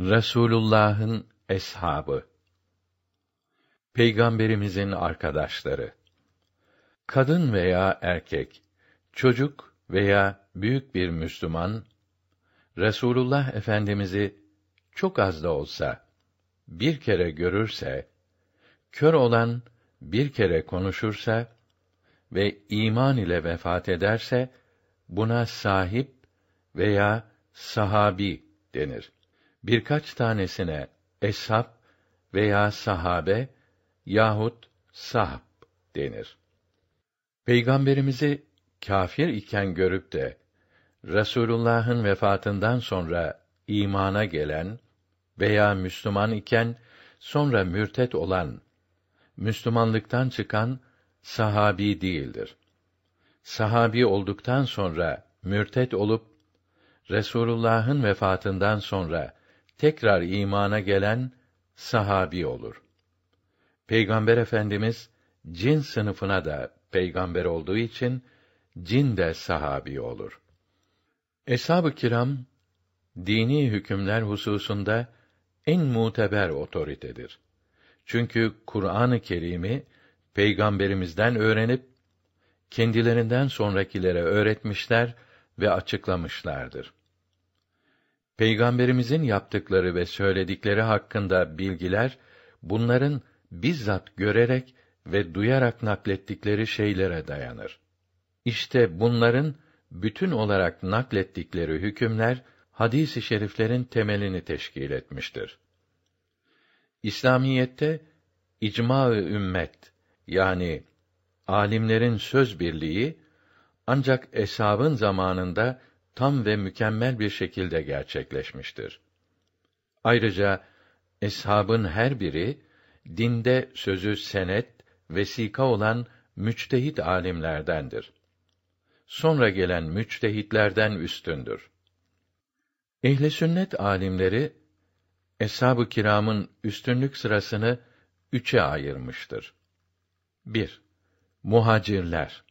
Resulullah'ın eshabı. Peygamberimizin arkadaşları. Kadın veya erkek, çocuk veya büyük bir Müslüman Resulullah Efendimizi çok az da olsa bir kere görürse, kör olan bir kere konuşursa ve iman ile vefat ederse buna sahip veya sahabi denir birkaç tanesine eshab veya sahabe yahut sahab denir. Peygamberimizi kâfir iken görüp de Resulullah'ın vefatından sonra imana gelen veya Müslüman iken sonra mürtet olan Müslümanlıktan çıkan sahabi değildir. Sahabi olduktan sonra mürtet olup Resulullah'ın vefatından sonra tekrar imana gelen sahabi olur. Peygamber Efendimiz cin sınıfına da peygamber olduğu için cin de sahabi olur. Eshab-ı kiram dini hükümler hususunda en muteber otoritedir. Çünkü Kur'an-ı Kerim'i peygamberimizden öğrenip kendilerinden sonrakilere öğretmişler ve açıklamışlardır. Peygamberimizin yaptıkları ve söyledikleri hakkında bilgiler bunların bizzat görerek ve duyarak naklettikleri şeylere dayanır. İşte bunların bütün olarak naklettikleri hükümler hadis-i şeriflerin temelini teşkil etmiştir. İslamiyette icma-ı ümmet yani alimlerin söz birliği ancak eshabın zamanında tam ve mükemmel bir şekilde gerçekleşmiştir. Ayrıca eshabın her biri dinde sözü senet, vesika olan müçtehit alimlerdendir. Sonra gelen müçtehitlerden üstündür. Ehli sünnet alimleri eshab-ı kiramın üstünlük sırasını üçe ayırmıştır. 1. Muhacirler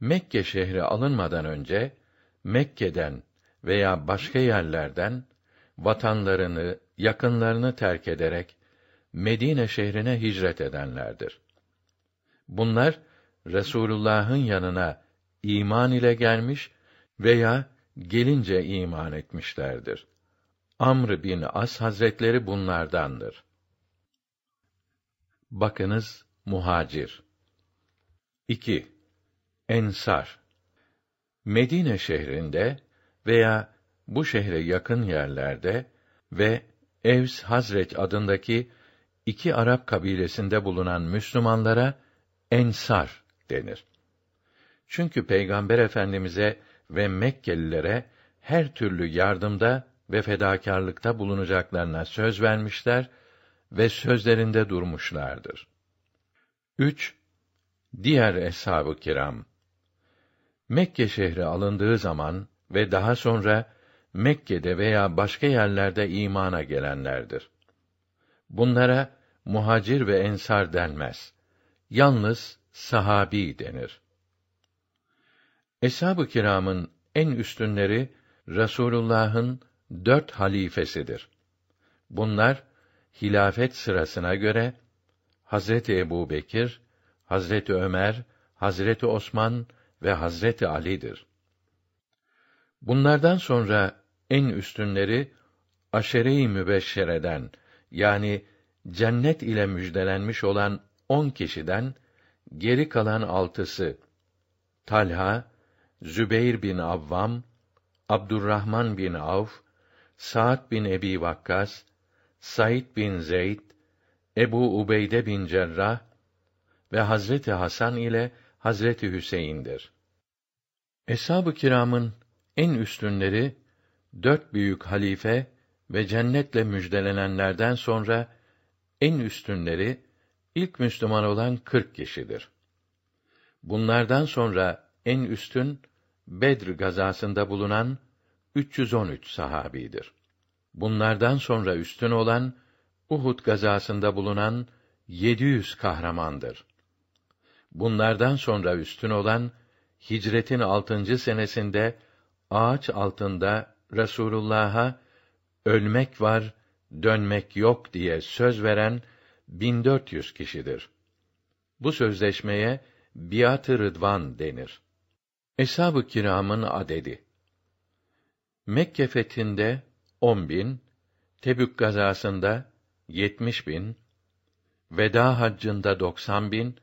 Mekke şehri alınmadan önce Mekke'den veya başka yerlerden vatanlarını, yakınlarını terk ederek Medine şehrine hicret edenlerdir. Bunlar Resulullah'ın yanına iman ile gelmiş veya gelince iman etmişlerdir. Amr bin As Hazretleri bunlardandır. Bakınız muhacir. 2. Ensar Medine şehrinde veya bu şehre yakın yerlerde ve Evs Hazret adındaki iki Arap kabilesinde bulunan Müslümanlara ensar denir. Çünkü Peygamber Efendimize ve Mekkelilere her türlü yardımda ve fedakarlıkta bulunacaklarına söz vermişler ve sözlerinde durmuşlardır. 3. Diğer eshab-ı kiram Mekke şehri alındığı zaman ve daha sonra Mekke'de veya başka yerlerde imana gelenlerdir. Bunlara muhacir ve ensar denmez. Yalnız sahabi denir. Eshab-ı kiramın en üstünleri Rasulullah'ın dört halifesidir. Bunlar hilafet sırasına göre Hazreti Ebu Bekir, Hazreti Ömer, Hazreti Osman ve Hazreti Ali'dir. Bunlardan sonra en üstünleri aşere-i mübeşşereden yani cennet ile müjdelenmiş olan on kişiden geri kalan altısı Talha, Zübeyr bin Avvam, Abdurrahman bin Avf, Sa'd bin Ebi Vakkas, Said bin Zeyd, Ebu Ubeyde bin Cerrah ve Hazreti Hasan ile Hazreti Hüseyin'dir. Eshab-ı kiramın en üstünleri dört büyük halife ve cennetle müjdelenenlerden sonra en üstünleri ilk Müslüman olan kırk kişidir. Bunlardan sonra en üstün Bedr gazasında bulunan 313 sahabidir. Bunlardan sonra üstün olan Uhud gazasında bulunan 700 kahramandır. Bunlardan sonra üstün olan hicretin altıncı senesinde ağaç altında Resulullah'a ölmek var, dönmek yok diye söz veren 1400 kişidir. Bu sözleşmeye biat-ı rıdvan denir. Eshab-ı kiramın adedi Mekke fethinde 10 bin, Tebük gazasında 70 bin, Veda haccında 90 bin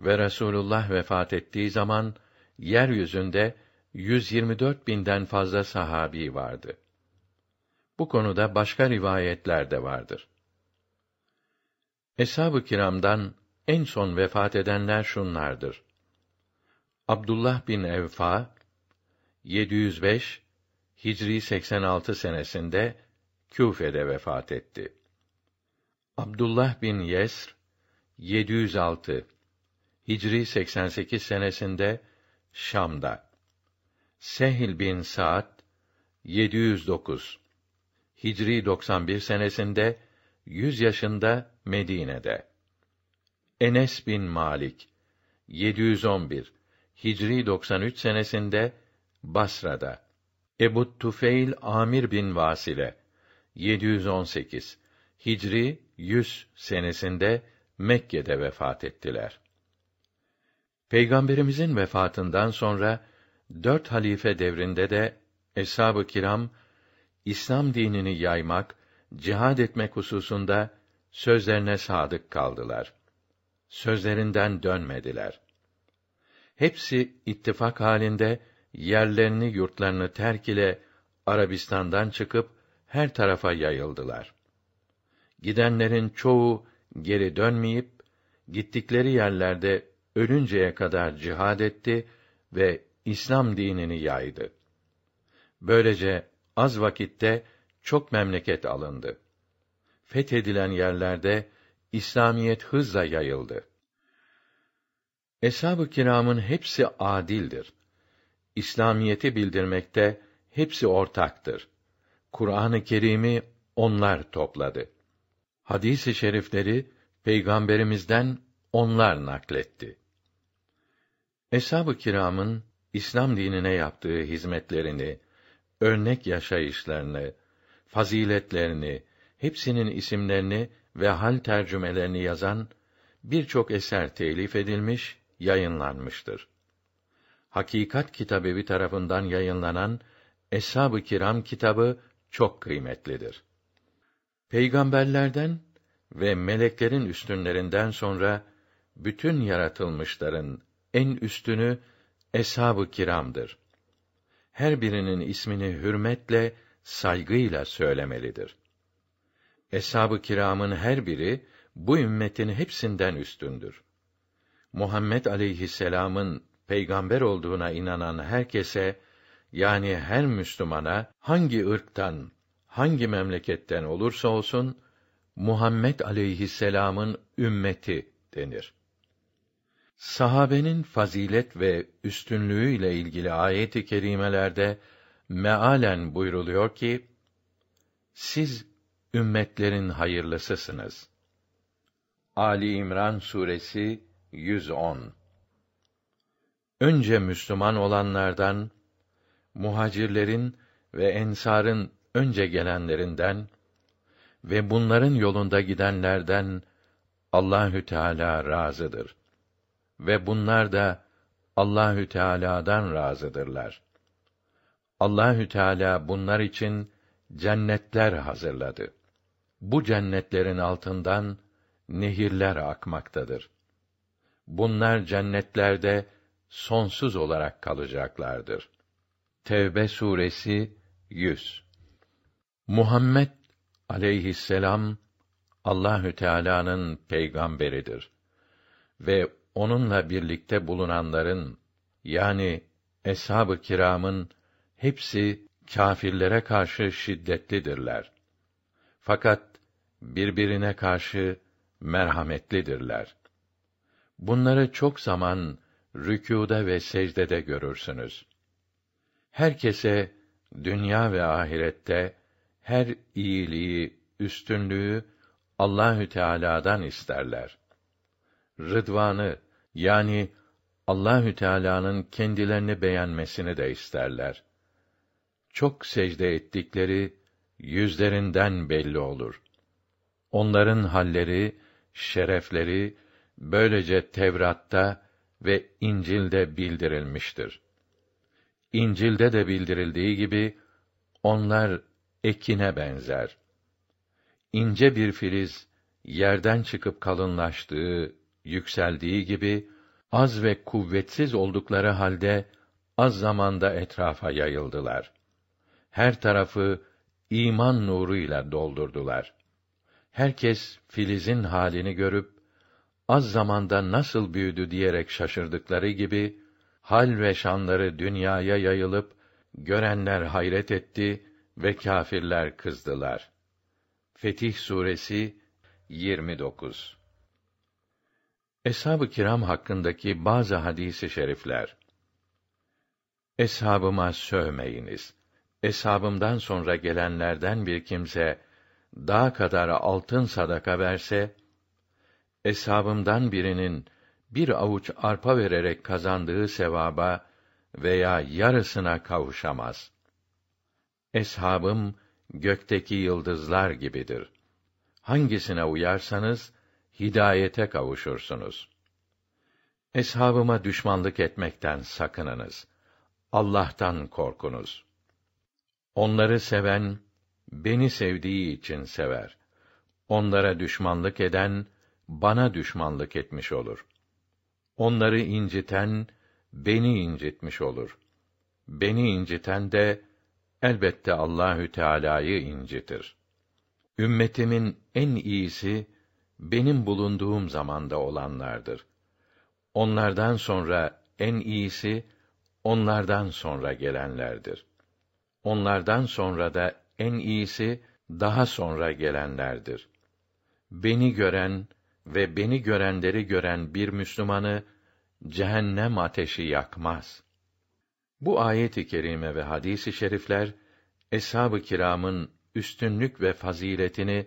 ve Resulullah vefat ettiği zaman yeryüzünde 124 binden fazla sahabi vardı. Bu konuda başka rivayetler de vardır. Eshab-ı kiramdan en son vefat edenler şunlardır. Abdullah bin Evfa 705 Hicri 86 senesinde Küfe'de vefat etti. Abdullah bin Yesr 706 Hicri 88 senesinde Şam'da. Sehil bin Sa'd 709 Hicri 91 senesinde 100 yaşında Medine'de. Enes bin Malik 711 Hicri 93 senesinde Basra'da. Ebu Tufeil Amir bin Vasile 718 Hicri 100 senesinde Mekke'de vefat ettiler. Peygamberimizin vefatından sonra dört halife devrinde de eshab-ı kiram İslam dinini yaymak, cihad etmek hususunda sözlerine sadık kaldılar. Sözlerinden dönmediler. Hepsi ittifak halinde yerlerini yurtlarını terk ile Arabistan'dan çıkıp her tarafa yayıldılar. Gidenlerin çoğu geri dönmeyip gittikleri yerlerde ölünceye kadar cihad etti ve İslam dinini yaydı. Böylece az vakitte çok memleket alındı. Fethedilen yerlerde İslamiyet hızla yayıldı. Eshab-ı kiramın hepsi adildir. İslamiyeti bildirmekte hepsi ortaktır. Kur'an-ı Kerim'i onlar topladı. Hadis-i şerifleri peygamberimizden onlar nakletti. Eshab-ı kiramın İslam dinine yaptığı hizmetlerini, örnek yaşayışlarını, faziletlerini, hepsinin isimlerini ve hal tercümelerini yazan birçok eser telif edilmiş, yayınlanmıştır. Hakikat Kitabevi tarafından yayınlanan Eshab-ı Kiram kitabı çok kıymetlidir. Peygamberlerden ve meleklerin üstünlerinden sonra bütün yaratılmışların en üstünü eshab-ı kiramdır. Her birinin ismini hürmetle, saygıyla söylemelidir. Eshab-ı kiramın her biri bu ümmetin hepsinden üstündür. Muhammed aleyhisselam'ın peygamber olduğuna inanan herkese yani her Müslümana hangi ırktan, hangi memleketten olursa olsun Muhammed aleyhisselam'ın ümmeti denir. Sahabenin fazilet ve üstünlüğü ile ilgili ayet-i kerimelerde mealen buyruluyor ki siz ümmetlerin hayırlısısınız. Ali İmran suresi 110 Önce Müslüman olanlardan muhacirlerin ve ensarın önce gelenlerinden ve bunların yolunda gidenlerden Allahü Teala razıdır. Ve bunlar da Allahü Teala'dan razıdırlar. Allahü Teala bunlar için cennetler hazırladı. Bu cennetlerin altından nehirler akmaktadır. Bunlar cennetlerde sonsuz olarak kalacaklardır. Tevbe suresi 100 Muhammed aleyhisselam Allahü Teala'nın peygamberidir ve onunla birlikte bulunanların yani eshab-ı kiramın hepsi kâfirlere karşı şiddetlidirler. Fakat birbirine karşı merhametlidirler. Bunları çok zaman rükûda ve secdede görürsünüz. Herkese dünya ve ahirette her iyiliği, üstünlüğü Allahü Teala'dan isterler. Rıdvanı yani Allahü Teala'nın kendilerini beğenmesini de isterler. Çok secde ettikleri yüzlerinden belli olur. Onların halleri, şerefleri böylece Tevrat'ta ve İncil'de bildirilmiştir. İncil'de de bildirildiği gibi onlar ekine benzer. İnce bir filiz yerden çıkıp kalınlaştığı, yükseldiği gibi az ve kuvvetsiz oldukları halde az zamanda etrafa yayıldılar. Her tarafı iman nuruyla doldurdular. Herkes filizin halini görüp az zamanda nasıl büyüdü diyerek şaşırdıkları gibi hal ve şanları dünyaya yayılıp görenler hayret etti ve kâfirler kızdılar. Fetih suresi 29 Eshab-ı kiram hakkındaki bazı hadisi şerifler. Eshabıma sövmeyiniz. Eshabımdan sonra gelenlerden bir kimse dağ kadar altın sadaka verse, eshabımdan birinin bir avuç arpa vererek kazandığı sevaba veya yarısına kavuşamaz. Eshabım gökteki yıldızlar gibidir. Hangisine uyarsanız hidayete kavuşursunuz. Eshabıma düşmanlık etmekten sakınınız. Allah'tan korkunuz. Onları seven beni sevdiği için sever. Onlara düşmanlık eden bana düşmanlık etmiş olur. Onları inciten beni incitmiş olur. Beni inciten de elbette Allahü Teala'yı incitir. Ümmetimin en iyisi benim bulunduğum zamanda olanlardır. Onlardan sonra en iyisi onlardan sonra gelenlerdir. Onlardan sonra da en iyisi daha sonra gelenlerdir. Beni gören ve beni görenleri gören bir Müslümanı cehennem ateşi yakmaz. Bu ayet-i kerime ve hadisi şerifler eshab-ı kiramın üstünlük ve faziletini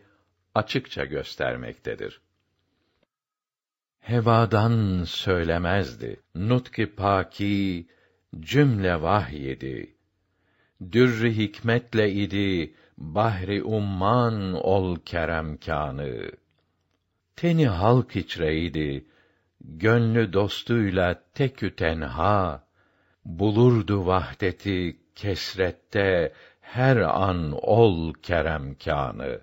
açıkça göstermektedir. Hevadan söylemezdi. Nutki paki cümle vahyedi. Dürri hikmetle idi bahri umman ol keremkanı. Teni halk içreydi, gönlü dostuyla tekü tenha, bulurdu vahdeti kesrette her an ol keremkanı.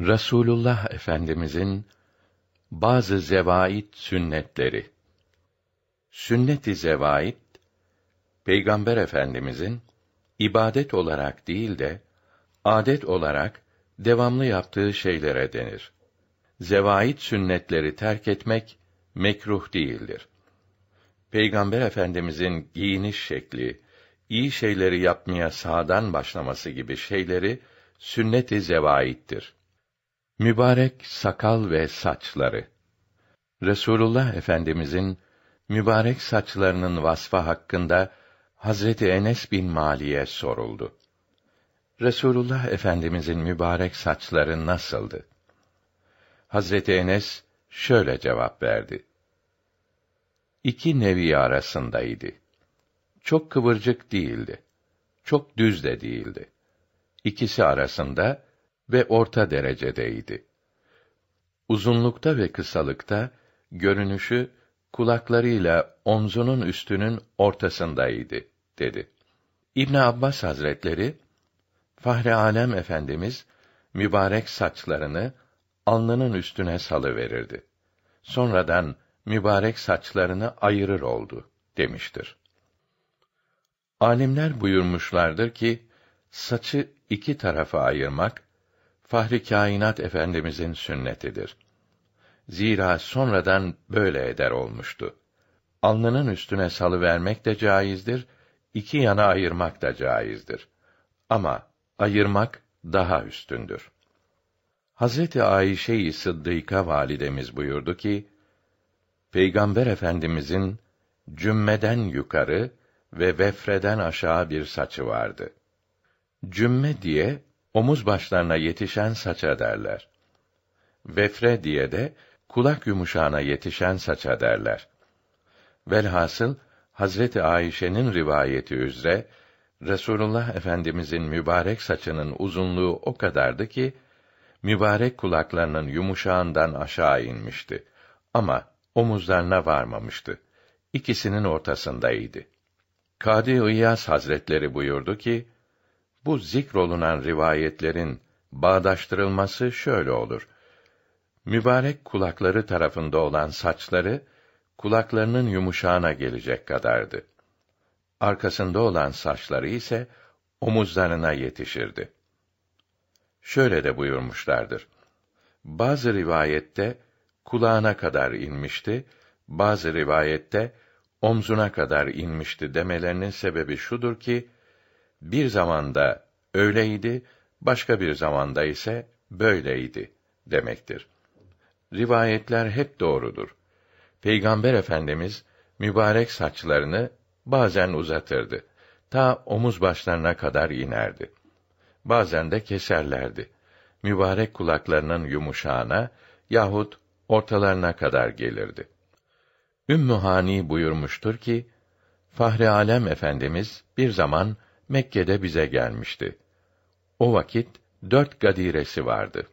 Rasulullah Efendimizin bazı zevait sünnetleri. Sünnet-i zevait Peygamber Efendimizin ibadet olarak değil de adet olarak devamlı yaptığı şeylere denir. Zevait sünnetleri terk etmek mekruh değildir. Peygamber Efendimizin giyiniş şekli, iyi şeyleri yapmaya sağdan başlaması gibi şeyleri sünnet-i zevaittir. Mübarek sakal ve saçları. Resulullah Efendimizin mübarek saçlarının vasfı hakkında Hazreti Enes bin Mali'ye soruldu. Resulullah Efendimizin mübarek saçları nasıldı? Hazreti Enes şöyle cevap verdi. İki nevi arasındaydı. Çok kıvırcık değildi. Çok düz de değildi. İkisi arasında ve orta derecedeydi. Uzunlukta ve kısalıkta görünüşü kulaklarıyla omzunun üstünün ortasındaydı dedi. İbn Abbas Hazretleri Fahri Alem Efendimiz mübarek saçlarını alnının üstüne salı verirdi. Sonradan mübarek saçlarını ayırır oldu demiştir. Alimler buyurmuşlardır ki saçı iki tarafa ayırmak Fahri Kainat Efendimizin sünnetidir. Zira sonradan böyle eder olmuştu. Alnının üstüne salı vermek de caizdir, iki yana ayırmak da caizdir. Ama ayırmak daha üstündür. Hazreti Ayşe-i Sıddıka validemiz buyurdu ki, Peygamber Efendimizin cümmeden yukarı ve vefreden aşağı bir saçı vardı. Cümme diye omuz başlarına yetişen saça derler. Vefre diye de kulak yumuşağına yetişen saça derler. Velhasıl Hazreti Ayşe'nin rivayeti üzere Resulullah Efendimizin mübarek saçının uzunluğu o kadardı ki mübarek kulaklarının yumuşağından aşağı inmişti ama omuzlarına varmamıştı. İkisinin ortasındaydı. Kadi İyas Hazretleri buyurdu ki, bu zikrolunan rivayetlerin bağdaştırılması şöyle olur. Mübarek kulakları tarafında olan saçları kulaklarının yumuşağına gelecek kadardı. Arkasında olan saçları ise omuzlarına yetişirdi. Şöyle de buyurmuşlardır. Bazı rivayette kulağına kadar inmişti, bazı rivayette omzuna kadar inmişti demelerinin sebebi şudur ki bir zamanda öyleydi, başka bir zamanda ise böyleydi demektir. Rivayetler hep doğrudur. Peygamber Efendimiz mübarek saçlarını bazen uzatırdı. Ta omuz başlarına kadar inerdi. Bazen de keserlerdi. Mübarek kulaklarının yumuşağına yahut ortalarına kadar gelirdi. Ümmü Hani buyurmuştur ki, Fahri Alem Efendimiz bir zaman Mekke'de bize gelmişti. O vakit dört gadiresi vardı.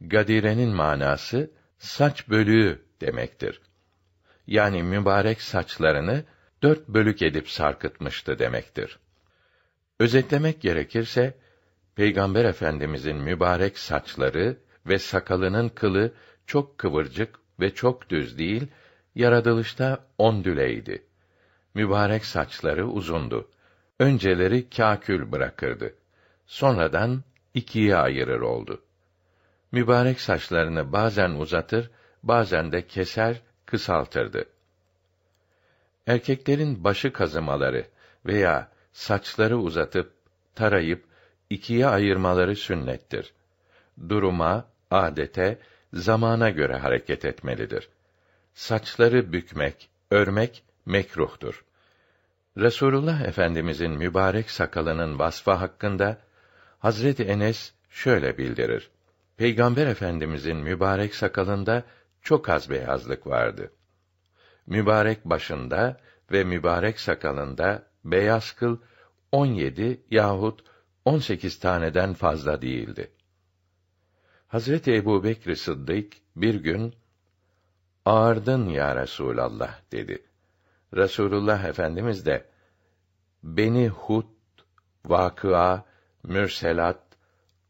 Gadirenin manası saç bölüğü demektir. Yani mübarek saçlarını dört bölük edip sarkıtmıştı demektir. Özetlemek gerekirse, Peygamber Efendimizin mübarek saçları ve sakalının kılı çok kıvırcık ve çok düz değil, yaratılışta ondüleydi. Mübarek saçları uzundu. Önceleri kâkül bırakırdı. Sonradan ikiye ayırır oldu. Mübarek saçlarını bazen uzatır, bazen de keser, kısaltırdı. Erkeklerin başı kazımaları veya saçları uzatıp tarayıp ikiye ayırmaları sünnettir. Duruma, adete, zamana göre hareket etmelidir. Saçları bükmek, örmek mekruhtur. Resulullah Efendimizin mübarek sakalının vasfı hakkında Hazreti Enes şöyle bildirir. Peygamber Efendimizin mübarek sakalında çok az beyazlık vardı. Mübarek başında ve mübarek sakalında beyaz kıl 17 yahut 18 taneden fazla değildi. Hazreti Ebu Bekr Sıddık bir gün ağırdın ya Resulallah dedi. Resulullah Efendimiz de beni Hud, Vakıa, Mürselat,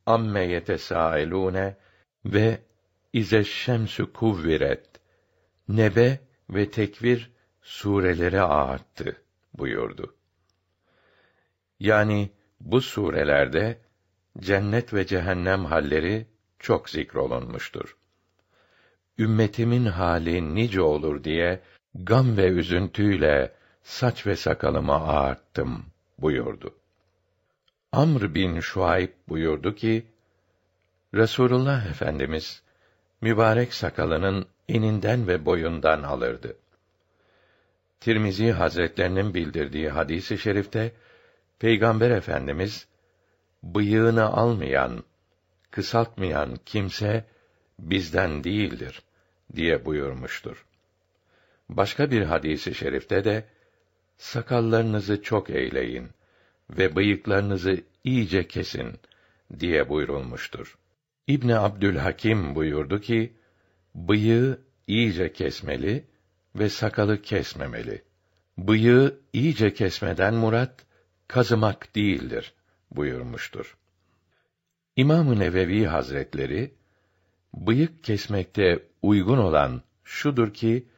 Amme yetesaelune ve İzeşşemsü kuvviret, Nebe ve Tekvir sureleri ağarttı buyurdu. Yani bu surelerde cennet ve cehennem halleri çok zikrolunmuştur. Ümmetimin hali nice olur diye gam ve üzüntüyle saç ve sakalımı ağarttım buyurdu. Amr bin Şuayb buyurdu ki, Resulullah Efendimiz mübarek sakalının eninden ve boyundan alırdı. Tirmizi Hazretlerinin bildirdiği hadisi i şerifte Peygamber Efendimiz bıyığını almayan, kısaltmayan kimse bizden değildir diye buyurmuştur. Başka bir hadisi şerifte de sakallarınızı çok eyleyin ve bıyıklarınızı iyice kesin diye buyurulmuştur. İbn Abdülhakim buyurdu ki bıyığı iyice kesmeli ve sakalı kesmemeli. Bıyığı iyice kesmeden murat kazımak değildir buyurmuştur. İmam-ı Nevevi Hazretleri bıyık kesmekte uygun olan şudur ki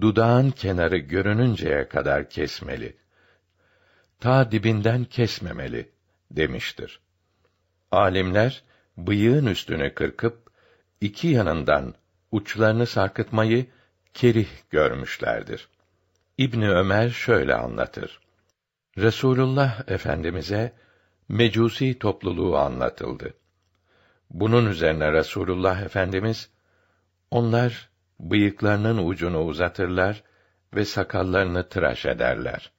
dudağın kenarı görününceye kadar kesmeli. Ta dibinden kesmemeli demiştir. Alimler bıyığın üstünü kırkıp iki yanından uçlarını sarkıtmayı kerih görmüşlerdir. İbni Ömer şöyle anlatır. Resulullah Efendimize Mecusi topluluğu anlatıldı. Bunun üzerine Resulullah Efendimiz onlar bıyıklarının ucunu uzatırlar ve sakallarını tıraş ederler.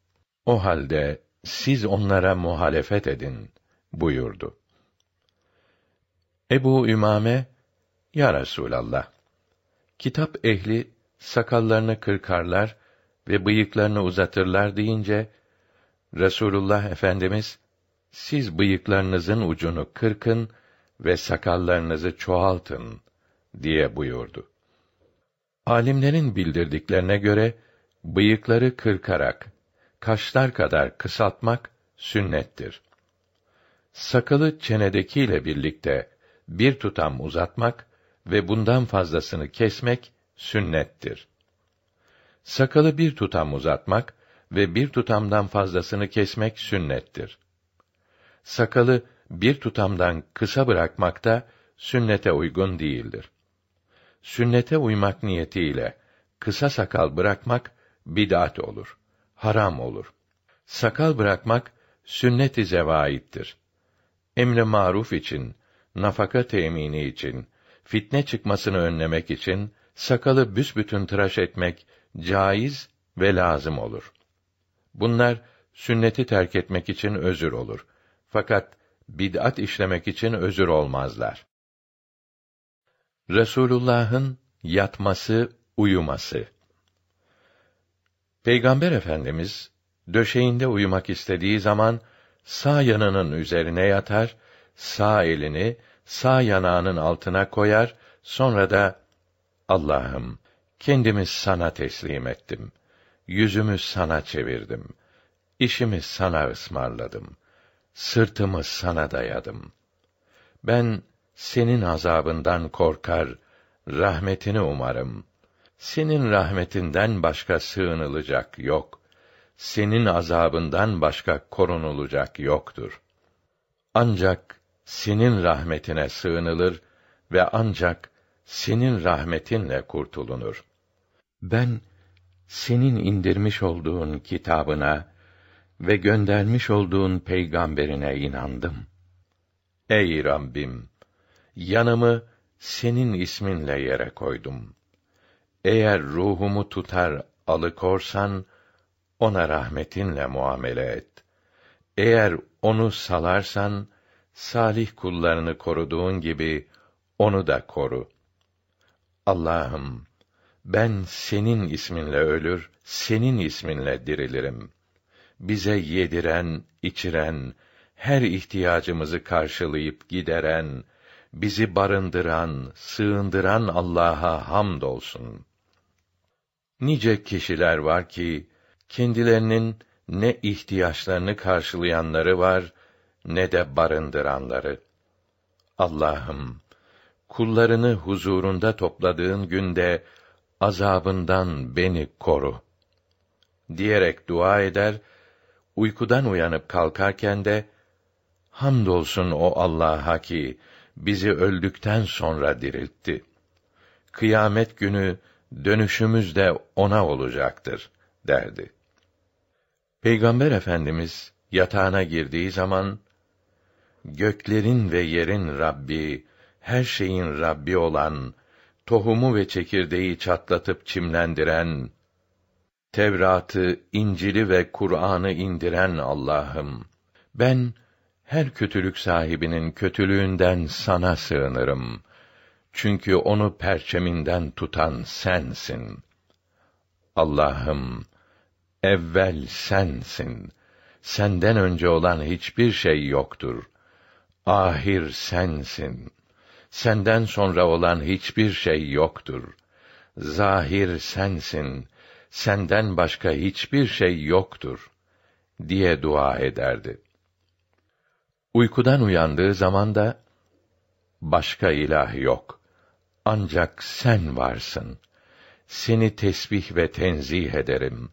O halde siz onlara muhalefet edin buyurdu. Ebu Ümame Ya Resulallah kitap ehli sakallarını kırkarlar ve bıyıklarını uzatırlar deyince Resulullah Efendimiz siz bıyıklarınızın ucunu kırkın ve sakallarınızı çoğaltın diye buyurdu. Alimlerin bildirdiklerine göre bıyıkları kırkarak kaşlar kadar kısaltmak sünnettir. Sakalı çenedekiyle birlikte bir tutam uzatmak ve bundan fazlasını kesmek sünnettir. Sakalı bir tutam uzatmak ve bir tutamdan fazlasını kesmek sünnettir. Sakalı bir tutamdan kısa bırakmak da sünnete uygun değildir. Sünnete uymak niyetiyle kısa sakal bırakmak bid'at olur, haram olur. Sakal bırakmak sünnet-i zevaittir. Emre maruf için, nafaka temini için, fitne çıkmasını önlemek için sakalı büsbütün tıraş etmek caiz ve lazım olur. Bunlar sünneti terk etmek için özür olur. Fakat bid'at işlemek için özür olmazlar. Resulullah'ın yatması, uyuması. Peygamber Efendimiz döşeğinde uyumak istediği zaman sağ yanının üzerine yatar, sağ elini sağ yanağının altına koyar, sonra da Allah'ım kendimi sana teslim ettim. Yüzümü sana çevirdim. İşimi sana ısmarladım. Sırtımı sana dayadım. Ben senin azabından korkar, rahmetini umarım. Senin rahmetinden başka sığınılacak yok. Senin azabından başka korunulacak yoktur. Ancak senin rahmetine sığınılır ve ancak senin rahmetinle kurtulunur. Ben senin indirmiş olduğun kitabına ve göndermiş olduğun peygamberine inandım. Ey Rabbim, yanımı senin isminle yere koydum. Eğer ruhumu tutar alıkorsan ona rahmetinle muamele et. Eğer onu salarsan salih kullarını koruduğun gibi onu da koru. Allah'ım ben senin isminle ölür, senin isminle dirilirim. Bize yediren, içiren, her ihtiyacımızı karşılayıp gideren, bizi barındıran, sığındıran Allah'a hamdolsun. Nice kişiler var ki kendilerinin ne ihtiyaçlarını karşılayanları var ne de barındıranları. Allah'ım kullarını huzurunda topladığın günde azabından beni koru diyerek dua eder, uykudan uyanıp kalkarken de hamdolsun o Allah'a ki bizi öldükten sonra diriltti. Kıyamet günü dönüşümüz de ona olacaktır derdi. Peygamber Efendimiz yatağına girdiği zaman göklerin ve yerin Rabbi, her şeyin Rabbi olan, tohumu ve çekirdeği çatlatıp çimlendiren, Tevrat'ı, İncil'i ve Kur'an'ı indiren Allah'ım, ben her kötülük sahibinin kötülüğünden sana sığınırım. Çünkü onu perçeminden tutan sensin. Allah'ım, evvel sensin. Senden önce olan hiçbir şey yoktur. Ahir sensin. Senden sonra olan hiçbir şey yoktur. Zahir sensin. Senden başka hiçbir şey yoktur diye dua ederdi. Uykudan uyandığı zaman da başka ilah yok. Ancak sen varsın. Seni tesbih ve tenzih ederim.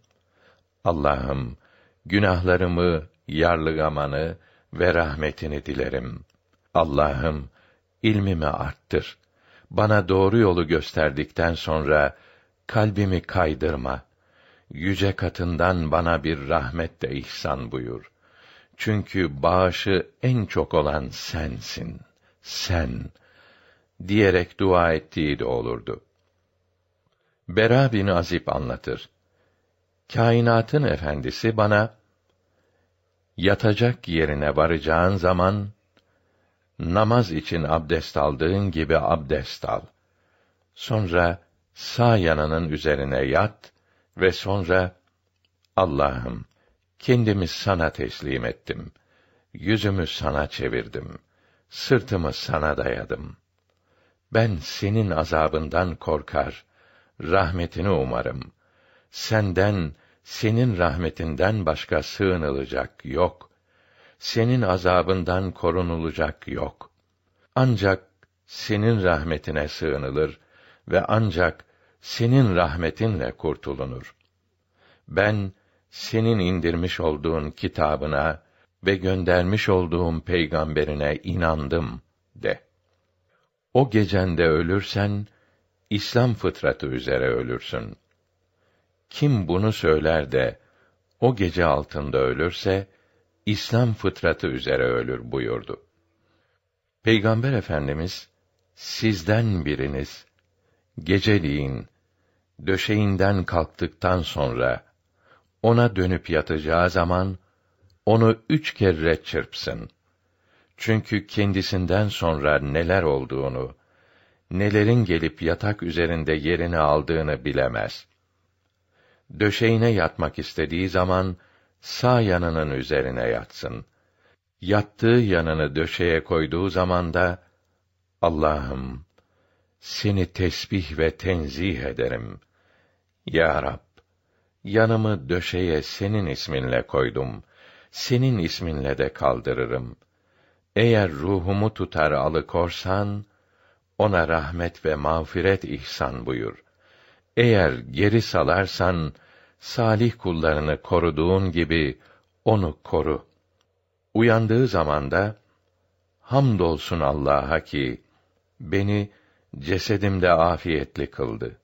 Allah'ım günahlarımı, yarlıgamanı ve rahmetini dilerim. Allah'ım ilmimi arttır. Bana doğru yolu gösterdikten sonra kalbimi kaydırma. Yüce katından bana bir rahmet de ihsan buyur. Çünkü bağışı en çok olan sensin. Sen diyerek dua ettiği de olurdu. Bera bin Azib anlatır. Kainatın efendisi bana yatacak yerine varacağın zaman namaz için abdest aldığın gibi abdest al. Sonra sağ yanının üzerine yat ve sonra Allah'ım kendimi sana teslim ettim. Yüzümü sana çevirdim. Sırtımı sana dayadım. Ben senin azabından korkar, rahmetini umarım. Senden, senin rahmetinden başka sığınılacak yok. Senin azabından korunulacak yok. Ancak senin rahmetine sığınılır ve ancak senin rahmetinle kurtulunur. Ben senin indirmiş olduğun kitabına ve göndermiş olduğum peygamberine inandım de. O gecende ölürsen İslam fıtratı üzere ölürsün. Kim bunu söyler de o gece altında ölürse İslam fıtratı üzere ölür buyurdu. Peygamber Efendimiz sizden biriniz geceliğin döşeğinden kalktıktan sonra ona dönüp yatacağı zaman onu üç kere çırpsın. Çünkü kendisinden sonra neler olduğunu, nelerin gelip yatak üzerinde yerini aldığını bilemez. Döşeğine yatmak istediği zaman sağ yanının üzerine yatsın. Yattığı yanını döşeğe koyduğu zaman da Allah'ım seni tesbih ve tenzih ederim. Ya Rab, yanımı döşeye senin isminle koydum. Senin isminle de kaldırırım. Eğer ruhumu tutar alıkorsan, ona rahmet ve mağfiret ihsan buyur. Eğer geri salarsan, salih kullarını koruduğun gibi onu koru. Uyandığı zaman da hamdolsun Allah'a ki beni cesedimde afiyetli kıldı.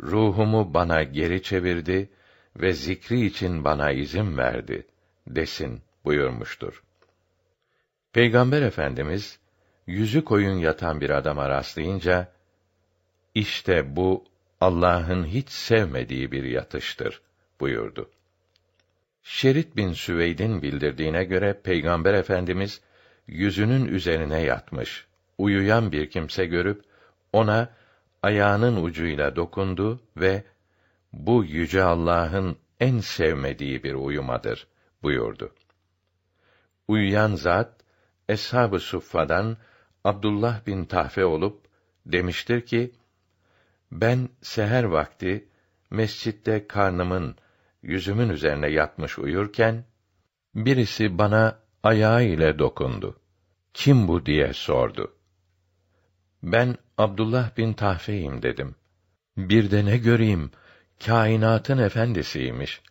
Ruhumu bana geri çevirdi ve zikri için bana izin verdi desin buyurmuştur. Peygamber Efendimiz yüzü koyun yatan bir adama rastlayınca işte bu Allah'ın hiç sevmediği bir yatıştır buyurdu. Şerit bin Süveyd'in bildirdiğine göre Peygamber Efendimiz yüzünün üzerine yatmış, uyuyan bir kimse görüp ona ayağının ucuyla dokundu ve bu yüce Allah'ın en sevmediği bir uyumadır buyurdu. Uyuyan zat Eshab-ı Suffa'dan Abdullah bin Tahfe olup demiştir ki ben seher vakti mescitte karnımın yüzümün üzerine yatmış uyurken birisi bana ayağı ile dokundu. Kim bu diye sordu. Ben Abdullah bin Tahfe'yim dedim. Bir de ne göreyim, kainatın efendisiymiş.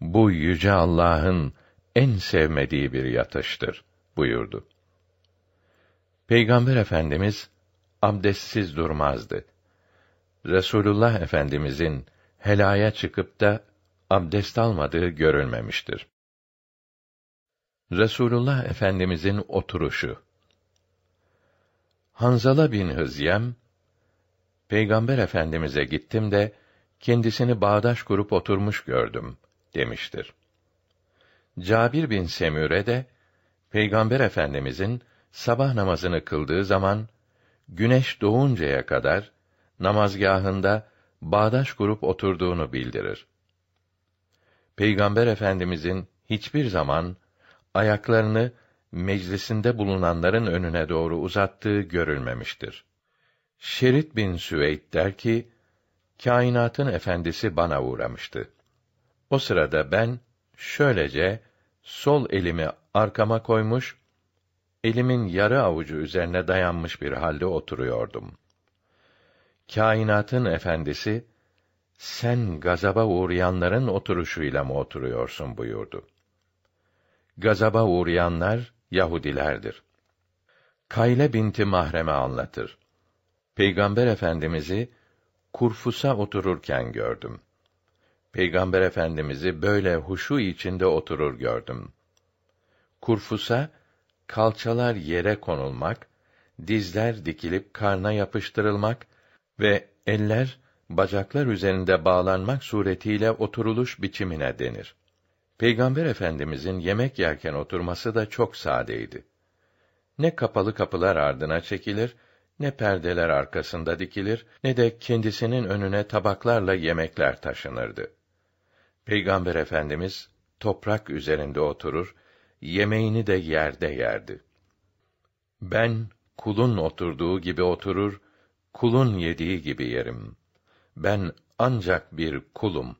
Bu yüce Allah'ın en sevmediği bir yatıştır buyurdu. Peygamber Efendimiz abdestsiz durmazdı. Resulullah Efendimizin helaya çıkıp da abdest almadığı görülmemiştir. Resulullah Efendimizin oturuşu Hanzala bin Hızyem Peygamber Efendimize gittim de kendisini bağdaş kurup oturmuş gördüm demiştir. Cabir bin Semüre de Peygamber Efendimizin sabah namazını kıldığı zaman güneş doğuncaya kadar namazgahında bağdaş kurup oturduğunu bildirir. Peygamber Efendimizin hiçbir zaman ayaklarını meclisinde bulunanların önüne doğru uzattığı görülmemiştir. Şerit bin Süveyd der ki, kainatın efendisi bana uğramıştı. O sırada ben şöylece sol elimi arkama koymuş, elimin yarı avucu üzerine dayanmış bir halde oturuyordum. Kainatın efendisi, sen gazaba uğrayanların oturuşuyla mı oturuyorsun buyurdu. Gazaba uğrayanlar Yahudilerdir. Kayle binti Mahrem'e anlatır. Peygamber Efendimizi Kurfus'a otururken gördüm. Peygamber Efendimizi böyle huşu içinde oturur gördüm. Kurfus'a kalçalar yere konulmak, dizler dikilip karna yapıştırılmak ve eller bacaklar üzerinde bağlanmak suretiyle oturuluş biçimine denir. Peygamber Efendimizin yemek yerken oturması da çok sadeydi. Ne kapalı kapılar ardına çekilir, ne perdeler arkasında dikilir, ne de kendisinin önüne tabaklarla yemekler taşınırdı. Peygamber Efendimiz toprak üzerinde oturur, yemeğini de yerde yerdi. Ben kulun oturduğu gibi oturur, kulun yediği gibi yerim. Ben ancak bir kulum.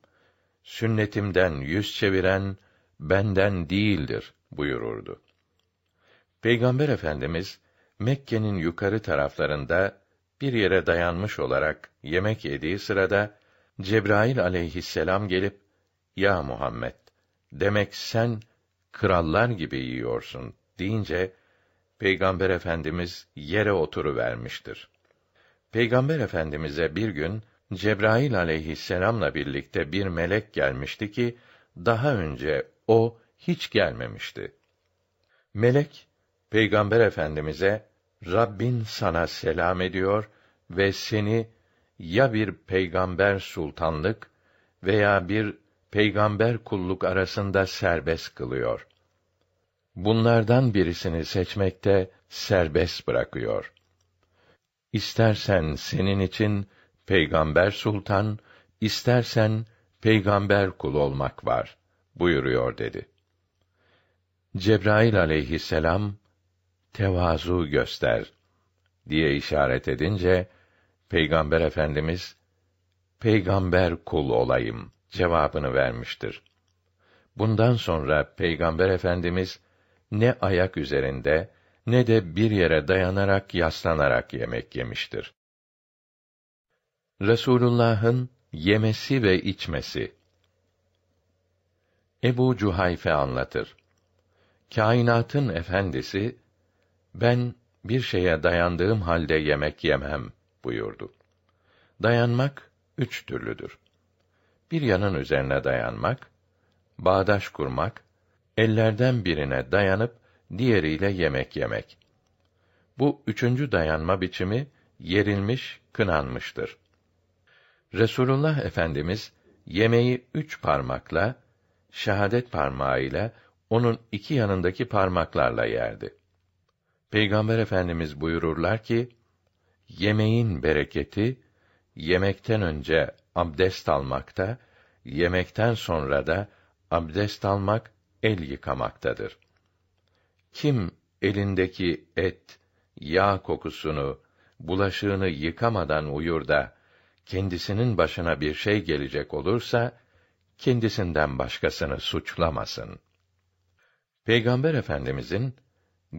Sünnetimden yüz çeviren benden değildir buyururdu. Peygamber Efendimiz Mekke'nin yukarı taraflarında bir yere dayanmış olarak yemek yediği sırada Cebrail aleyhisselam gelip "Ya Muhammed, demek sen krallar gibi yiyorsun." deyince Peygamber Efendimiz yere oturu vermiştir. Peygamber Efendimize bir gün Cebrail aleyhisselamla birlikte bir melek gelmişti ki daha önce o hiç gelmemişti. Melek Peygamber Efendimize Rabbin sana selam ediyor ve seni ya bir peygamber sultanlık veya bir peygamber kulluk arasında serbest kılıyor. Bunlardan birisini seçmekte serbest bırakıyor. İstersen senin için peygamber sultan, istersen peygamber kul olmak var buyuruyor dedi. Cebrail aleyhisselam tevazu göster diye işaret edince Peygamber Efendimiz peygamber kul olayım cevabını vermiştir. Bundan sonra Peygamber Efendimiz ne ayak üzerinde ne de bir yere dayanarak yaslanarak yemek yemiştir. Resulullah'ın yemesi ve içmesi Ebu Cuhayfe anlatır. Kainatın efendisi ben bir şeye dayandığım halde yemek yemem buyurdu. Dayanmak üç türlüdür. Bir yanın üzerine dayanmak, bağdaş kurmak, ellerden birine dayanıp diğeriyle yemek yemek. Bu üçüncü dayanma biçimi yerilmiş, kınanmıştır. Resulullah Efendimiz yemeği üç parmakla, şehadet parmağıyla, onun iki yanındaki parmaklarla yerdi. Peygamber Efendimiz buyururlar ki, yemeğin bereketi, yemekten önce abdest almakta, yemekten sonra da abdest almak, el yıkamaktadır. Kim elindeki et, yağ kokusunu, bulaşığını yıkamadan uyur da kendisinin başına bir şey gelecek olursa kendisinden başkasını suçlamasın. Peygamber Efendimizin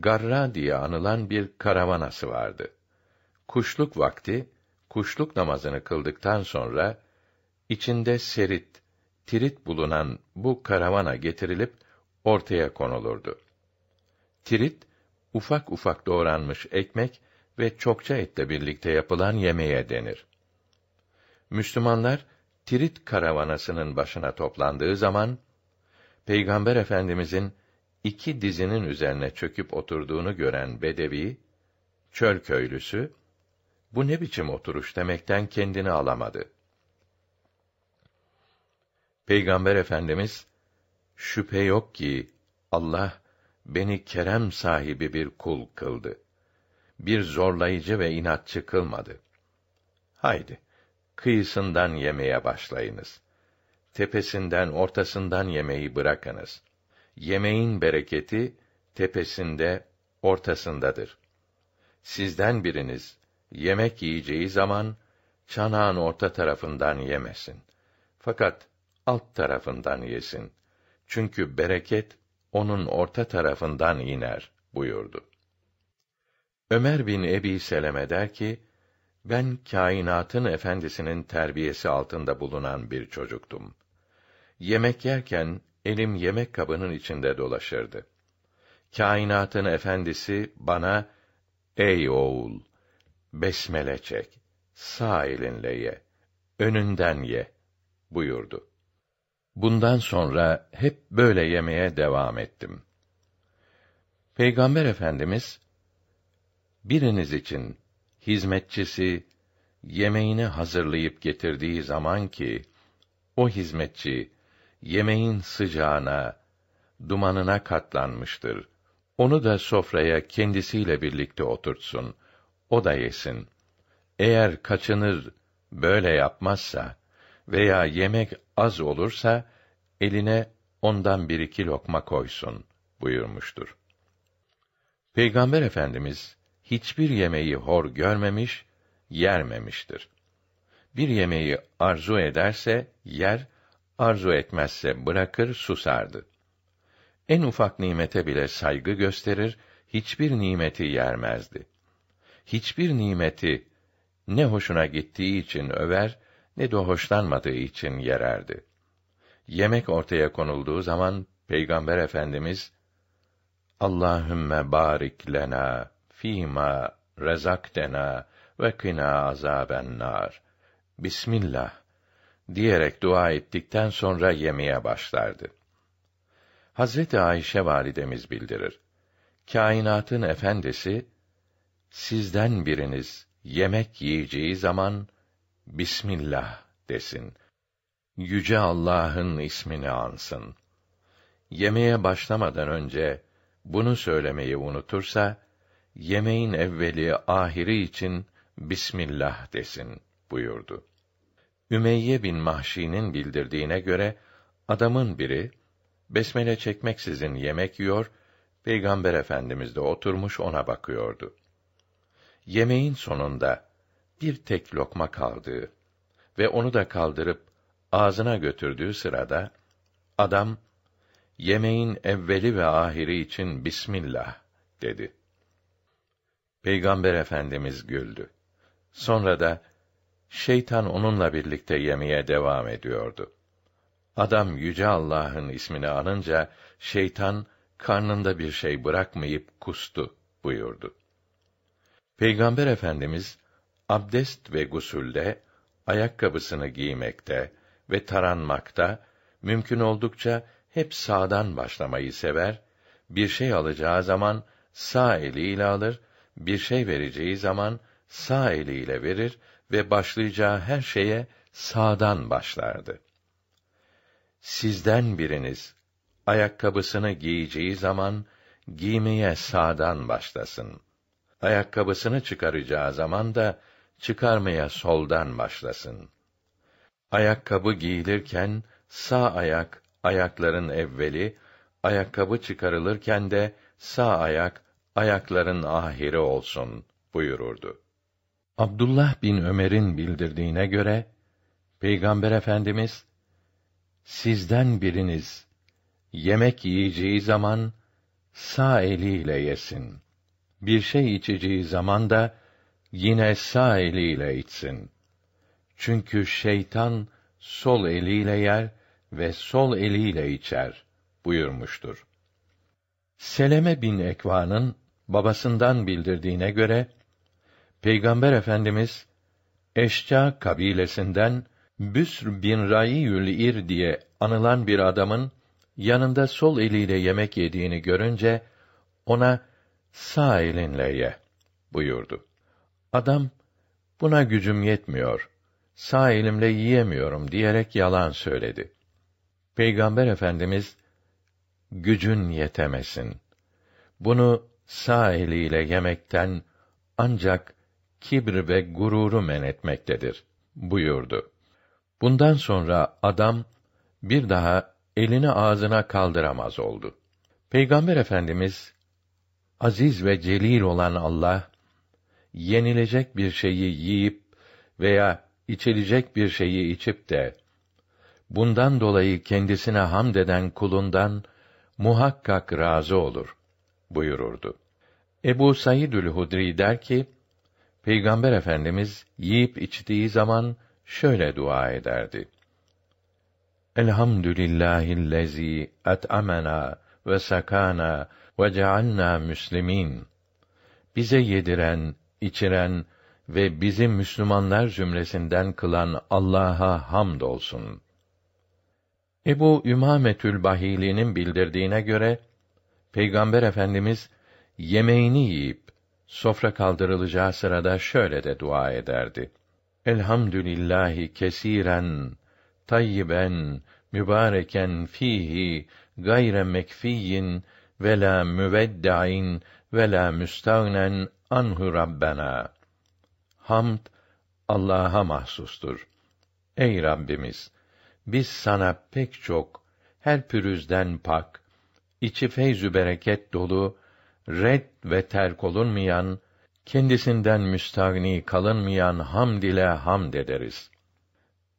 Garra diye anılan bir karavanası vardı. Kuşluk vakti kuşluk namazını kıldıktan sonra içinde serit, tirit bulunan bu karavana getirilip ortaya konulurdu. Tirit ufak ufak doğranmış ekmek ve çokça etle birlikte yapılan yemeğe denir. Müslümanlar Tirit karavanasının başına toplandığı zaman Peygamber Efendimizin iki dizinin üzerine çöküp oturduğunu gören bedevi, çöl köylüsü, bu ne biçim oturuş demekten kendini alamadı. Peygamber Efendimiz, şüphe yok ki Allah beni kerem sahibi bir kul kıldı. Bir zorlayıcı ve inatçı kılmadı. Haydi, kıyısından yemeye başlayınız. Tepesinden, ortasından yemeyi bırakınız. Yemeğin bereketi tepesinde, ortasındadır. Sizden biriniz yemek yiyeceği zaman çanağın orta tarafından yemesin. Fakat alt tarafından yesin. Çünkü bereket onun orta tarafından iner buyurdu. Ömer bin Ebi Seleme der ki, ben kainatın efendisinin terbiyesi altında bulunan bir çocuktum. Yemek yerken elim yemek kabının içinde dolaşırdı. Kainatın efendisi bana ey oğul besmele çek sağ elinle ye önünden ye buyurdu. Bundan sonra hep böyle yemeye devam ettim. Peygamber Efendimiz biriniz için hizmetçisi yemeğini hazırlayıp getirdiği zaman ki o hizmetçi yemeğin sıcağına, dumanına katlanmıştır. Onu da sofraya kendisiyle birlikte oturtsun. O da yesin. Eğer kaçınır, böyle yapmazsa veya yemek az olursa eline ondan bir iki lokma koysun buyurmuştur. Peygamber Efendimiz hiçbir yemeği hor görmemiş, yermemiştir. Bir yemeği arzu ederse yer, arzu etmezse bırakır susardı. En ufak nimete bile saygı gösterir, hiçbir nimeti yermezdi. Hiçbir nimeti ne hoşuna gittiği için över, ne de hoşlanmadığı için yererdi. Yemek ortaya konulduğu zaman Peygamber Efendimiz Allahümme barik lena fîmâ rezaktena ve kina azaben nar. Bismillah diyerek dua ettikten sonra yemeye başlardı. Hazreti Ayşe validemiz bildirir. Kainatın efendisi sizden biriniz yemek yiyeceği zaman Bismillah desin. Yüce Allah'ın ismini ansın. Yemeğe başlamadan önce bunu söylemeyi unutursa, yemeğin evveli ahiri için Bismillah desin buyurdu. Ümeyye bin Mahşi'nin bildirdiğine göre, adamın biri, besmele çekmeksizin yemek yiyor, Peygamber Efendimiz de oturmuş ona bakıyordu. Yemeğin sonunda, bir tek lokma kaldığı ve onu da kaldırıp ağzına götürdüğü sırada adam yemeğin evveli ve ahiri için bismillah dedi. Peygamber Efendimiz güldü. Sonra da şeytan onunla birlikte yemeye devam ediyordu. Adam yüce Allah'ın ismini anınca şeytan karnında bir şey bırakmayıp kustu buyurdu. Peygamber Efendimiz abdest ve gusülde ayakkabısını giymekte ve taranmakta mümkün oldukça hep sağdan başlamayı sever. Bir şey alacağı zaman sağ eliyle alır, bir şey vereceği zaman sağ eliyle verir ve başlayacağı her şeye sağdan başlardı. Sizden biriniz ayakkabısını giyeceği zaman giymeye sağdan başlasın. Ayakkabısını çıkaracağı zaman da çıkarmaya soldan başlasın. Ayakkabı giyilirken sağ ayak ayakların evveli, ayakkabı çıkarılırken de sağ ayak ayakların ahiri olsun buyururdu. Abdullah bin Ömer'in bildirdiğine göre Peygamber Efendimiz sizden biriniz yemek yiyeceği zaman sağ eliyle yesin. Bir şey içeceği zaman da yine sağ eliyle içsin. Çünkü şeytan sol eliyle yer ve sol eliyle içer buyurmuştur. Seleme bin Ekva'nın babasından bildirdiğine göre Peygamber Efendimiz Eşca kabilesinden Büsr bin Rayiyül İr diye anılan bir adamın yanında sol eliyle yemek yediğini görünce ona sağ elinle ye buyurdu. Adam buna gücüm yetmiyor. Sağ elimle yiyemiyorum diyerek yalan söyledi. Peygamber Efendimiz gücün yetemesin. Bunu sağ eliyle yemekten ancak kibr ve gururu men etmektedir buyurdu. Bundan sonra adam bir daha elini ağzına kaldıramaz oldu. Peygamber Efendimiz aziz ve celil olan Allah yenilecek bir şeyi yiyip veya içilecek bir şeyi içip de bundan dolayı kendisine hamd eden kulundan muhakkak razı olur buyururdu. Ebu Saidül Hudri der ki, Peygamber Efendimiz yiyip içtiği zaman şöyle dua ederdi. Elhamdülillahillezî et'amena ve sakana ve cealna müslimin. Bize yediren, içiren ve bizi Müslümanlar zümresinden kılan Allah'a hamd olsun. Ebu Ümametül Bahili'nin bildirdiğine göre Peygamber Efendimiz yemeğini yiyip sofra kaldırılacağı sırada şöyle de dua ederdi. Elhamdülillahi kesiren tayyiben mübareken fihi gayre mekfiyin ve la müveddain ve la müstagnen anhu rabbena. Hamd Allah'a mahsustur. Ey Rabbimiz, biz sana pek çok her pürüzden pak, içi feyzü bereket dolu, red ve terk olunmayan, kendisinden müstagni kalınmayan hamd ile hamd ederiz.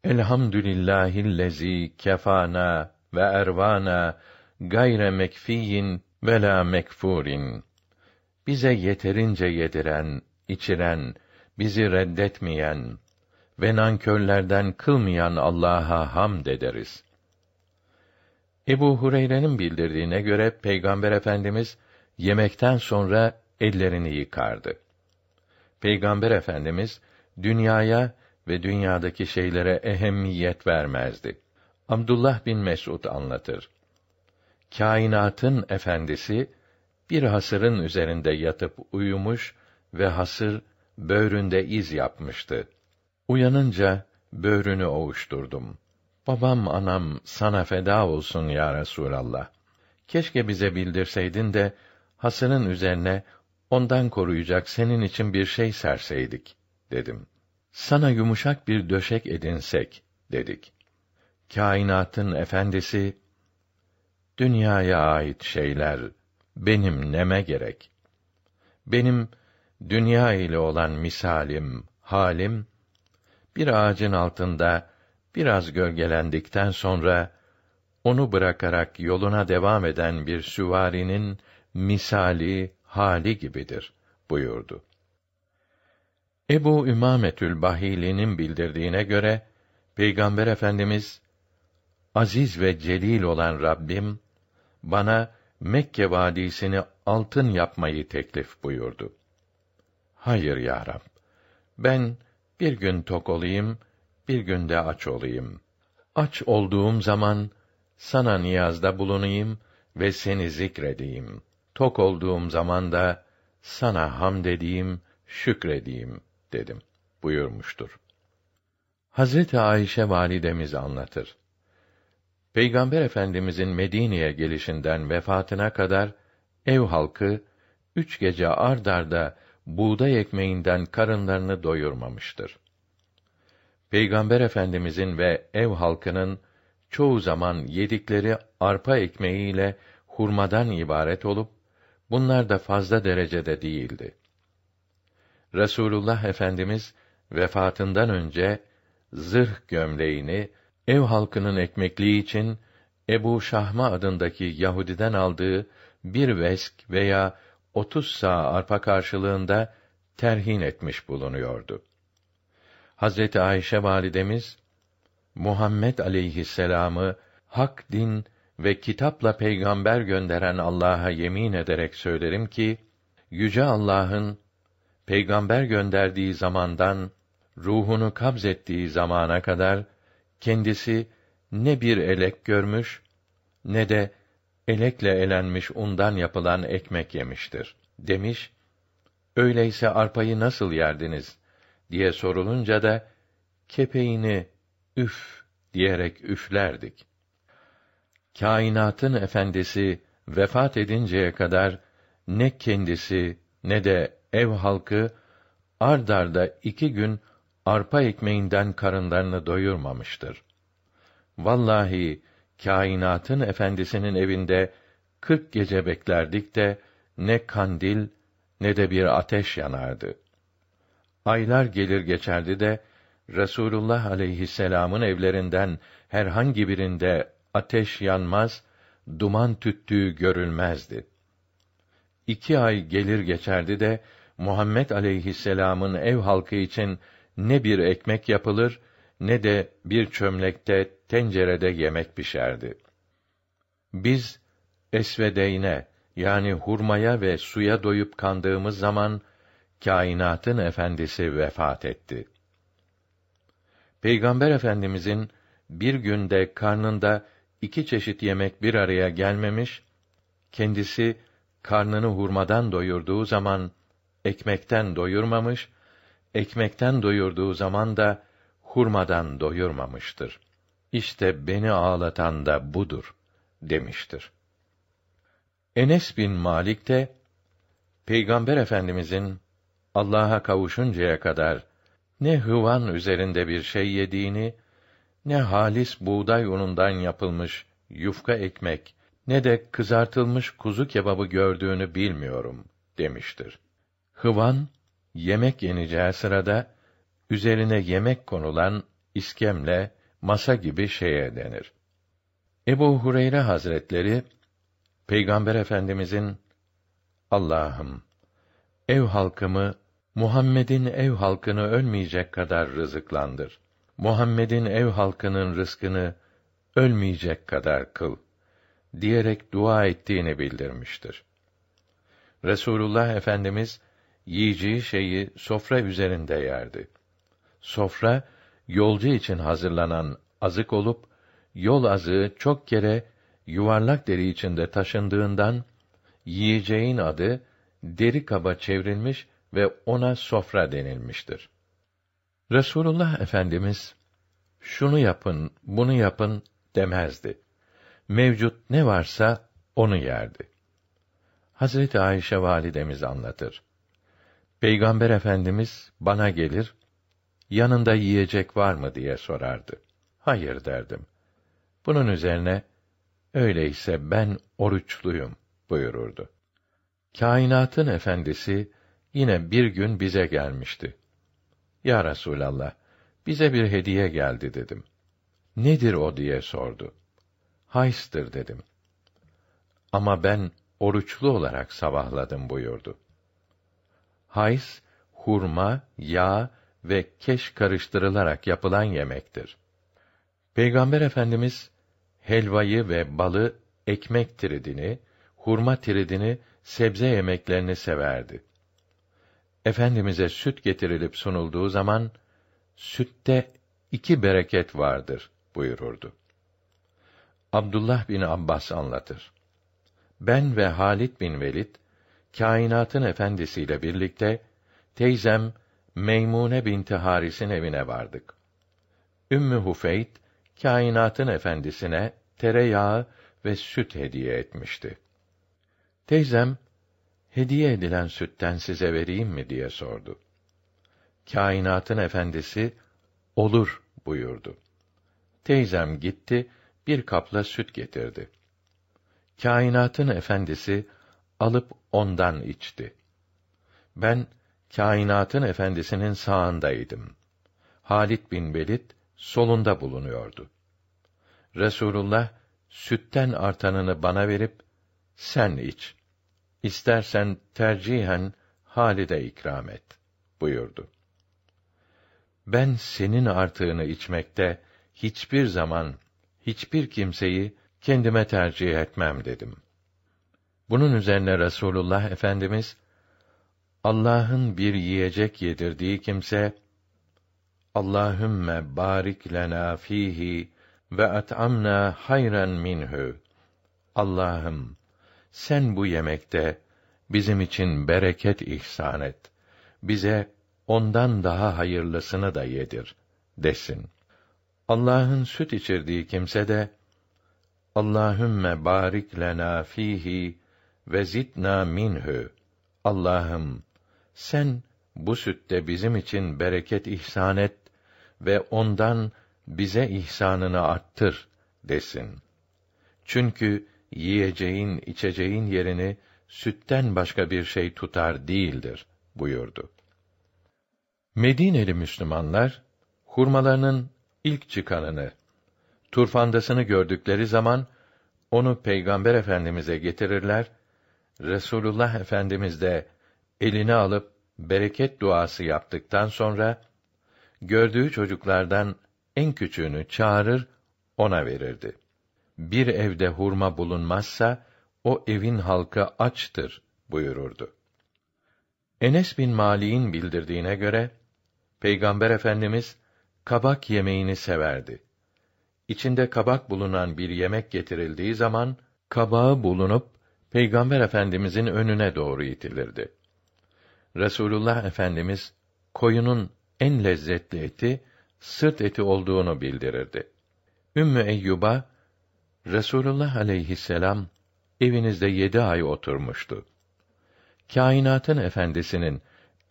Elhamdülillahillezî kefana ve ervana gayre mekfiyin ve la mekfurin. Bize yeterince yediren, içiren, bizi reddetmeyen ve nankörlerden kılmayan Allah'a hamd ederiz. Ebu Hureyre'nin bildirdiğine göre Peygamber Efendimiz yemekten sonra ellerini yıkardı. Peygamber Efendimiz dünyaya ve dünyadaki şeylere ehemmiyet vermezdi. Abdullah bin Mesud anlatır. Kainatın efendisi bir hasırın üzerinde yatıp uyumuş ve hasır böğründe iz yapmıştı. Uyanınca böğrünü ovuşturdum. Babam anam sana feda olsun ya Resulallah. Keşke bize bildirseydin de hasırın üzerine ondan koruyacak senin için bir şey serseydik dedim. Sana yumuşak bir döşek edinsek dedik. Kainatın efendisi dünyaya ait şeyler benim neme gerek? Benim dünya ile olan misalim, halim bir ağacın altında biraz gölgelendikten sonra onu bırakarak yoluna devam eden bir süvarinin misali, hali gibidir buyurdu. Ebu Ümametül Bahili'nin bildirdiğine göre Peygamber Efendimiz aziz ve celil olan Rabbim bana Mekke vadisini altın yapmayı teklif buyurdu. Hayır ya Rab. Ben bir gün tok olayım, bir günde aç olayım. Aç olduğum zaman sana niyazda bulunayım ve seni zikredeyim. Tok olduğum zaman da sana hamd edeyim, şükredeyim dedim buyurmuştur. Hazreti Ayşe validemiz anlatır. Peygamber Efendimizin Medine'ye gelişinden vefatına kadar ev halkı üç gece ard arda buğday ekmeğinden karınlarını doyurmamıştır. Peygamber Efendimizin ve ev halkının çoğu zaman yedikleri arpa ekmeğiyle hurmadan ibaret olup bunlar da fazla derecede değildi. Resulullah Efendimiz vefatından önce zırh gömleğini ev halkının ekmekliği için Ebu Şahma adındaki Yahudiden aldığı bir vesk veya otuz sağ arpa karşılığında terhin etmiş bulunuyordu. Hazreti Ayşe validemiz Muhammed aleyhisselamı hak din ve kitapla peygamber gönderen Allah'a yemin ederek söylerim ki yüce Allah'ın peygamber gönderdiği zamandan ruhunu kabzettiği zamana kadar kendisi ne bir elek görmüş ne de elekle elenmiş undan yapılan ekmek yemiştir demiş. Öyleyse arpayı nasıl yerdiniz diye sorulunca da kepeğini üf diyerek üflerdik. Kainatın efendisi vefat edinceye kadar ne kendisi ne de ev halkı ard arda iki gün arpa ekmeğinden karınlarını doyurmamıştır. Vallahi kainatın efendisinin evinde kırk gece beklerdik de ne kandil ne de bir ateş yanardı. Aylar gelir geçerdi de Resulullah aleyhisselam'ın evlerinden herhangi birinde ateş yanmaz, duman tüttüğü görülmezdi. İki ay gelir geçerdi de Muhammed aleyhisselam'ın ev halkı için ne bir ekmek yapılır ne de bir çömlekte tencerede yemek pişerdi. Biz esvedeyne yani hurmaya ve suya doyup kandığımız zaman kainatın efendisi vefat etti. Peygamber Efendimizin bir günde karnında iki çeşit yemek bir araya gelmemiş, kendisi karnını hurmadan doyurduğu zaman ekmekten doyurmamış, ekmekten doyurduğu zaman da hurmadan doyurmamıştır. İşte beni ağlatan da budur demiştir. Enes bin Malik de Peygamber Efendimizin Allah'a kavuşuncaya kadar ne hıvan üzerinde bir şey yediğini ne halis buğday unundan yapılmış yufka ekmek ne de kızartılmış kuzu kebabı gördüğünü bilmiyorum demiştir. Hıvan yemek yeneceği sırada üzerine yemek konulan iskemle, masa gibi şeye denir. Ebu Hureyre Hazretleri Peygamber Efendimizin Allah'ım ev halkımı Muhammed'in ev halkını ölmeyecek kadar rızıklandır. Muhammed'in ev halkının rızkını ölmeyecek kadar kıl diyerek dua ettiğini bildirmiştir. Resulullah Efendimiz yiyeceği şeyi sofra üzerinde yerdi. Sofra yolcu için hazırlanan azık olup yol azığı çok kere yuvarlak deri içinde taşındığından yiyeceğin adı deri kaba çevrilmiş ve ona sofra denilmiştir. Resulullah Efendimiz şunu yapın, bunu yapın demezdi. Mevcut ne varsa onu yerdi. Hazreti Ayşe validemiz anlatır. Peygamber Efendimiz bana gelir, yanında yiyecek var mı diye sorardı. Hayır derdim. Bunun üzerine öyleyse ben oruçluyum buyururdu. Kainatın efendisi yine bir gün bize gelmişti. Ya Resulallah, bize bir hediye geldi dedim. Nedir o diye sordu. Hays'tır dedim. Ama ben oruçlu olarak sabahladım buyurdu. Hays, hurma, yağ ve keş karıştırılarak yapılan yemektir. Peygamber Efendimiz helvayı ve balı ekmek tiridini, hurma tiridini, sebze yemeklerini severdi. Efendimize süt getirilip sunulduğu zaman sütte iki bereket vardır buyururdu. Abdullah bin Abbas anlatır. Ben ve Halit bin Velid kainatın efendisiyle birlikte teyzem Meymune binti Haris'in evine vardık. Ümmü Hufeyt kainatın efendisine tereyağı ve süt hediye etmişti. Teyzem, hediye edilen sütten size vereyim mi diye sordu. Kainatın efendisi, olur buyurdu. Teyzem gitti, bir kapla süt getirdi. Kainatın efendisi, alıp ondan içti. Ben, kainatın efendisinin sağındaydım. Halit bin Velid, solunda bulunuyordu. Resulullah, sütten artanını bana verip, sen iç. İstersen tercihen Halide ikram et buyurdu. Ben senin artığını içmekte hiçbir zaman hiçbir kimseyi kendime tercih etmem dedim. Bunun üzerine Resulullah Efendimiz Allah'ın bir yiyecek yedirdiği kimse Allahümme barik lena fihi ve at'amna hayran minhu. Allah'ım sen bu yemekte bizim için bereket ihsan et. Bize ondan daha hayırlısını da yedir desin. Allah'ın süt içirdiği kimse de Allahümme barik lena fihi ve zidna minhu. Allah'ım sen bu sütte bizim için bereket ihsan et ve ondan bize ihsanını arttır desin. Çünkü yiyeceğin, içeceğin yerini sütten başka bir şey tutar değildir buyurdu. Medineli Müslümanlar hurmalarının ilk çıkanını, turfandasını gördükleri zaman onu Peygamber Efendimize getirirler. Resulullah Efendimiz de elini alıp bereket duası yaptıktan sonra gördüğü çocuklardan en küçüğünü çağırır, ona verirdi. Bir evde hurma bulunmazsa o evin halkı açtır buyururdu. Enes bin Malik'in bildirdiğine göre Peygamber Efendimiz kabak yemeğini severdi. İçinde kabak bulunan bir yemek getirildiği zaman kabağı bulunup Peygamber Efendimizin önüne doğru itilirdi. Resulullah Efendimiz koyunun en lezzetli eti sırt eti olduğunu bildirirdi. Ümmü Eyyub'a Resulullah aleyhisselam evinizde yedi ay oturmuştu. Kainatın efendisinin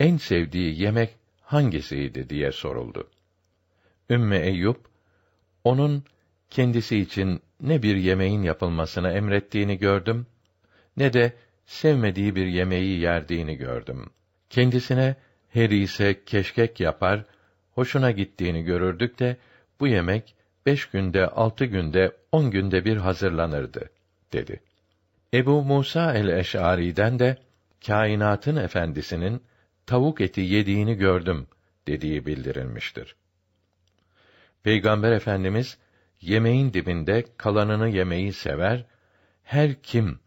en sevdiği yemek hangisiydi diye soruldu. Ümmü Eyyub onun kendisi için ne bir yemeğin yapılmasını emrettiğini gördüm, ne de sevmediği bir yemeği yerdiğini gördüm. Kendisine herise, keşkek yapar, hoşuna gittiğini görürdük de, bu yemek beş günde, altı günde, on günde bir hazırlanırdı, dedi. Ebu Musa el-Eş'ari'den de, kainatın efendisinin tavuk eti yediğini gördüm, dediği bildirilmiştir. Peygamber Efendimiz, yemeğin dibinde kalanını yemeyi sever, her kim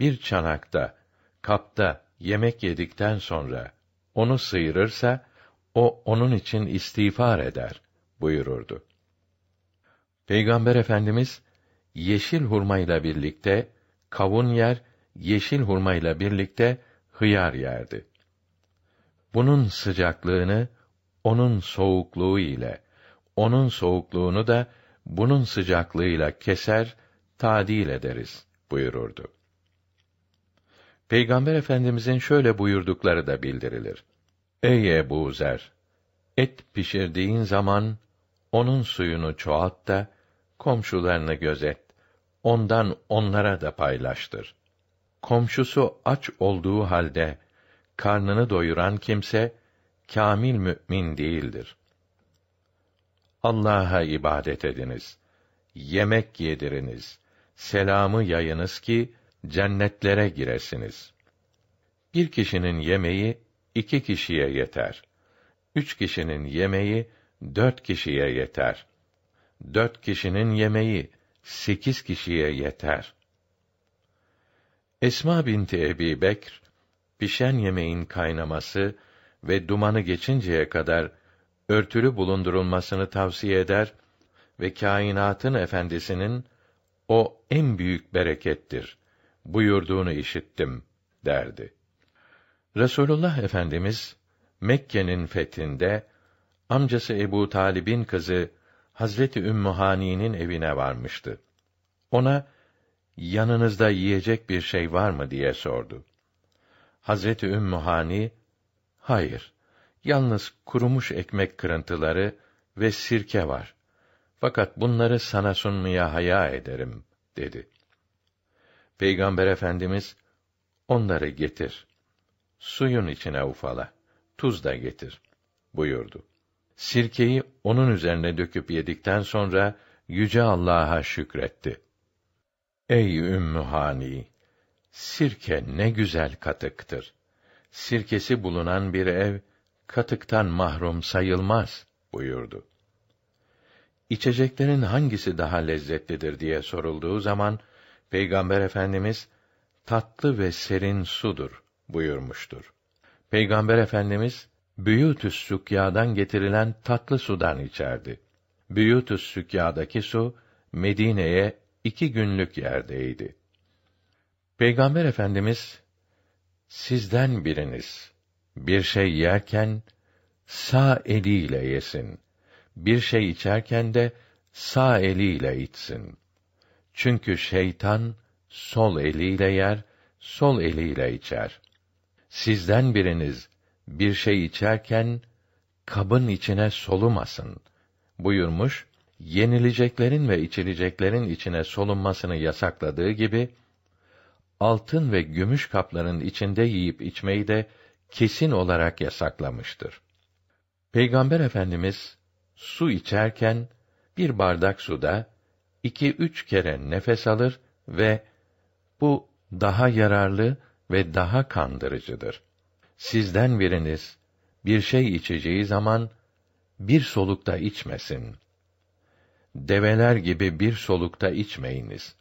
bir çanakta, kapta yemek yedikten sonra onu sıyırırsa, o onun için istiğfar eder buyururdu. Peygamber Efendimiz yeşil hurmayla birlikte kavun yer, yeşil hurmayla birlikte hıyar yerdi. Bunun sıcaklığını onun soğukluğu ile, onun soğukluğunu da bunun sıcaklığıyla keser, tadil ederiz buyururdu. Peygamber Efendimizin şöyle buyurdukları da bildirilir. Ey Ebu Zer! Et pişirdiğin zaman, onun suyunu çoğalt da, komşularını gözet, ondan onlara da paylaştır. Komşusu aç olduğu halde, karnını doyuran kimse, kamil mü'min değildir. Allah'a ibadet ediniz. Yemek yediriniz. Selamı yayınız ki cennetlere giresiniz. Bir kişinin yemeği iki kişiye yeter. Üç kişinin yemeği dört kişiye yeter. Dört kişinin yemeği sekiz kişiye yeter. Esma binti Ebi Bekr, pişen yemeğin kaynaması ve dumanı geçinceye kadar örtülü bulundurulmasını tavsiye eder ve kainatın efendisinin o en büyük berekettir buyurduğunu işittim derdi. Resulullah Efendimiz Mekke'nin fethinde amcası Ebu Talib'in kızı Hazreti Ümmü Hani'nin evine varmıştı. Ona yanınızda yiyecek bir şey var mı diye sordu. Hazreti Ümmü Hani hayır yalnız kurumuş ekmek kırıntıları ve sirke var. Fakat bunları sana sunmaya haya ederim dedi. Peygamber Efendimiz onları getir. Suyun içine ufala. Tuz da getir buyurdu. Sirkeyi onun üzerine döküp yedikten sonra yüce Allah'a şükretti. Ey Ümmü Hani, sirke ne güzel katıktır. Sirkesi bulunan bir ev katıktan mahrum sayılmaz buyurdu. İçeceklerin hangisi daha lezzetlidir diye sorulduğu zaman Peygamber Efendimiz tatlı ve serin sudur buyurmuştur. Peygamber Efendimiz Büyütüs Sükya'dan getirilen tatlı sudan içerdi. Büyütüs Sükya'daki su Medine'ye iki günlük yerdeydi. Peygamber Efendimiz sizden biriniz bir şey yerken sağ eliyle yesin. Bir şey içerken de sağ eliyle içsin. Çünkü şeytan sol eliyle yer, sol eliyle içer. Sizden biriniz bir şey içerken kabın içine solumasın buyurmuş. Yenileceklerin ve içileceklerin içine solunmasını yasakladığı gibi altın ve gümüş kapların içinde yiyip içmeyi de kesin olarak yasaklamıştır. Peygamber Efendimiz su içerken bir bardak suda iki üç kere nefes alır ve bu daha yararlı ve daha kandırıcıdır. Sizden biriniz bir şey içeceği zaman bir solukta içmesin. Develer gibi bir solukta içmeyiniz.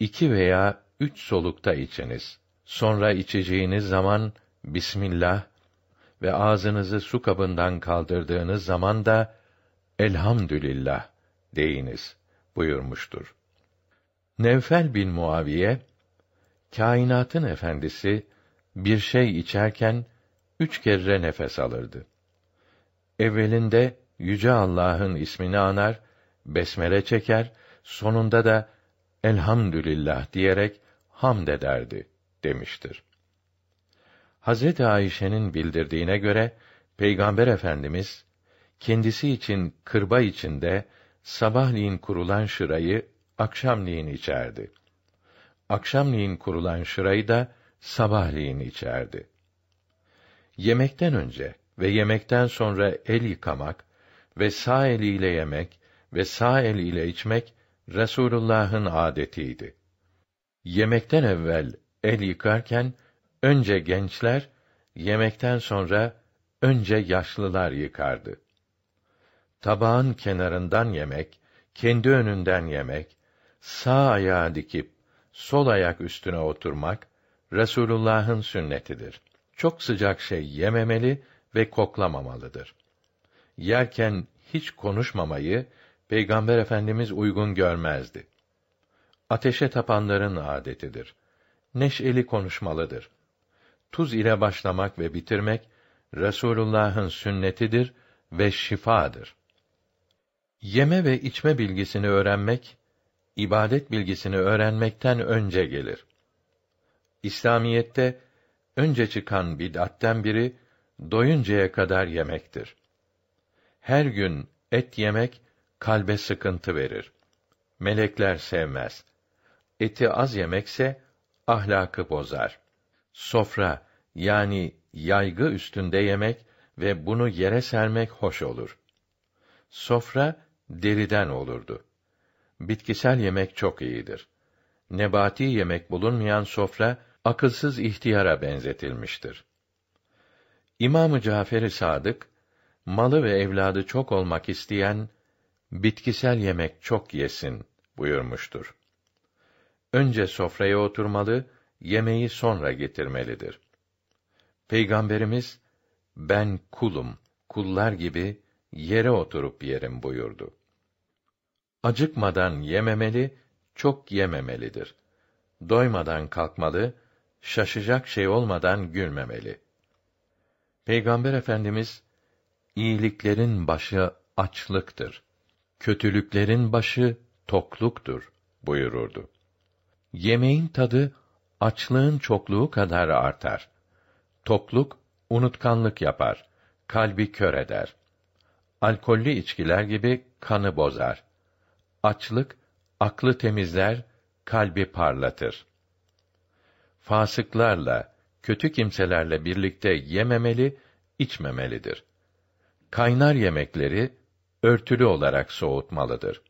İki veya üç solukta içiniz. Sonra içeceğiniz zaman Bismillah ve ağzınızı su kabından kaldırdığınız zaman da Elhamdülillah deyiniz buyurmuştur. Nevfel bin Muaviye kainatın efendisi bir şey içerken üç kere nefes alırdı. Evvelinde yüce Allah'ın ismini anar, besmele çeker, sonunda da elhamdülillah diyerek hamd ederdi demiştir. Hazreti Ayşe'nin bildirdiğine göre Peygamber Efendimiz kendisi için kırba içinde sabahleyin kurulan şırayı akşamleyin içerdi. Akşamleyin kurulan şırayı da sabahleyin içerdi. Yemekten önce ve yemekten sonra el yıkamak ve sağ eliyle yemek ve sağ eliyle içmek Resulullah'ın adetiydi. Yemekten evvel el yıkarken önce gençler, yemekten sonra önce yaşlılar yıkardı. Tabağın kenarından yemek, kendi önünden yemek, sağ ayağı dikip sol ayak üstüne oturmak Resulullah'ın sünnetidir. Çok sıcak şey yememeli ve koklamamalıdır. Yerken hiç konuşmamayı Peygamber Efendimiz uygun görmezdi. Ateşe tapanların adetidir. Neşeli konuşmalıdır. Tuz ile başlamak ve bitirmek Resulullah'ın sünnetidir ve şifadır. Yeme ve içme bilgisini öğrenmek ibadet bilgisini öğrenmekten önce gelir. İslamiyette önce çıkan bid'atten biri doyuncaya kadar yemektir. Her gün et yemek kalbe sıkıntı verir. Melekler sevmez. Eti az yemekse ahlakı bozar. Sofra yani yaygı üstünde yemek ve bunu yere sermek hoş olur. Sofra deriden olurdu. Bitkisel yemek çok iyidir. Nebati yemek bulunmayan sofra akılsız ihtiyara benzetilmiştir. İmamı Cafer-i Sadık malı ve evladı çok olmak isteyen bitkisel yemek çok yesin buyurmuştur. Önce sofraya oturmalı, yemeği sonra getirmelidir. Peygamberimiz ben kulum, kullar gibi yere oturup yerim buyurdu. Acıkmadan yememeli, çok yememelidir. Doymadan kalkmalı, şaşacak şey olmadan gülmemeli. Peygamber Efendimiz iyiliklerin başı açlıktır. Kötülüklerin başı tokluktur buyururdu. Yemeğin tadı açlığın çokluğu kadar artar. Tokluk unutkanlık yapar, kalbi kör eder. Alkollü içkiler gibi kanı bozar. Açlık aklı temizler, kalbi parlatır. Fasıklarla, kötü kimselerle birlikte yememeli, içmemelidir. Kaynar yemekleri örtülü olarak soğutmalıdır.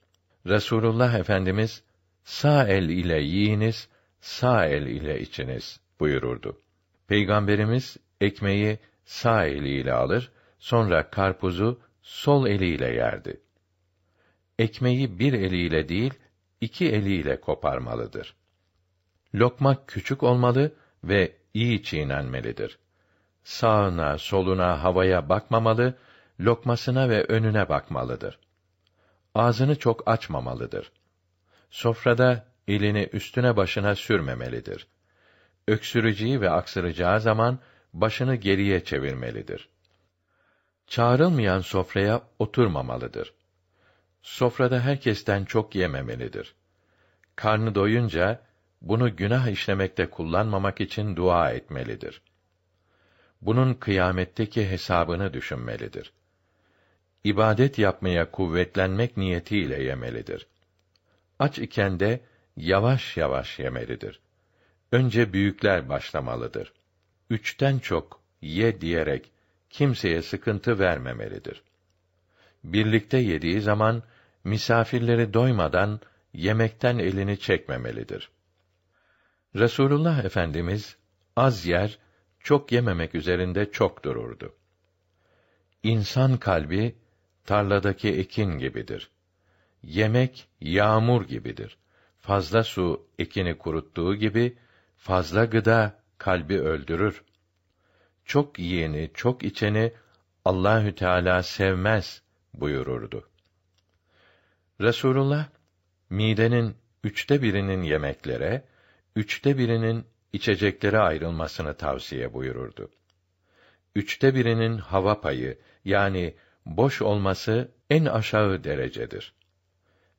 Resulullah Efendimiz sağ el ile yiyiniz, sağ el ile içiniz buyururdu. Peygamberimiz ekmeği sağ eliyle alır, sonra karpuzu sol eliyle yerdi. Ekmeği bir eliyle değil, iki eliyle koparmalıdır. Lokma küçük olmalı ve iyi çiğnenmelidir. Sağına, soluna, havaya bakmamalı, lokmasına ve önüne bakmalıdır. Ağzını çok açmamalıdır. Sofrada elini üstüne başına sürmemelidir. Öksüreceği ve aksıracağı zaman başını geriye çevirmelidir. Çağrılmayan sofraya oturmamalıdır. Sofrada herkesten çok yememelidir. Karnı doyunca bunu günah işlemekte kullanmamak için dua etmelidir. Bunun kıyametteki hesabını düşünmelidir. İbadet yapmaya kuvvetlenmek niyetiyle yemelidir. Aç iken de yavaş yavaş yemelidir. Önce büyükler başlamalıdır. Üçten çok ye diyerek kimseye sıkıntı vermemelidir. Birlikte yediği zaman misafirleri doymadan yemekten elini çekmemelidir. Resulullah Efendimiz az yer, çok yememek üzerinde çok dururdu. İnsan kalbi tarladaki ekin gibidir. Yemek yağmur gibidir. Fazla su ekini kuruttuğu gibi fazla gıda kalbi öldürür. Çok yiyeni, çok içeni Allahü Teala sevmez buyururdu. Resulullah midenin üçte birinin yemeklere, üçte birinin içeceklere ayrılmasını tavsiye buyururdu. Üçte birinin hava payı yani boş olması en aşağı derecedir.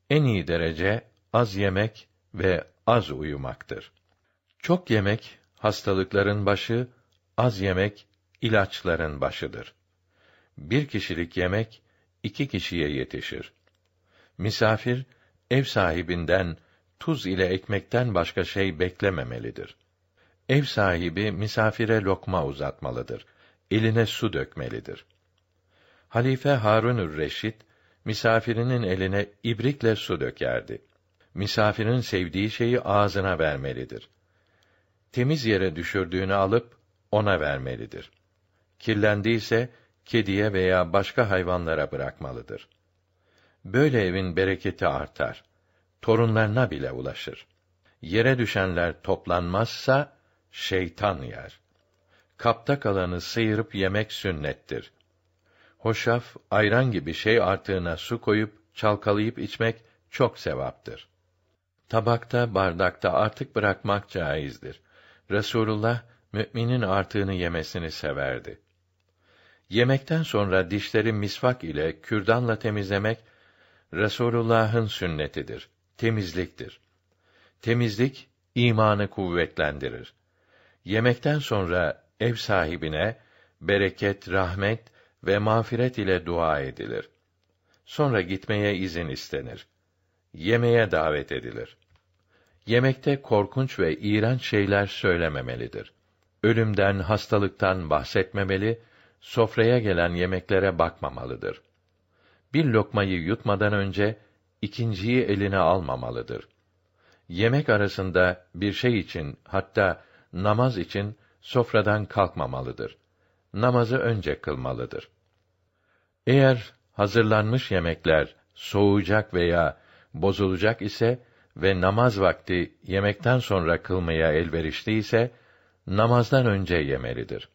En iyi derece az yemek ve az uyumaktır. Çok yemek hastalıkların başı, az yemek ilaçların başıdır. Bir kişilik yemek iki kişiye yetişir. Misafir ev sahibinden tuz ile ekmekten başka şey beklememelidir. Ev sahibi misafire lokma uzatmalıdır. Eline su dökmelidir. Halife Harunür Reşit misafirinin eline ibrikle su dökerdi. Misafirin sevdiği şeyi ağzına vermelidir. Temiz yere düşürdüğünü alıp ona vermelidir. Kirlendiyse kediye veya başka hayvanlara bırakmalıdır. Böyle evin bereketi artar. Torunlarına bile ulaşır. Yere düşenler toplanmazsa şeytan yer. Kapta kalanı sıyırıp yemek sünnettir. Hoşaf, ayran gibi şey artığına su koyup çalkalayıp içmek çok sevaptır. Tabakta, bardakta artık bırakmak caizdir. Resulullah müminin artığını yemesini severdi. Yemekten sonra dişleri misvak ile kürdanla temizlemek Resulullah'ın sünnetidir, temizliktir. Temizlik imanı kuvvetlendirir. Yemekten sonra ev sahibine bereket, rahmet ve mağfiret ile dua edilir. Sonra gitmeye izin istenir. Yemeğe davet edilir. Yemekte korkunç ve iğrenç şeyler söylememelidir. Ölümden, hastalıktan bahsetmemeli, sofraya gelen yemeklere bakmamalıdır. Bir lokmayı yutmadan önce ikinciyi eline almamalıdır. Yemek arasında bir şey için hatta namaz için sofradan kalkmamalıdır. Namazı önce kılmalıdır. Eğer hazırlanmış yemekler soğuyacak veya bozulacak ise ve namaz vakti yemekten sonra kılmaya elverişli ise namazdan önce yemelidir.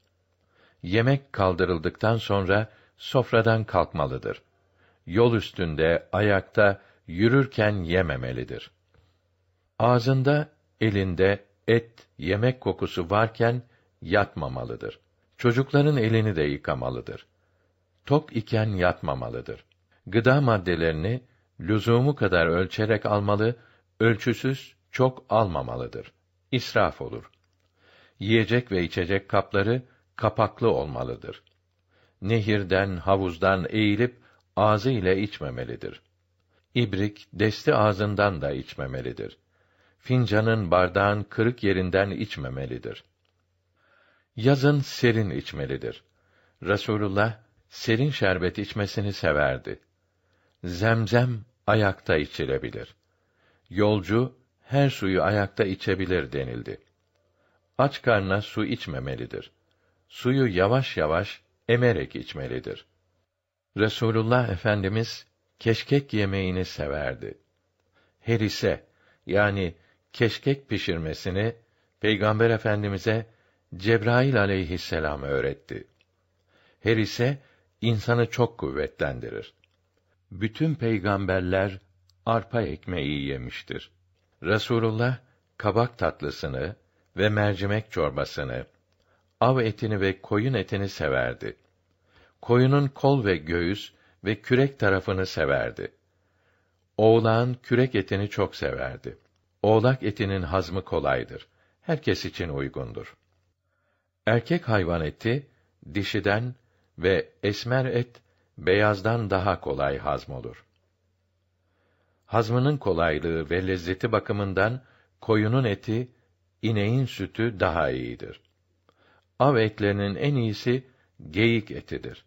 Yemek kaldırıldıktan sonra sofradan kalkmalıdır. Yol üstünde, ayakta, yürürken yememelidir. Ağzında, elinde et, yemek kokusu varken yatmamalıdır. Çocukların elini de yıkamalıdır. Tok iken yatmamalıdır. Gıda maddelerini lüzumu kadar ölçerek almalı, ölçüsüz çok almamalıdır. İsraf olur. Yiyecek ve içecek kapları kapaklı olmalıdır. Nehirden, havuzdan eğilip ağzı ile içmemelidir. İbrik, desti ağzından da içmemelidir. Fincanın, bardağın kırık yerinden içmemelidir. Yazın serin içmelidir. Resulullah serin şerbet içmesini severdi. Zemzem ayakta içilebilir. Yolcu her suyu ayakta içebilir denildi. Aç karna su içmemelidir. Suyu yavaş yavaş emerek içmelidir. Resulullah Efendimiz keşkek yemeğini severdi. Herise yani keşkek pişirmesini Peygamber Efendimize Cebrail aleyhisselam öğretti. Herise insanı çok kuvvetlendirir. Bütün peygamberler arpa ekmeği yemiştir. Resulullah kabak tatlısını ve mercimek çorbasını, av etini ve koyun etini severdi. Koyunun kol ve göğüs ve kürek tarafını severdi. Oğlağın kürek etini çok severdi. Oğlak etinin hazmı kolaydır. Herkes için uygundur. Erkek hayvan eti dişiden ve esmer et beyazdan daha kolay hazmolur. Hazmının kolaylığı ve lezzeti bakımından koyunun eti, ineğin sütü daha iyidir. Av etlerinin en iyisi geyik etidir.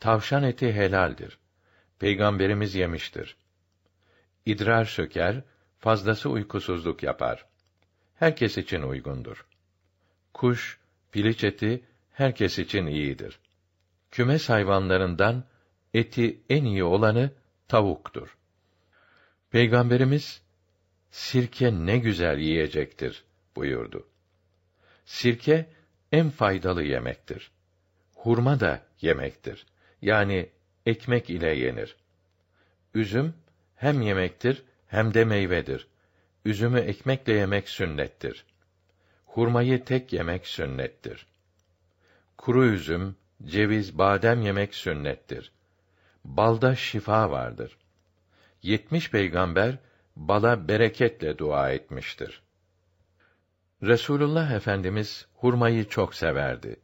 Tavşan eti helaldir. Peygamberimiz yemiştir. İdrar söker, fazlası uykusuzluk yapar. Herkes için uygundur. Kuş, piliç eti herkes için iyidir. Kümes hayvanlarından eti en iyi olanı tavuktur. Peygamberimiz sirke ne güzel yiyecektir buyurdu. Sirke en faydalı yemektir. Hurma da yemektir. Yani ekmek ile yenir. Üzüm hem yemektir hem de meyvedir. Üzümü ekmekle yemek sünnettir. Hurmayı tek yemek sünnettir. Kuru üzüm, ceviz, badem yemek sünnettir. Balda şifa vardır. Yetmiş peygamber bala bereketle dua etmiştir. Resulullah Efendimiz hurmayı çok severdi.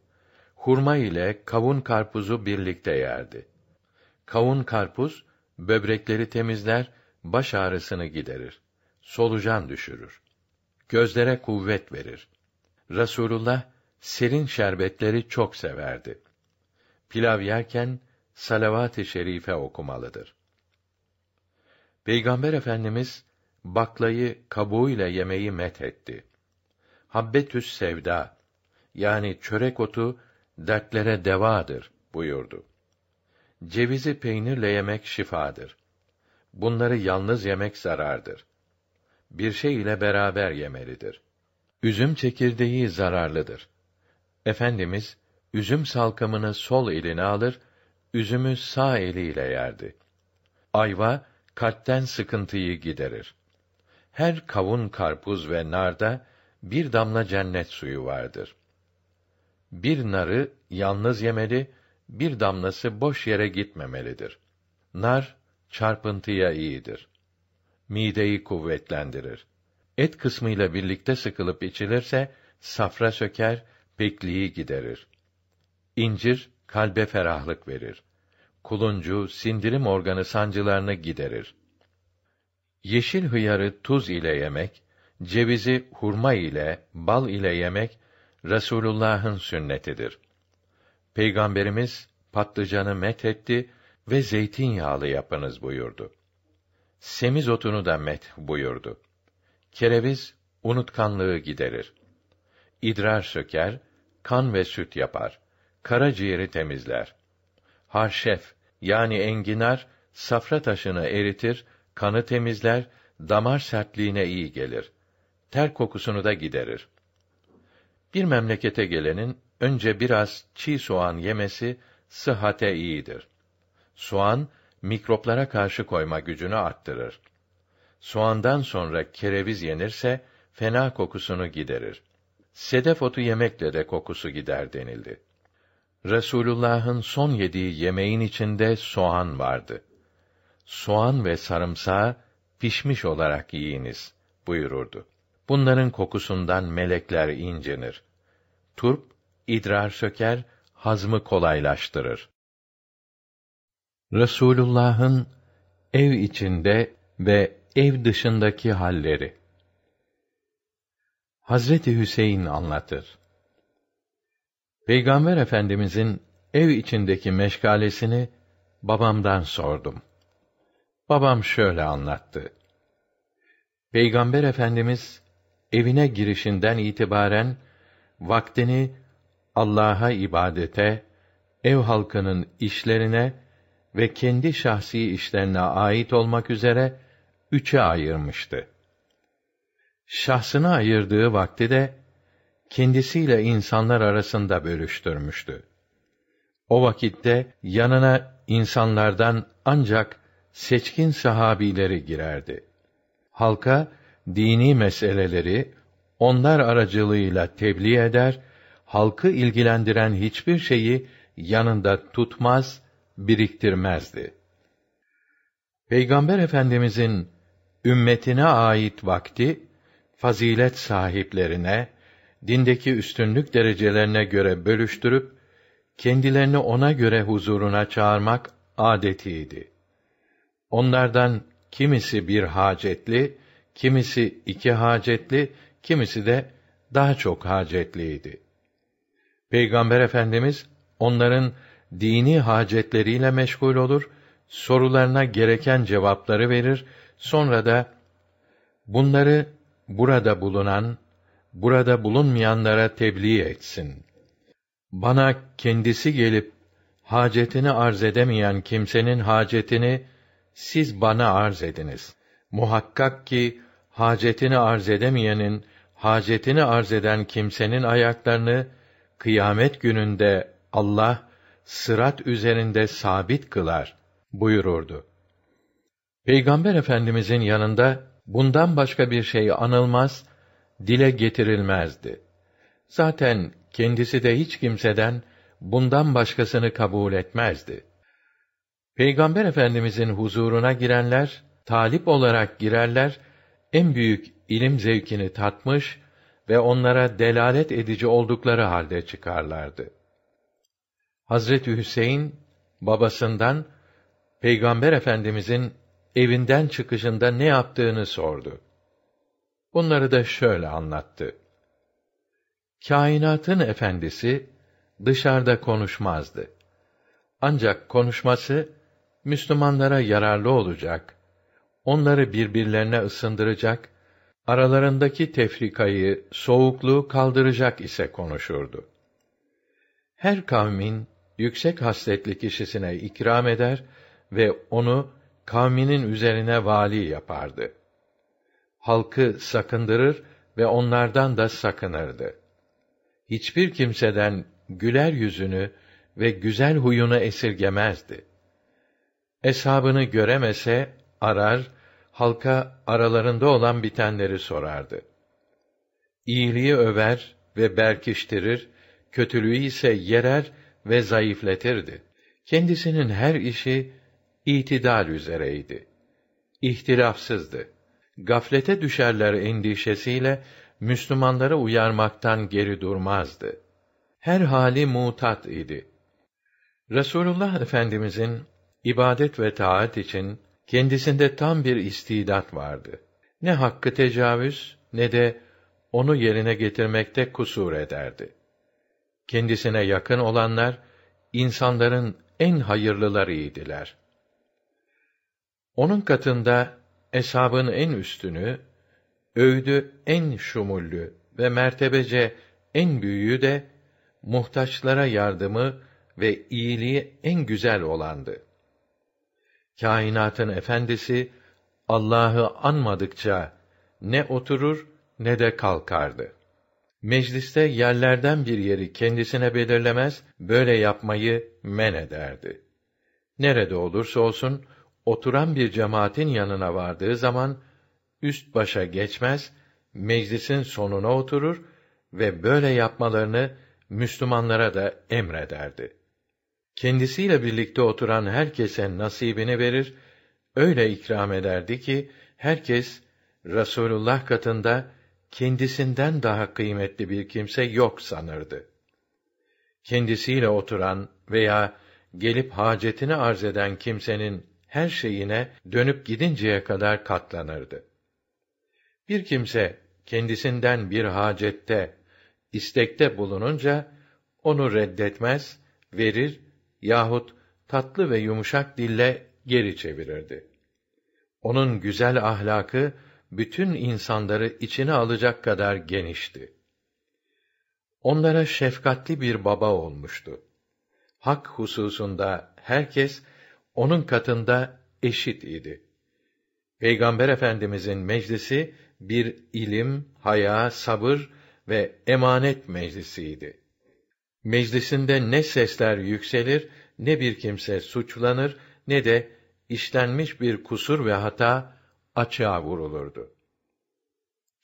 Hurma ile kavun karpuzu birlikte yerdi. Kavun karpuz böbrekleri temizler, baş ağrısını giderir. Solucan düşürür. Gözlere kuvvet verir. Rasulullah serin şerbetleri çok severdi. Pilav yerken salavat-ı şerife okumalıdır. Peygamber Efendimiz baklayı kabuğuyla yemeyi met etti. Habbetüs sevda yani çörek otu dertlere devadır buyurdu. Cevizi peynirle yemek şifadır. Bunları yalnız yemek zarardır. Bir şey ile beraber yemelidir. Üzüm çekirdeği zararlıdır. Efendimiz üzüm salkımını sol eline alır, üzümü sağ eliyle yerdi. Ayva kalpten sıkıntıyı giderir. Her kavun, karpuz ve narda bir damla cennet suyu vardır. Bir narı yalnız yemeli, bir damlası boş yere gitmemelidir. Nar çarpıntıya iyidir. Mideyi kuvvetlendirir. Et kısmıyla birlikte sıkılıp içilirse safra söker, pekliği giderir. İncir kalbe ferahlık verir. Kuluncu sindirim organı sancılarını giderir. Yeşil hıyarı tuz ile yemek, cevizi hurma ile, bal ile yemek Resulullah'ın sünnetidir. Peygamberimiz patlıcanı met etti ve zeytinyağlı yapınız buyurdu. Semiz otunu da met buyurdu. Kereviz unutkanlığı giderir. İdrar söker, kan ve süt yapar. Karaciğeri temizler. Harşef yani enginar safra taşını eritir, kanı temizler, damar sertliğine iyi gelir. Ter kokusunu da giderir. Bir memlekete gelenin önce biraz çiğ soğan yemesi sıhhate iyidir. Soğan mikroplara karşı koyma gücünü arttırır. Soğandan sonra kereviz yenirse fena kokusunu giderir. Sedef otu yemekle de kokusu gider denildi. Resulullah'ın son yediği yemeğin içinde soğan vardı. Soğan ve sarımsağı pişmiş olarak yiyiniz buyururdu. Bunların kokusundan melekler incinir. Turp idrar söker, hazmı kolaylaştırır. Resulullah'ın ev içinde ve ev dışındaki halleri. Hazreti Hüseyin anlatır. Peygamber Efendimizin ev içindeki meşgalesini babamdan sordum. Babam şöyle anlattı. Peygamber Efendimiz evine girişinden itibaren vaktini Allah'a ibadete, ev halkının işlerine ve kendi şahsi işlerine ait olmak üzere üçe ayırmıştı. Şahsına ayırdığı vakti de kendisiyle insanlar arasında bölüştürmüştü. O vakitte yanına insanlardan ancak seçkin sahabileri girerdi. Halka dini meseleleri onlar aracılığıyla tebliğ eder, halkı ilgilendiren hiçbir şeyi yanında tutmaz, biriktirmezdi. Peygamber Efendimizin ümmetine ait vakti fazilet sahiplerine, dindeki üstünlük derecelerine göre bölüştürüp kendilerini ona göre huzuruna çağırmak adetiydi. Onlardan kimisi bir hacetli, kimisi iki hacetli, kimisi de daha çok hacetliydi. Peygamber Efendimiz onların dini hacetleriyle meşgul olur, sorularına gereken cevapları verir, sonra da bunları burada bulunan, burada bulunmayanlara tebliğ etsin. Bana kendisi gelip hacetini arz edemeyen kimsenin hacetini siz bana arz ediniz. Muhakkak ki hacetini arz edemeyenin hacetini arz eden kimsenin ayaklarını kıyamet gününde Allah sırat üzerinde sabit kılar buyururdu. Peygamber Efendimizin yanında bundan başka bir şey anılmaz, dile getirilmezdi. Zaten kendisi de hiç kimseden bundan başkasını kabul etmezdi. Peygamber Efendimizin huzuruna girenler talip olarak girerler, en büyük ilim zevkini tatmış ve onlara delalet edici oldukları halde çıkarlardı. Hazreti Hüseyin babasından Peygamber Efendimizin evinden çıkışında ne yaptığını sordu. Bunları da şöyle anlattı. Kainatın efendisi dışarıda konuşmazdı. Ancak konuşması Müslümanlara yararlı olacak, onları birbirlerine ısındıracak, aralarındaki tefrikayı, soğukluğu kaldıracak ise konuşurdu. Her kavmin yüksek hasletli kişisine ikram eder ve onu kavminin üzerine vali yapardı. Halkı sakındırır ve onlardan da sakınırdı. Hiçbir kimseden güler yüzünü ve güzel huyunu esirgemezdi. Eshabını göremese arar, halka aralarında olan bitenleri sorardı. İyiliği över ve berkiştirir, kötülüğü ise yerer ve zayıfletirdi. Kendisinin her işi itidal üzereydi. İhtilafsızdı. Gaflete düşerler endişesiyle Müslümanları uyarmaktan geri durmazdı. Her hali mutat idi. Resulullah Efendimizin ibadet ve taat için kendisinde tam bir istidat vardı. Ne hakkı tecavüz ne de onu yerine getirmekte kusur ederdi. Kendisine yakın olanlar insanların en hayırlılarıydılar. Onun katında eshabın en üstünü, övdü en şumullü ve mertebece en büyüğü de muhtaçlara yardımı ve iyiliği en güzel olandı. Kainatın efendisi Allah'ı anmadıkça ne oturur ne de kalkardı. Mecliste yerlerden bir yeri kendisine belirlemez, böyle yapmayı men ederdi. Nerede olursa olsun, oturan bir cemaatin yanına vardığı zaman, üst başa geçmez, meclisin sonuna oturur ve böyle yapmalarını Müslümanlara da emrederdi. Kendisiyle birlikte oturan herkese nasibini verir, öyle ikram ederdi ki, herkes, Rasulullah katında, kendisinden daha kıymetli bir kimse yok sanırdı. Kendisiyle oturan veya gelip hacetini arz eden kimsenin her şeyine dönüp gidinceye kadar katlanırdı. Bir kimse kendisinden bir hacette, istekte bulununca onu reddetmez, verir yahut tatlı ve yumuşak dille geri çevirirdi. Onun güzel ahlakı bütün insanları içine alacak kadar genişti. Onlara şefkatli bir baba olmuştu. Hak hususunda herkes onun katında eşit idi. Peygamber Efendimizin meclisi bir ilim, haya, sabır ve emanet meclisiydi. Meclisinde ne sesler yükselir, ne bir kimse suçlanır, ne de işlenmiş bir kusur ve hata açığa vurulurdu.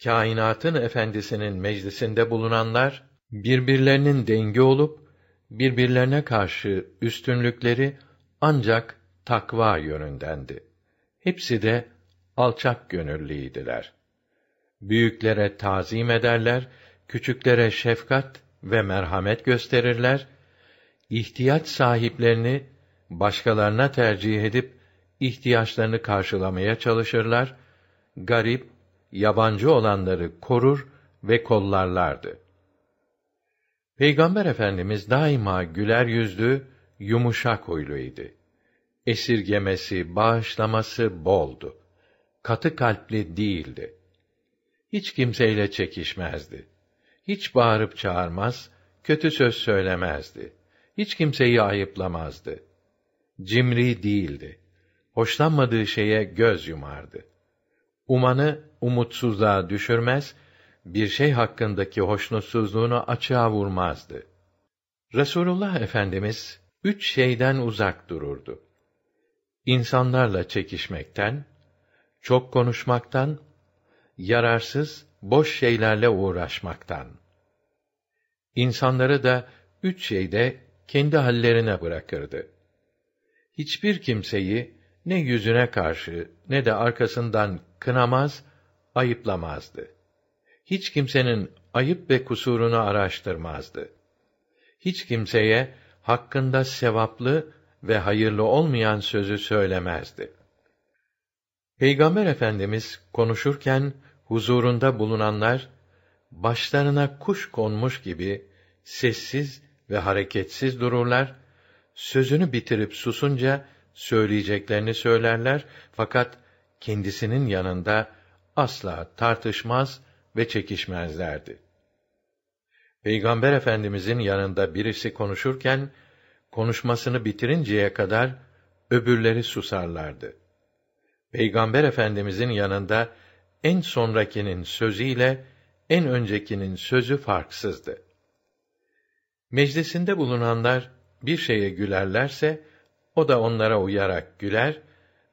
Kainatın efendisinin meclisinde bulunanlar birbirlerinin dengi olup birbirlerine karşı üstünlükleri ancak takva yönündendi. Hepsi de alçak gönüllüydiler. Büyüklere tazim ederler, küçüklere şefkat ve merhamet gösterirler, ihtiyaç sahiplerini başkalarına tercih edip ihtiyaçlarını karşılamaya çalışırlar, garip, yabancı olanları korur ve kollarlardı. Peygamber Efendimiz daima güler yüzlü, yumuşak huyluydu. Esirgemesi, bağışlaması boldu. Katı kalpli değildi. Hiç kimseyle çekişmezdi. Hiç bağırıp çağırmaz, kötü söz söylemezdi. Hiç kimseyi ayıplamazdı. Cimri değildi. Hoşlanmadığı şeye göz yumardı. Umanı umutsuzluğa düşürmez, bir şey hakkındaki hoşnutsuzluğunu açığa vurmazdı. Resulullah Efendimiz üç şeyden uzak dururdu. İnsanlarla çekişmekten, çok konuşmaktan, yararsız, boş şeylerle uğraşmaktan. İnsanları da üç şeyde kendi hallerine bırakırdı. Hiçbir kimseyi ne yüzüne karşı ne de arkasından kınamaz, ayıplamazdı. Hiç kimsenin ayıp ve kusurunu araştırmazdı. Hiç kimseye hakkında sevaplı ve hayırlı olmayan sözü söylemezdi. Peygamber Efendimiz konuşurken huzurunda bulunanlar başlarına kuş konmuş gibi sessiz ve hareketsiz dururlar. Sözünü bitirip susunca söyleyeceklerini söylerler fakat kendisinin yanında asla tartışmaz ve çekişmezlerdi. Peygamber Efendimizin yanında birisi konuşurken konuşmasını bitirinceye kadar öbürleri susarlardı. Peygamber Efendimizin yanında en sonrakinin sözüyle en öncekinin sözü farksızdı. Meclisinde bulunanlar bir şeye gülerlerse o da onlara uyarak güler,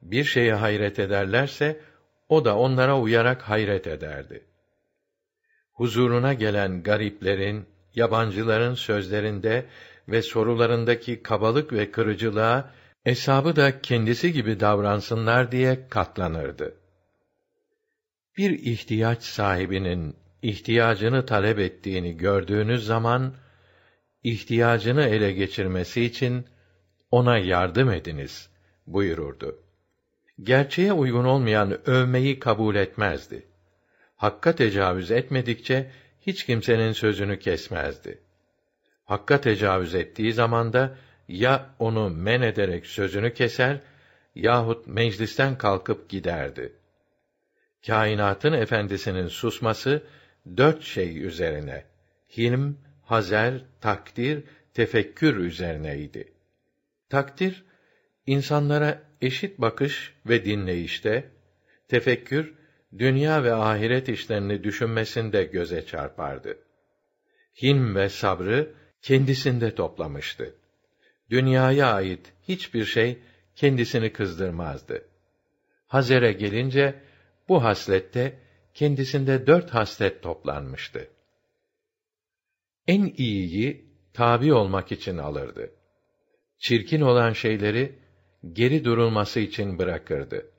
bir şeye hayret ederlerse o da onlara uyarak hayret ederdi. Huzuruna gelen gariplerin, yabancıların sözlerinde ve sorularındaki kabalık ve kırıcılığa hesabı da kendisi gibi davransınlar diye katlanırdı. Bir ihtiyaç sahibinin ihtiyacını talep ettiğini gördüğünüz zaman ihtiyacını ele geçirmesi için ona yardım ediniz buyururdu. Gerçeğe uygun olmayan övmeyi kabul etmezdi. Hakka tecavüz etmedikçe hiç kimsenin sözünü kesmezdi. Hakka tecavüz ettiği zaman da ya onu men ederek sözünü keser yahut meclisten kalkıp giderdi. Kainatın efendisinin susması dört şey üzerine, hilm, hazer, takdir, tefekkür üzerineydi. Takdir, insanlara eşit bakış ve dinleyişte, tefekkür, dünya ve ahiret işlerini düşünmesinde göze çarpardı. Hilm ve sabrı kendisinde toplamıştı. Dünyaya ait hiçbir şey kendisini kızdırmazdı. Hazere gelince bu haslette kendisinde dört haslet toplanmıştı. En iyiyi tabi olmak için alırdı. Çirkin olan şeyleri geri durulması için bırakırdı.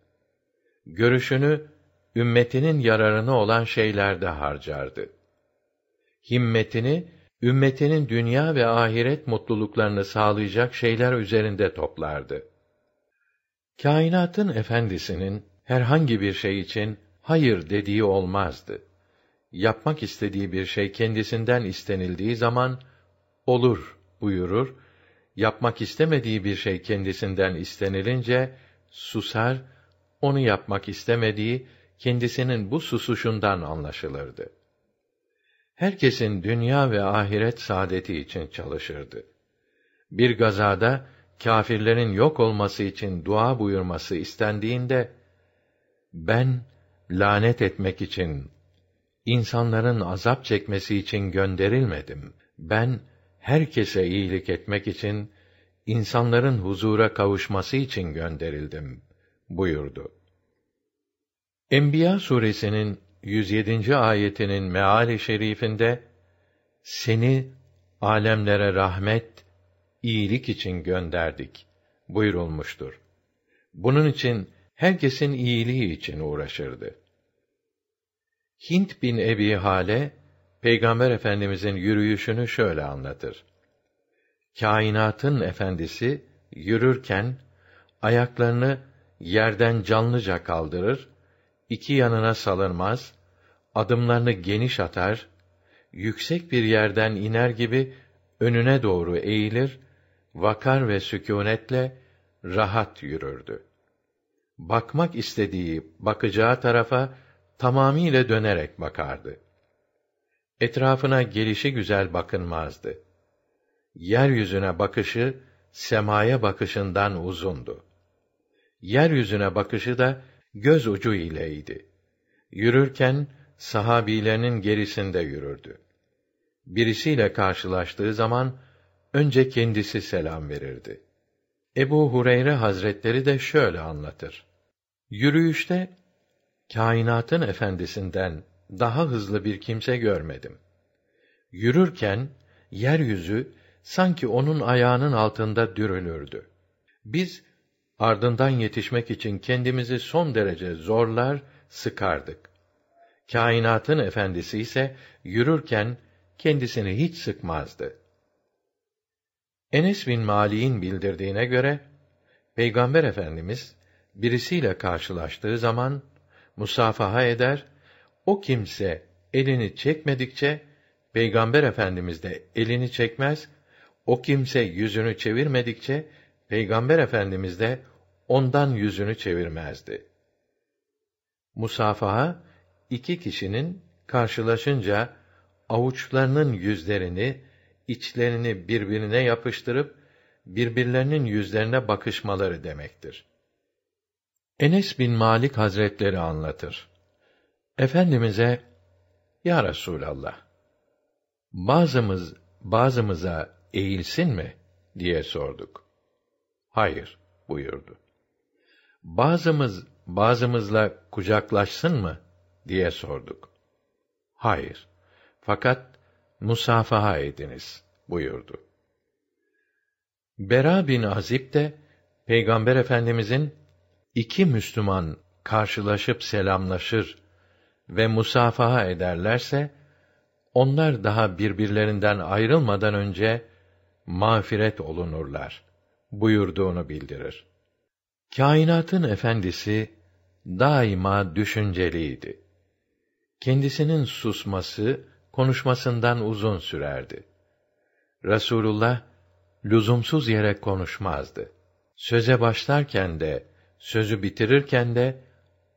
Görüşünü ümmetinin yararına olan şeylerde harcardı. Himmetini ümmetinin dünya ve ahiret mutluluklarını sağlayacak şeyler üzerinde toplardı. Kainatın efendisinin herhangi bir şey için hayır dediği olmazdı. Yapmak istediği bir şey kendisinden istenildiği zaman olur buyurur. Yapmak istemediği bir şey kendisinden istenilince susar, onu yapmak istemediği kendisinin bu susuşundan anlaşılırdı. Herkesin dünya ve ahiret saadeti için çalışırdı. Bir gazada kâfirlerin yok olması için dua buyurması istendiğinde ben lanet etmek için insanların azap çekmesi için gönderilmedim. Ben herkese iyilik etmek için insanların huzura kavuşması için gönderildim buyurdu. Enbiya suresinin 107. ayetinin meali şerifinde seni alemlere rahmet, iyilik için gönderdik buyurulmuştur. Bunun için herkesin iyiliği için uğraşırdı. Hint bin Ebi Hale Peygamber Efendimizin yürüyüşünü şöyle anlatır. Kainatın efendisi yürürken ayaklarını yerden canlıca kaldırır iki yanına salınmaz, adımlarını geniş atar, yüksek bir yerden iner gibi önüne doğru eğilir, vakar ve sükûnetle rahat yürürdü. Bakmak istediği, bakacağı tarafa tamamiyle dönerek bakardı. Etrafına gelişi güzel bakınmazdı. Yeryüzüne bakışı semaya bakışından uzundu. Yeryüzüne bakışı da göz ucu ileydi. Yürürken sahabilerinin gerisinde yürürdü. Birisiyle karşılaştığı zaman önce kendisi selam verirdi. Ebu Hureyre Hazretleri de şöyle anlatır. Yürüyüşte kainatın efendisinden daha hızlı bir kimse görmedim. Yürürken yeryüzü sanki onun ayağının altında dürülürdü. Biz ardından yetişmek için kendimizi son derece zorlar, sıkardık. Kainatın efendisi ise yürürken kendisini hiç sıkmazdı. Enes bin Mali'in bildirdiğine göre Peygamber Efendimiz birisiyle karşılaştığı zaman musafaha eder, o kimse elini çekmedikçe Peygamber Efendimiz de elini çekmez, o kimse yüzünü çevirmedikçe Peygamber Efendimiz de ondan yüzünü çevirmezdi. Musafaha iki kişinin karşılaşınca avuçlarının yüzlerini, içlerini birbirine yapıştırıp birbirlerinin yüzlerine bakışmaları demektir. Enes bin Malik Hazretleri anlatır. Efendimize Ya Resulallah bazımız bazımıza eğilsin mi diye sorduk. Hayır buyurdu. Bazımız bazımızla kucaklaşsın mı diye sorduk. Hayır. Fakat musafaha ediniz buyurdu. Bera bin Azib de Peygamber Efendimizin iki Müslüman karşılaşıp selamlaşır ve musafaha ederlerse onlar daha birbirlerinden ayrılmadan önce mağfiret olunurlar buyurduğunu bildirir. Kainatın efendisi daima düşünceliydi. Kendisinin susması konuşmasından uzun sürerdi. Rasulullah lüzumsuz yere konuşmazdı. Söze başlarken de, sözü bitirirken de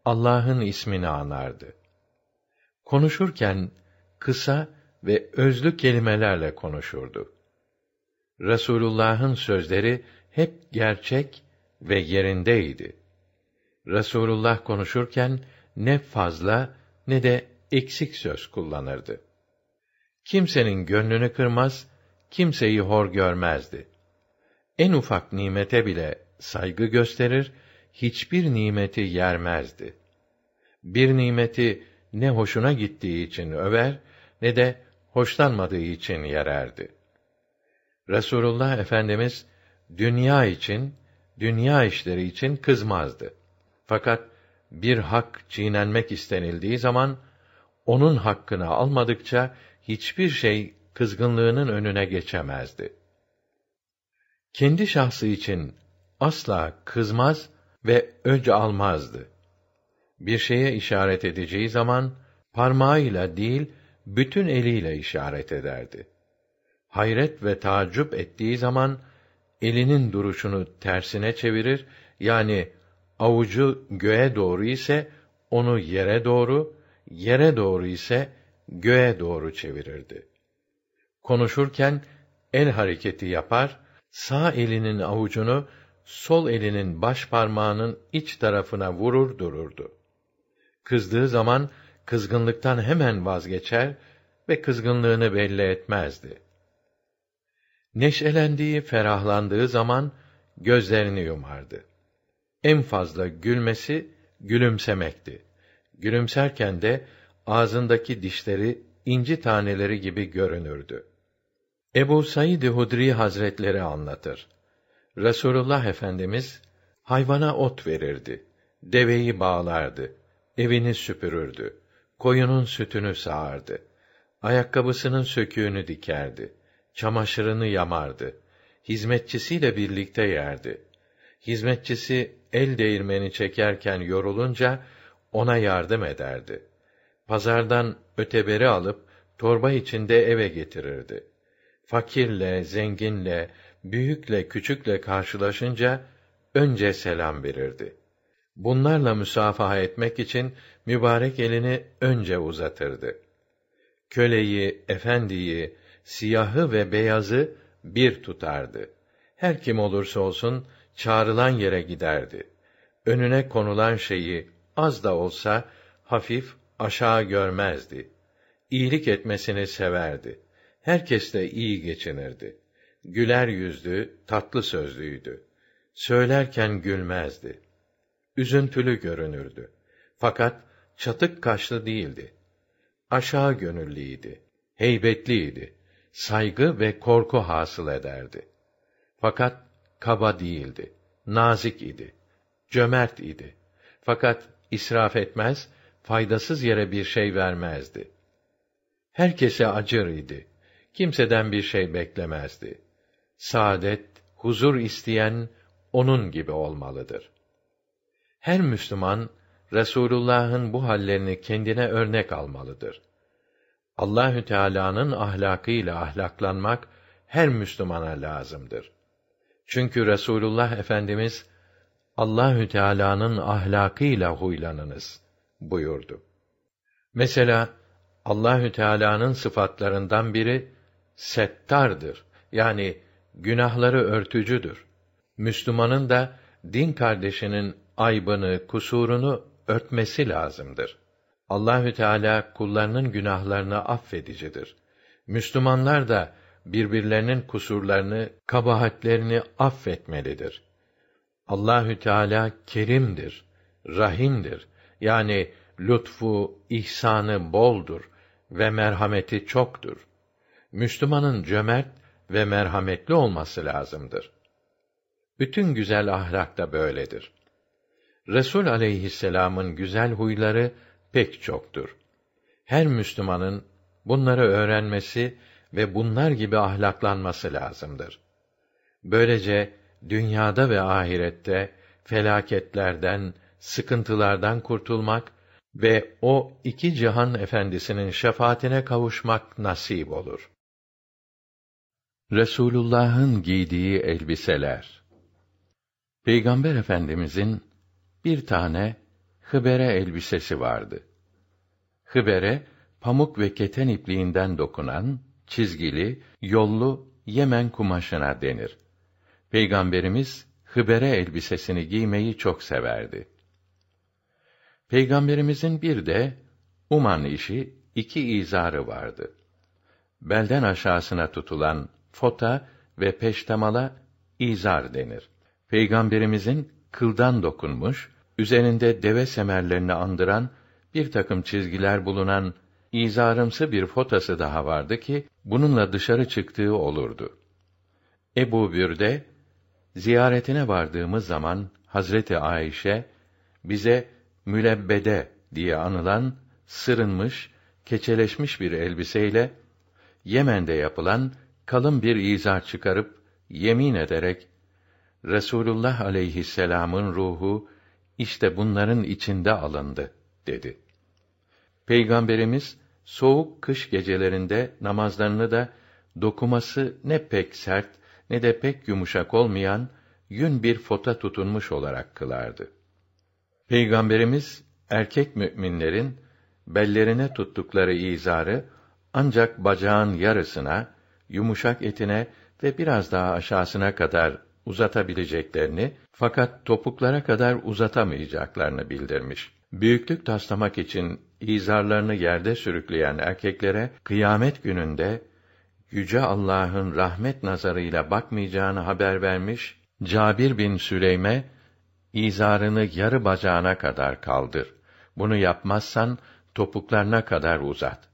Allah'ın ismini anardı. Konuşurken kısa ve özlü kelimelerle konuşurdu. Resulullah'ın sözleri hep gerçek ve yerindeydi. Resulullah konuşurken ne fazla ne de eksik söz kullanırdı. Kimsenin gönlünü kırmaz, kimseyi hor görmezdi. En ufak nimete bile saygı gösterir, hiçbir nimeti yermezdi. Bir nimeti ne hoşuna gittiği için över ne de hoşlanmadığı için yererdi. Resulullah Efendimiz dünya için, dünya işleri için kızmazdı. Fakat bir hak çiğnenmek istenildiği zaman onun hakkını almadıkça hiçbir şey kızgınlığının önüne geçemezdi. Kendi şahsı için asla kızmaz ve öc almazdı. Bir şeye işaret edeceği zaman parmağıyla değil bütün eliyle işaret ederdi. Hayret ve tacip ettiği zaman elinin duruşunu tersine çevirir yani avucu göğe doğru ise onu yere doğru, yere doğru ise göğe doğru çevirirdi. Konuşurken el hareketi yapar, sağ elinin avucunu sol elinin baş parmağının iç tarafına vurur dururdu. Kızdığı zaman kızgınlıktan hemen vazgeçer ve kızgınlığını belli etmezdi. Neşelendiği, ferahlandığı zaman gözlerini yumardı. En fazla gülmesi gülümsemekti. Gülümserken de ağzındaki dişleri inci taneleri gibi görünürdü. Ebu Said Hudri Hazretleri anlatır. Resulullah Efendimiz hayvana ot verirdi. Deveyi bağlardı. Evini süpürürdü. Koyunun sütünü sağardı. Ayakkabısının söküğünü dikerdi. Çamaşırını yamardı. Hizmetçisiyle birlikte yerdi. Hizmetçisi el değirmeni çekerken yorulunca ona yardım ederdi. Pazardan öteberi alıp torba içinde eve getirirdi. Fakirle, zenginle, büyükle, küçükle karşılaşınca önce selam verirdi. Bunlarla müsafaha etmek için mübarek elini önce uzatırdı. Köleyi, efendiyi, siyahı ve beyazı bir tutardı. Her kim olursa olsun çağrılan yere giderdi. Önüne konulan şeyi az da olsa hafif aşağı görmezdi. İyilik etmesini severdi. Herkesle iyi geçinirdi. Güler yüzlü, tatlı sözlüydü. Söylerken gülmezdi. Üzüntülü görünürdü. Fakat çatık kaşlı değildi. Aşağı gönüllüydi. Heybetliydi. Saygı ve korku hasıl ederdi. Fakat kaba değildi. Nazik idi. Cömert idi. Fakat israf etmez, faydasız yere bir şey vermezdi. Herkese acır idi. Kimseden bir şey beklemezdi. Saadet, huzur isteyen onun gibi olmalıdır. Her Müslüman Resulullah'ın bu hallerini kendine örnek almalıdır. Allahü Teala'nın ahlakıyla ahlaklanmak her Müslümana lazımdır. Çünkü Resulullah Efendimiz Allahü Teala'nın ahlakıyla huylanınız buyurdu. Mesela Allahü Teala'nın sıfatlarından biri settardır. Yani günahları örtücüdür. Müslümanın da din kardeşinin aybını, kusurunu örtmesi lazımdır. Allahü Teala kullarının günahlarını affedicidir. Müslümanlar da birbirlerinin kusurlarını, kabahatlerini affetmelidir. Allahü Teala kerimdir, rahimdir. Yani lütfu, ihsanı boldur ve merhameti çoktur. Müslümanın cömert ve merhametli olması lazımdır. Bütün güzel ahlak da böyledir. Resul aleyhisselam'ın güzel huyları pek çoktur. Her Müslümanın bunları öğrenmesi ve bunlar gibi ahlaklanması lazımdır. Böylece dünyada ve ahirette felaketlerden, sıkıntılardan kurtulmak ve o iki cihan efendisinin şefaatine kavuşmak nasip olur. Resulullah'ın giydiği elbiseler Peygamber Efendimizin bir tane hıbere elbisesi vardı. Hıbere pamuk ve keten ipliğinden dokunan çizgili, yollu Yemen kumaşına denir. Peygamberimiz hıbere elbisesini giymeyi çok severdi. Peygamberimizin bir de uman işi iki izarı vardı. Belden aşağısına tutulan fota ve peştemala izar denir. Peygamberimizin kıldan dokunmuş, üzerinde deve semerlerini andıran bir takım çizgiler bulunan izarımsı bir fotası daha vardı ki bununla dışarı çıktığı olurdu. Ebu Bürde ziyaretine vardığımız zaman Hazreti Ayşe bize mülebbede diye anılan sırınmış, keçeleşmiş bir elbiseyle Yemen'de yapılan kalın bir izar çıkarıp yemin ederek Resulullah aleyhisselam'ın ruhu işte bunların içinde alındı dedi. Peygamberimiz soğuk kış gecelerinde namazlarını da dokuması ne pek sert ne de pek yumuşak olmayan yün bir fota tutunmuş olarak kılardı. Peygamberimiz erkek müminlerin bellerine tuttukları izarı ancak bacağın yarısına, yumuşak etine ve biraz daha aşağısına kadar uzatabileceklerini fakat topuklara kadar uzatamayacaklarını bildirmiş. Büyüklük taslamak için izarlarını yerde sürükleyen erkeklere kıyamet gününde yüce Allah'ın rahmet nazarıyla bakmayacağını haber vermiş. Cabir bin Süleyme izarını yarı bacağına kadar kaldır. Bunu yapmazsan topuklarına kadar uzat.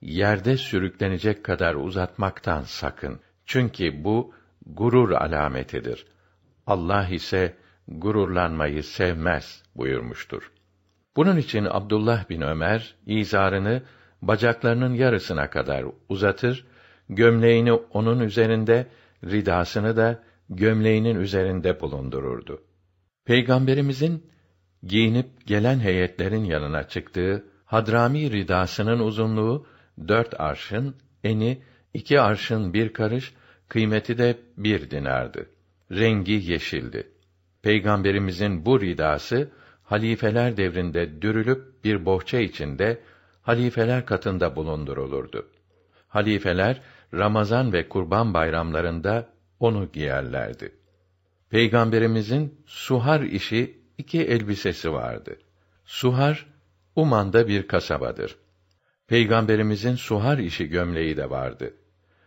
Yerde sürüklenecek kadar uzatmaktan sakın. Çünkü bu gurur alametidir. Allah ise gururlanmayı sevmez buyurmuştur. Bunun için Abdullah bin Ömer izarını bacaklarının yarısına kadar uzatır, gömleğini onun üzerinde, ridasını da gömleğinin üzerinde bulundururdu. Peygamberimizin giyinip gelen heyetlerin yanına çıktığı hadrami ridasının uzunluğu dört arşın, eni iki arşın bir karış, kıymeti de bir dinardı. Rengi yeşildi. Peygamberimizin bu ridası halifeler devrinde dürülüp bir bohça içinde halifeler katında bulundurulurdu. Halifeler Ramazan ve Kurban bayramlarında onu giyerlerdi. Peygamberimizin suhar işi iki elbisesi vardı. Suhar Uman'da bir kasabadır. Peygamberimizin suhar işi gömleği de vardı.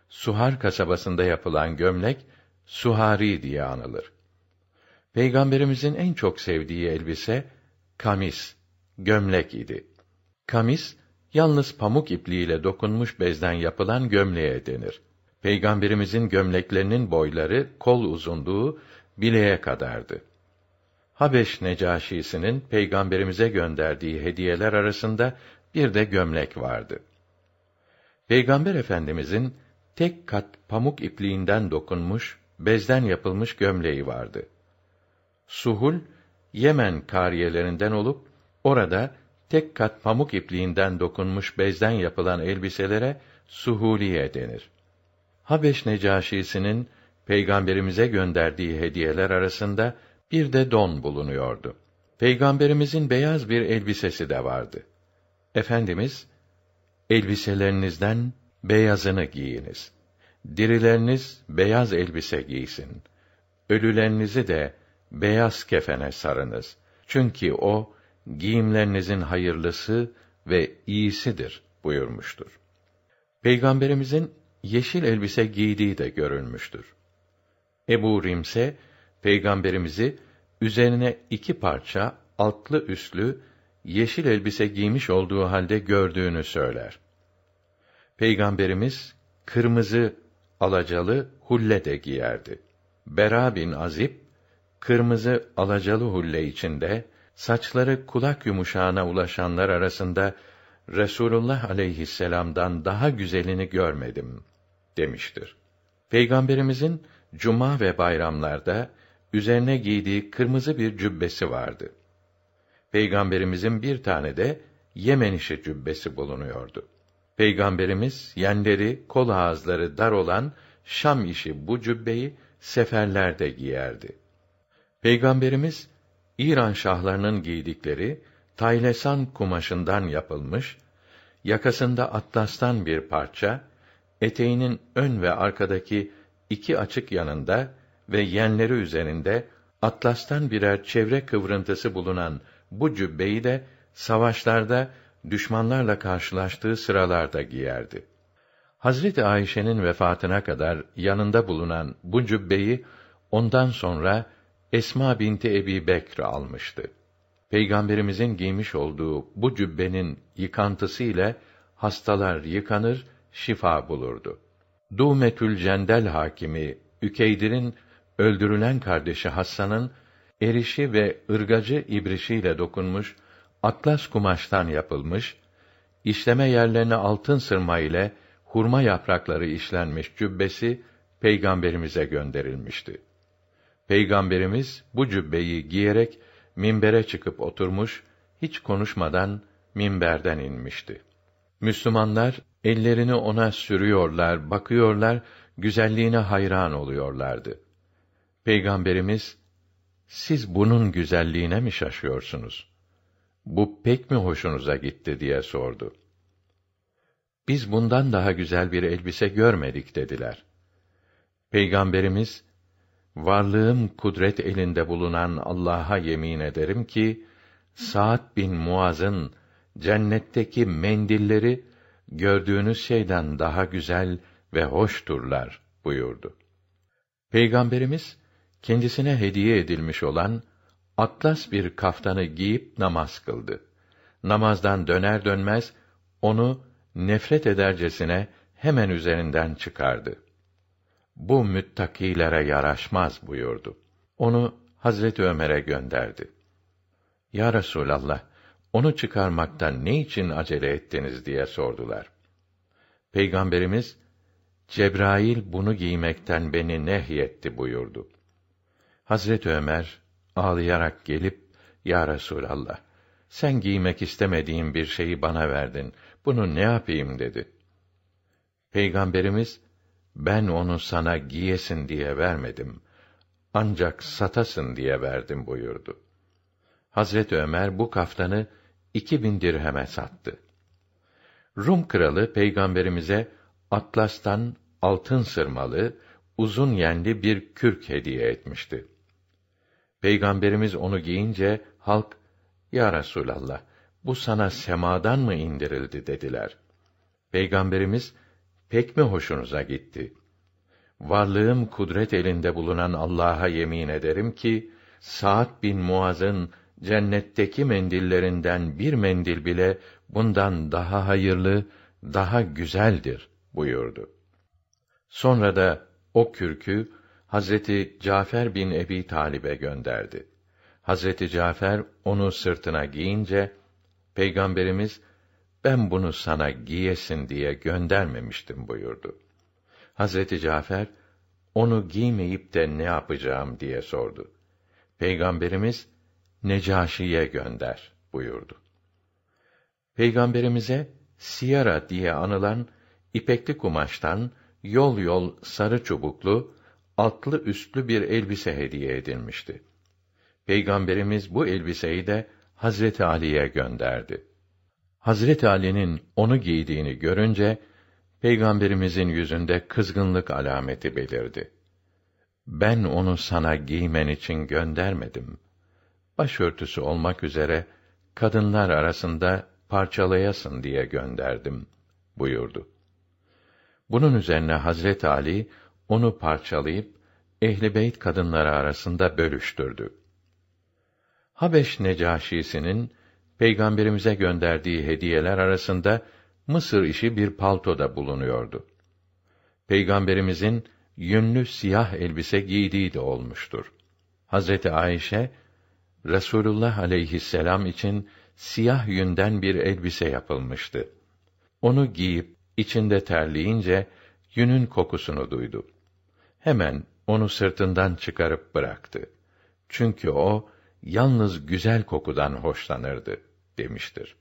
Suhar kasabasında yapılan gömlek suhari diye anılır. Peygamberimizin en çok sevdiği elbise kamis, gömlek idi. Kamis yalnız pamuk ipliğiyle dokunmuş bezden yapılan gömleğe denir. Peygamberimizin gömleklerinin boyları, kol uzunluğu bileğe kadardı. Habeş Necaşisi'nin peygamberimize gönderdiği hediyeler arasında bir de gömlek vardı. Peygamber Efendimizin tek kat pamuk ipliğinden dokunmuş, bezden yapılmış gömleği vardı. Suhul Yemen kariyelerinden olup orada tek kat pamuk ipliğinden dokunmuş bezden yapılan elbiselere suhuliye denir. Habeş Necaşisi'nin peygamberimize gönderdiği hediyeler arasında bir de don bulunuyordu. Peygamberimizin beyaz bir elbisesi de vardı. Efendimiz, elbiselerinizden beyazını giyiniz. Dirileriniz beyaz elbise giysin. Ölülerinizi de beyaz kefene sarınız. Çünkü o giyimlerinizin hayırlısı ve iyisidir buyurmuştur. Peygamberimizin yeşil elbise giydiği de görülmüştür. Ebu Rimse peygamberimizi üzerine iki parça altlı üstlü yeşil elbise giymiş olduğu halde gördüğünü söyler. Peygamberimiz kırmızı alacalı hulle de giyerdi. Bera bin Azib kırmızı alacalı hulle içinde saçları kulak yumuşağına ulaşanlar arasında Resulullah aleyhisselam'dan daha güzelini görmedim demiştir. Peygamberimizin cuma ve bayramlarda üzerine giydiği kırmızı bir cübbesi vardı. Peygamberimizin bir tane de Yemen cübbesi bulunuyordu. Peygamberimiz yenleri, kol ağızları dar olan Şam işi bu cübbeyi seferlerde giyerdi. Peygamberimiz İran şahlarının giydikleri taylesan kumaşından yapılmış, yakasında atlastan bir parça, eteğinin ön ve arkadaki iki açık yanında ve yenleri üzerinde atlastan birer çevre kıvrıntısı bulunan bu cübbeyi de savaşlarda düşmanlarla karşılaştığı sıralarda giyerdi. Hazreti Ayşe'nin vefatına kadar yanında bulunan bu cübbeyi ondan sonra Esma binti Ebi Bekr almıştı. Peygamberimizin giymiş olduğu bu cübbenin yıkantısı ile hastalar yıkanır, şifa bulurdu. Dumetül Cendel hakimi Ükeydir'in öldürülen kardeşi Hassan'ın erişi ve ırgacı ibrişiyle dokunmuş atlas kumaştan yapılmış, işleme yerlerine altın sırma ile hurma yaprakları işlenmiş cübbesi peygamberimize gönderilmişti. Peygamberimiz bu cübbeyi giyerek minbere çıkıp oturmuş, hiç konuşmadan minberden inmişti. Müslümanlar ellerini ona sürüyorlar, bakıyorlar, güzelliğine hayran oluyorlardı. Peygamberimiz siz bunun güzelliğine mi şaşıyorsunuz? Bu pek mi hoşunuza gitti diye sordu. Biz bundan daha güzel bir elbise görmedik dediler. Peygamberimiz varlığım kudret elinde bulunan Allah'a yemin ederim ki Sa'd bin Muaz'ın cennetteki mendilleri gördüğünüz şeyden daha güzel ve hoşturlar buyurdu. Peygamberimiz kendisine hediye edilmiş olan atlas bir kaftanı giyip namaz kıldı. Namazdan döner dönmez onu nefret edercesine hemen üzerinden çıkardı. Bu müttakilere yaraşmaz buyurdu. Onu Hazreti Ömer'e gönderdi. Ya Resulallah, onu çıkarmaktan ne için acele ettiniz diye sordular. Peygamberimiz Cebrail bunu giymekten beni nehyetti buyurdu. Hazret Ömer ağlayarak gelip Ya Resulallah sen giymek istemediğin bir şeyi bana verdin. Bunu ne yapayım dedi. Peygamberimiz ben onu sana giyesin diye vermedim. Ancak satasın diye verdim buyurdu. Hazret Ömer bu kaftanı iki bin dirheme sattı. Rum kralı peygamberimize atlastan altın sırmalı, uzun yenli bir kürk hediye etmişti. Peygamberimiz onu giyince halk "Ya Resulallah, bu sana semadan mı indirildi?" dediler. Peygamberimiz pek mi hoşunuza gitti? Varlığım kudret elinde bulunan Allah'a yemin ederim ki Sa'd bin Muaz'ın cennetteki mendillerinden bir mendil bile bundan daha hayırlı, daha güzeldir buyurdu. Sonra da o kürkü Hazreti Cafer bin Ebi Talib'e gönderdi. Hazreti Cafer onu sırtına giyince Peygamberimiz ben bunu sana giyesin diye göndermemiştim buyurdu. Hazreti Cafer onu giymeyip de ne yapacağım diye sordu. Peygamberimiz Necaşi'ye gönder buyurdu. Peygamberimize siyara diye anılan ipekli kumaştan yol yol sarı çubuklu, altlı üstlü bir elbise hediye edilmişti. Peygamberimiz bu elbiseyi de Hazreti Ali'ye gönderdi. Hazreti Ali'nin onu giydiğini görünce Peygamberimizin yüzünde kızgınlık alameti belirdi. Ben onu sana giymen için göndermedim. Başörtüsü olmak üzere kadınlar arasında parçalayasın diye gönderdim buyurdu. Bunun üzerine Hazret Ali onu parçalayıp ehli beyt kadınları arasında bölüştürdü. Habeş Necaşisi'nin peygamberimize gönderdiği hediyeler arasında Mısır işi bir palto da bulunuyordu. Peygamberimizin yünlü siyah elbise giydiği de olmuştur. Hazreti Ayşe Resulullah aleyhisselam için siyah yünden bir elbise yapılmıştı. Onu giyip içinde terleyince yünün kokusunu duydu. Hemen onu sırtından çıkarıp bıraktı. Çünkü o yalnız güzel kokudan hoşlanırdı demiştir.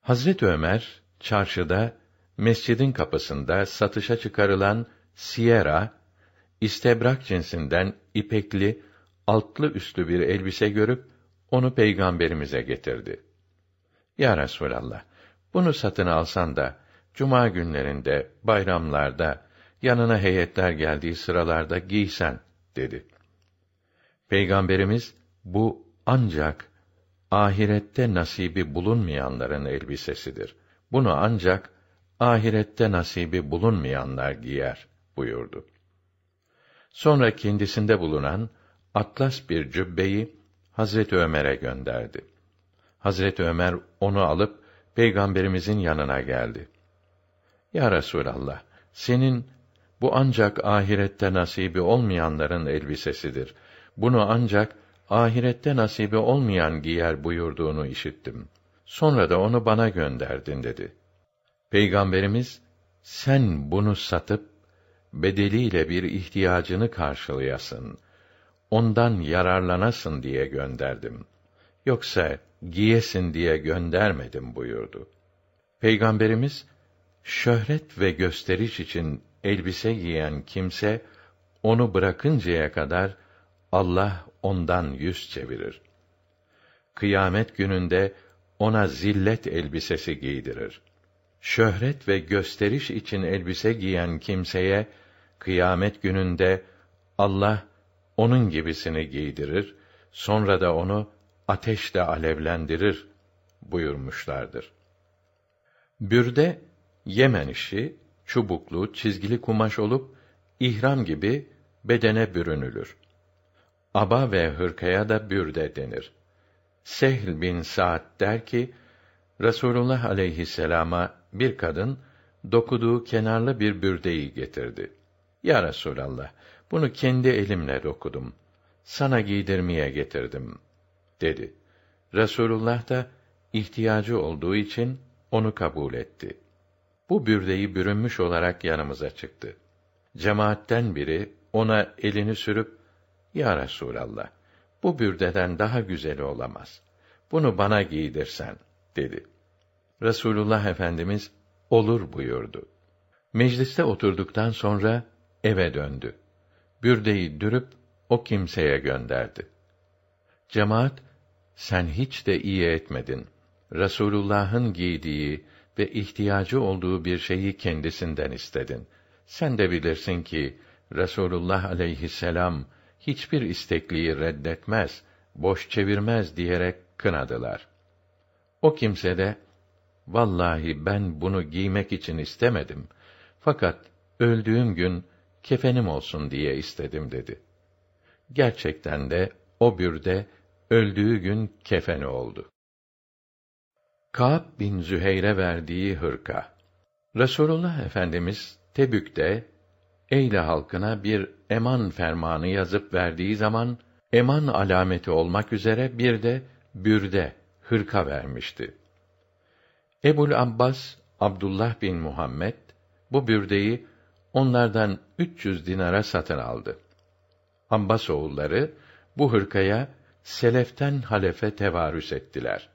Hazret Ömer çarşıda mescidin kapısında satışa çıkarılan siyera istebrak cinsinden ipekli altlı üstlü bir elbise görüp onu peygamberimize getirdi. Ya Resulallah, bunu satın alsan da cuma günlerinde, bayramlarda, yanına heyetler geldiği sıralarda giysen dedi. Peygamberimiz bu ancak ahirette nasibi bulunmayanların elbisesidir. Bunu ancak ahirette nasibi bulunmayanlar giyer buyurdu. Sonra kendisinde bulunan atlas bir cübbeyi Hazreti Ömer'e gönderdi. Hazreti Ömer onu alıp peygamberimizin yanına geldi. Ya Resulallah, senin bu ancak ahirette nasibi olmayanların elbisesidir. Bunu ancak ahirette nasibi olmayan giyer buyurduğunu işittim. Sonra da onu bana gönderdin dedi. Peygamberimiz, sen bunu satıp, bedeliyle bir ihtiyacını karşılayasın, ondan yararlanasın diye gönderdim. Yoksa giyesin diye göndermedim buyurdu. Peygamberimiz, şöhret ve gösteriş için elbise giyen kimse, onu bırakıncaya kadar, Allah ondan yüz çevirir. Kıyamet gününde ona zillet elbisesi giydirir. Şöhret ve gösteriş için elbise giyen kimseye kıyamet gününde Allah onun gibisini giydirir, sonra da onu ateşle alevlendirir buyurmuşlardır. Bürde Yemen işi çubuklu, çizgili kumaş olup ihram gibi bedene bürünülür. Aba ve hırkaya da bürde denir. Sehl bin Sa'd der ki, Resulullah aleyhisselama bir kadın dokuduğu kenarlı bir bürdeyi getirdi. Ya Resulallah, bunu kendi elimle dokudum. Sana giydirmeye getirdim, dedi. Resulullah da ihtiyacı olduğu için onu kabul etti. Bu bürdeyi bürünmüş olarak yanımıza çıktı. Cemaatten biri ona elini sürüp ya Resulallah, bu bürdeden daha güzeli olamaz. Bunu bana giydirsen, dedi. Resulullah Efendimiz, olur buyurdu. Mecliste oturduktan sonra eve döndü. Bürdeyi dürüp o kimseye gönderdi. Cemaat, sen hiç de iyi etmedin. Resulullah'ın giydiği ve ihtiyacı olduğu bir şeyi kendisinden istedin. Sen de bilirsin ki Resulullah aleyhisselam hiçbir istekliyi reddetmez, boş çevirmez diyerek kınadılar. O kimse de, vallahi ben bunu giymek için istemedim. Fakat öldüğüm gün kefenim olsun diye istedim dedi. Gerçekten de o bürde öldüğü gün kefeni oldu. Kâb bin Züheyre verdiği hırka. Resulullah Efendimiz Tebük'te Eyle halkına bir eman fermanı yazıp verdiği zaman eman alameti olmak üzere bir de bürde hırka vermişti. Ebul Abbas Abdullah bin Muhammed bu bürdeyi onlardan 300 dinara satın aldı. Abbas oğulları bu hırkaya seleften halefe tevarüs ettiler.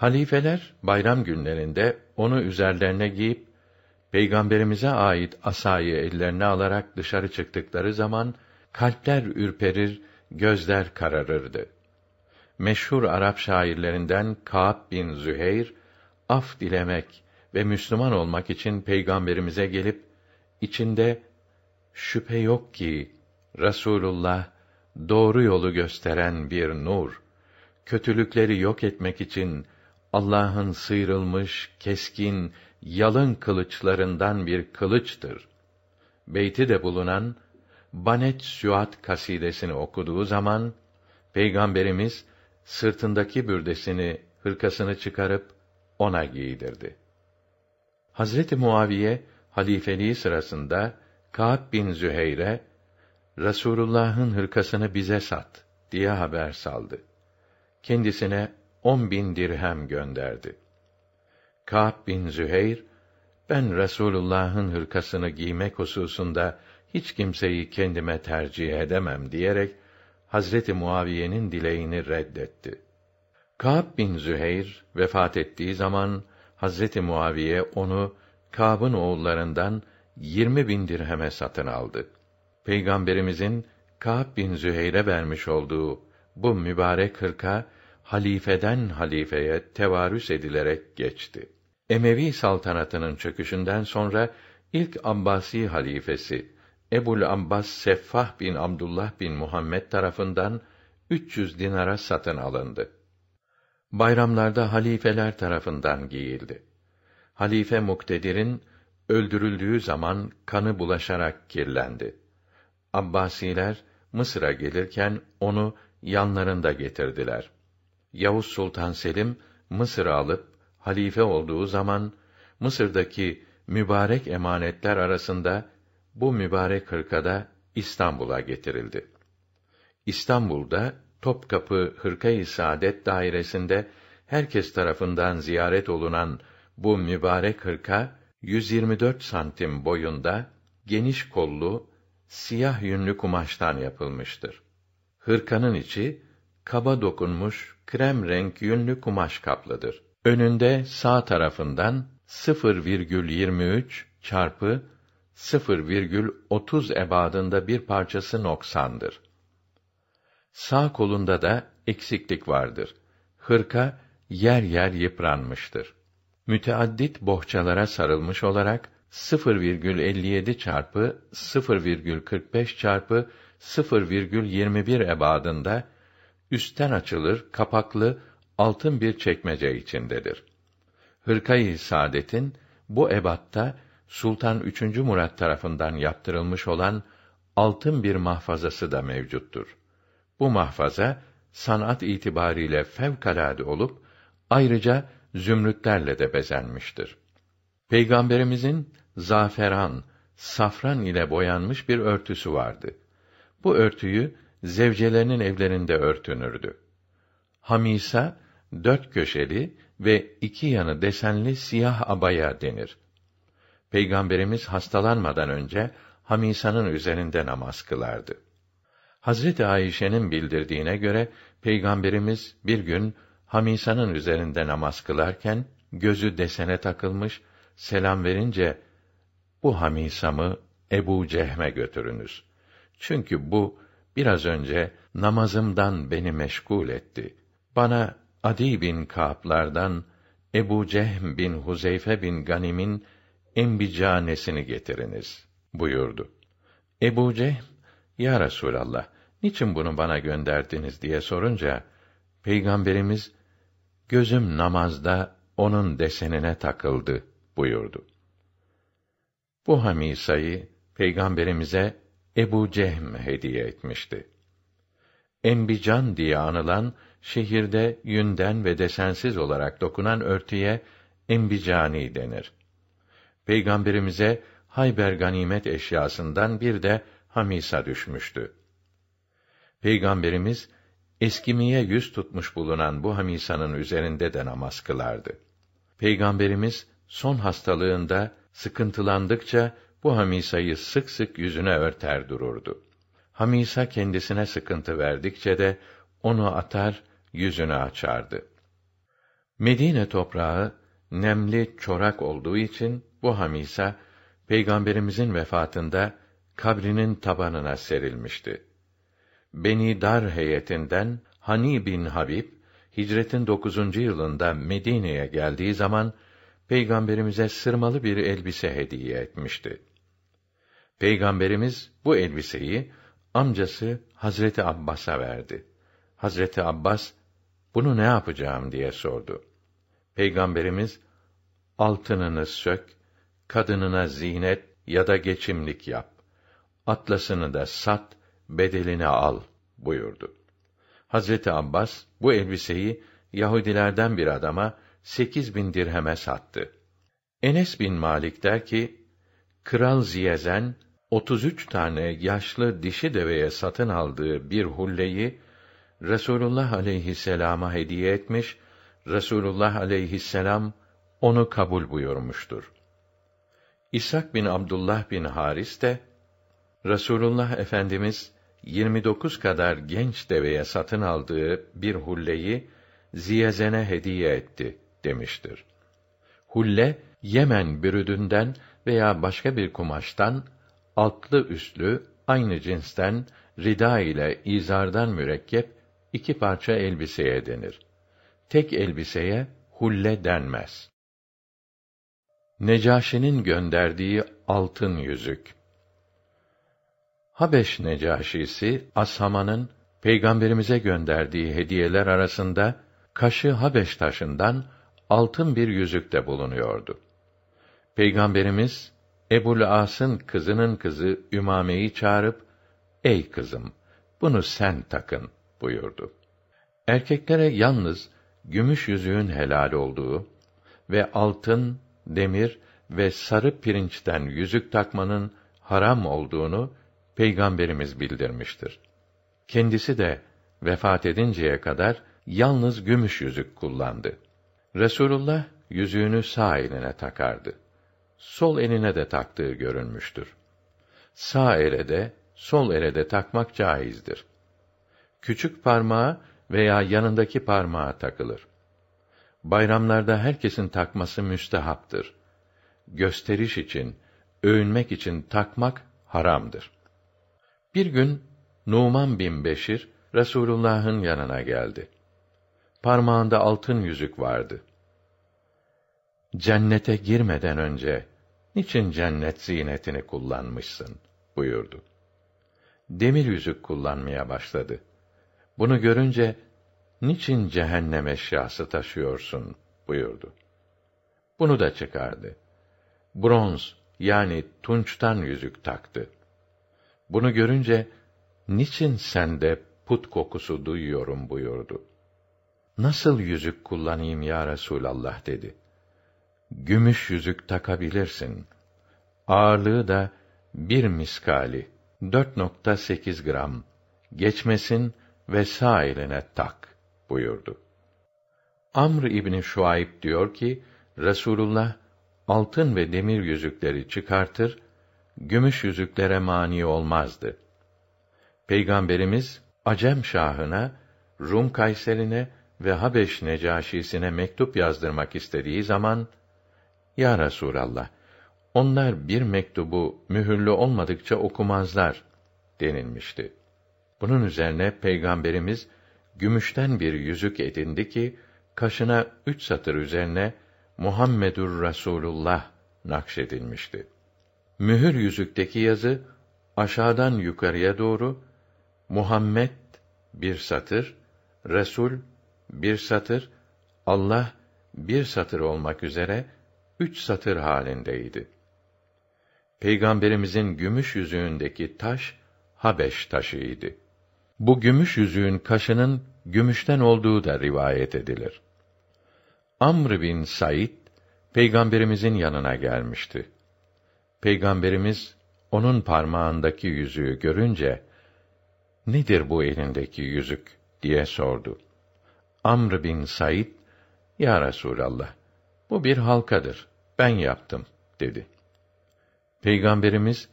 Halifeler bayram günlerinde onu üzerlerine giyip peygamberimize ait asayı ellerine alarak dışarı çıktıkları zaman kalpler ürperir, gözler kararırdı. Meşhur Arap şairlerinden Ka'b bin Züheyr af dilemek ve Müslüman olmak için peygamberimize gelip içinde şüphe yok ki Rasulullah doğru yolu gösteren bir nur, kötülükleri yok etmek için Allah'ın sıyrılmış, keskin, yalın kılıçlarından bir kılıçtır. Beyti de bulunan Banet Süat kasidesini okuduğu zaman Peygamberimiz sırtındaki bürdesini, hırkasını çıkarıp ona giydirdi. Hazreti Muaviye halifeliği sırasında Ka'b bin Züheyre Resulullah'ın hırkasını bize sat diye haber saldı. Kendisine on bin dirhem gönderdi. Ka'b bin Züheyr, ben Resulullah'ın hırkasını giymek hususunda hiç kimseyi kendime tercih edemem diyerek Hazreti Muaviye'nin dileğini reddetti. Ka'b bin Züheyr vefat ettiği zaman Hazreti Muaviye onu Ka'b'ın oğullarından yirmi bin dirheme satın aldı. Peygamberimizin Ka'b bin Züheyr'e vermiş olduğu bu mübarek hırka halifeden halifeye tevarüs edilerek geçti. Emevi saltanatının çöküşünden sonra ilk Abbasi halifesi Ebul Abbas Seffah bin Abdullah bin Muhammed tarafından 300 dinara satın alındı. Bayramlarda halifeler tarafından giyildi. Halife Muktedir'in öldürüldüğü zaman kanı bulaşarak kirlendi. Abbasiler Mısır'a gelirken onu yanlarında getirdiler. Yavuz Sultan Selim Mısır'ı alıp halife olduğu zaman Mısır'daki mübarek emanetler arasında bu mübarek hırkada İstanbul'a getirildi. İstanbul'da Topkapı Hırka-i Saadet dairesinde herkes tarafından ziyaret olunan bu mübarek hırka 124 santim boyunda geniş kollu siyah yünlü kumaştan yapılmıştır. Hırkanın içi kaba dokunmuş krem renk yünlü kumaş kaplıdır. Önünde sağ tarafından 0,23 çarpı 0,30 ebadında bir parçası noksandır. Sağ kolunda da eksiklik vardır. Hırka yer yer yıpranmıştır. Müteaddit bohçalara sarılmış olarak 0,57 çarpı 0,45 çarpı 0,21 ebadında üstten açılır, kapaklı altın bir çekmece içindedir. Hırkayı Saadet'in bu ebatta Sultan 3. Murat tarafından yaptırılmış olan altın bir mahfazası da mevcuttur. Bu mahfaza sanat itibariyle fevkalade olup ayrıca zümrütlerle de bezenmiştir. Peygamberimizin zaferan, safran ile boyanmış bir örtüsü vardı. Bu örtüyü zevcelerinin evlerinde örtünürdü. Hamisa dört köşeli ve iki yanı desenli siyah abaya denir. Peygamberimiz hastalanmadan önce Hamisa'nın üzerinde namaz kılardı. Hazreti Ayşe'nin bildirdiğine göre Peygamberimiz bir gün Hamisa'nın üzerinde namaz kılarken gözü desene takılmış, selam verince bu Hamisam'ı Ebu Cehme götürünüz. Çünkü bu biraz önce namazımdan beni meşgul etti. Bana Adi bin Kâb'lardan Ebu Cehm bin Huzeyfe bin Ganim'in embicanesini getiriniz buyurdu. Ebu Cehm, Ya Resûlallah, niçin bunu bana gönderdiniz diye sorunca, Peygamberimiz, gözüm namazda onun desenine takıldı buyurdu. Bu hamisayı Peygamberimize Ebu Cehm hediye etmişti. Embican diye anılan şehirde yünden ve desensiz olarak dokunan örtüye embicani denir. Peygamberimize Hayber ganimet eşyasından bir de hamisa düşmüştü. Peygamberimiz eskimiye yüz tutmuş bulunan bu hamisanın üzerinde de namaz kılardı. Peygamberimiz son hastalığında sıkıntılandıkça bu hamisayı sık sık yüzüne örter dururdu. Hamisa kendisine sıkıntı verdikçe de onu atar, yüzünü açardı. Medine toprağı nemli, çorak olduğu için bu hamisa Peygamberimizin vefatında kabrinin tabanına serilmişti. Beni Dar heyetinden Hani bin Habib hicretin dokuzuncu yılında Medine'ye geldiği zaman Peygamberimize sırmalı bir elbise hediye etmişti. Peygamberimiz bu elbiseyi amcası Hazreti Abbas'a verdi. Hazreti Abbas bunu ne yapacağım diye sordu. Peygamberimiz altınını sök, kadınına zinet ya da geçimlik yap. Atlasını da sat, bedelini al buyurdu. Hazreti Abbas bu elbiseyi Yahudilerden bir adama sekiz bin dirheme sattı. Enes bin Malik der ki, Kral Ziyezen, 33 tane yaşlı dişi deveye satın aldığı bir hulleyi Resulullah aleyhisselama hediye etmiş, Resulullah aleyhisselam onu kabul buyurmuştur. İshak bin Abdullah bin Haris de Resulullah Efendimiz 29 kadar genç deveye satın aldığı bir hulleyi Ziyezen'e hediye etti demiştir. Hulle Yemen bürüdünden veya başka bir kumaştan altlı üstlü aynı cinsten rida ile izardan mürekkep iki parça elbiseye denir. Tek elbiseye hulle denmez. Necaşi'nin gönderdiği altın yüzük. Habeş Necaşisi Ashaman'ın peygamberimize gönderdiği hediyeler arasında kaşı Habeş taşından altın bir yüzük de bulunuyordu. Peygamberimiz Ebul As'ın kızının kızı Ümame'yi çağırıp "Ey kızım, bunu sen takın." buyurdu. Erkeklere yalnız gümüş yüzüğün helal olduğu ve altın, demir ve sarı pirinçten yüzük takmanın haram olduğunu Peygamberimiz bildirmiştir. Kendisi de vefat edinceye kadar yalnız gümüş yüzük kullandı. Resulullah yüzüğünü sağ eline takardı. Sol eline de taktığı görünmüştür. Sağ ele sol ele takmak caizdir. Küçük parmağı veya yanındaki parmağa takılır. Bayramlarda herkesin takması müstehaptır. Gösteriş için, övünmek için takmak haramdır. Bir gün Numan bin Beşir Resulullah'ın yanına geldi. Parmağında altın yüzük vardı. Cennete girmeden önce niçin cennet zinetini kullanmışsın buyurdu. Demir yüzük kullanmaya başladı. Bunu görünce niçin cehennem eşyası taşıyorsun buyurdu. Bunu da çıkardı. Bronz yani tunçtan yüzük taktı. Bunu görünce niçin sende put kokusu duyuyorum buyurdu. Nasıl yüzük kullanayım ya Resulallah dedi. Gümüş yüzük takabilirsin. Ağırlığı da bir miskali, 4.8 gram. Geçmesin ve sağ eline tak buyurdu. Amr İbni Şuayb diyor ki, Resulullah altın ve demir yüzükleri çıkartır, gümüş yüzüklere mani olmazdı. Peygamberimiz Acem Şahına, Rum Kayserine ve Habeş Necaşisine mektup yazdırmak istediği zaman Ya Resulallah onlar bir mektubu mühürlü olmadıkça okumazlar denilmişti. Bunun üzerine Peygamberimiz gümüşten bir yüzük edindi ki kaşına üç satır üzerine Muhammedur Rasulullah nakşedilmişti. Mühür yüzükteki yazı aşağıdan yukarıya doğru Muhammed bir satır, Resul bir satır, Allah bir satır olmak üzere üç satır halindeydi. Peygamberimizin gümüş yüzüğündeki taş Habeş taşıydı. Bu gümüş yüzüğün kaşının gümüşten olduğu da rivayet edilir. Amr bin Said peygamberimizin yanına gelmişti. Peygamberimiz onun parmağındaki yüzüğü görünce "Nedir bu elindeki yüzük?" diye sordu. Amr bin Said, "Ya Resulallah, bu bir halkadır. Ben yaptım." dedi. Peygamberimiz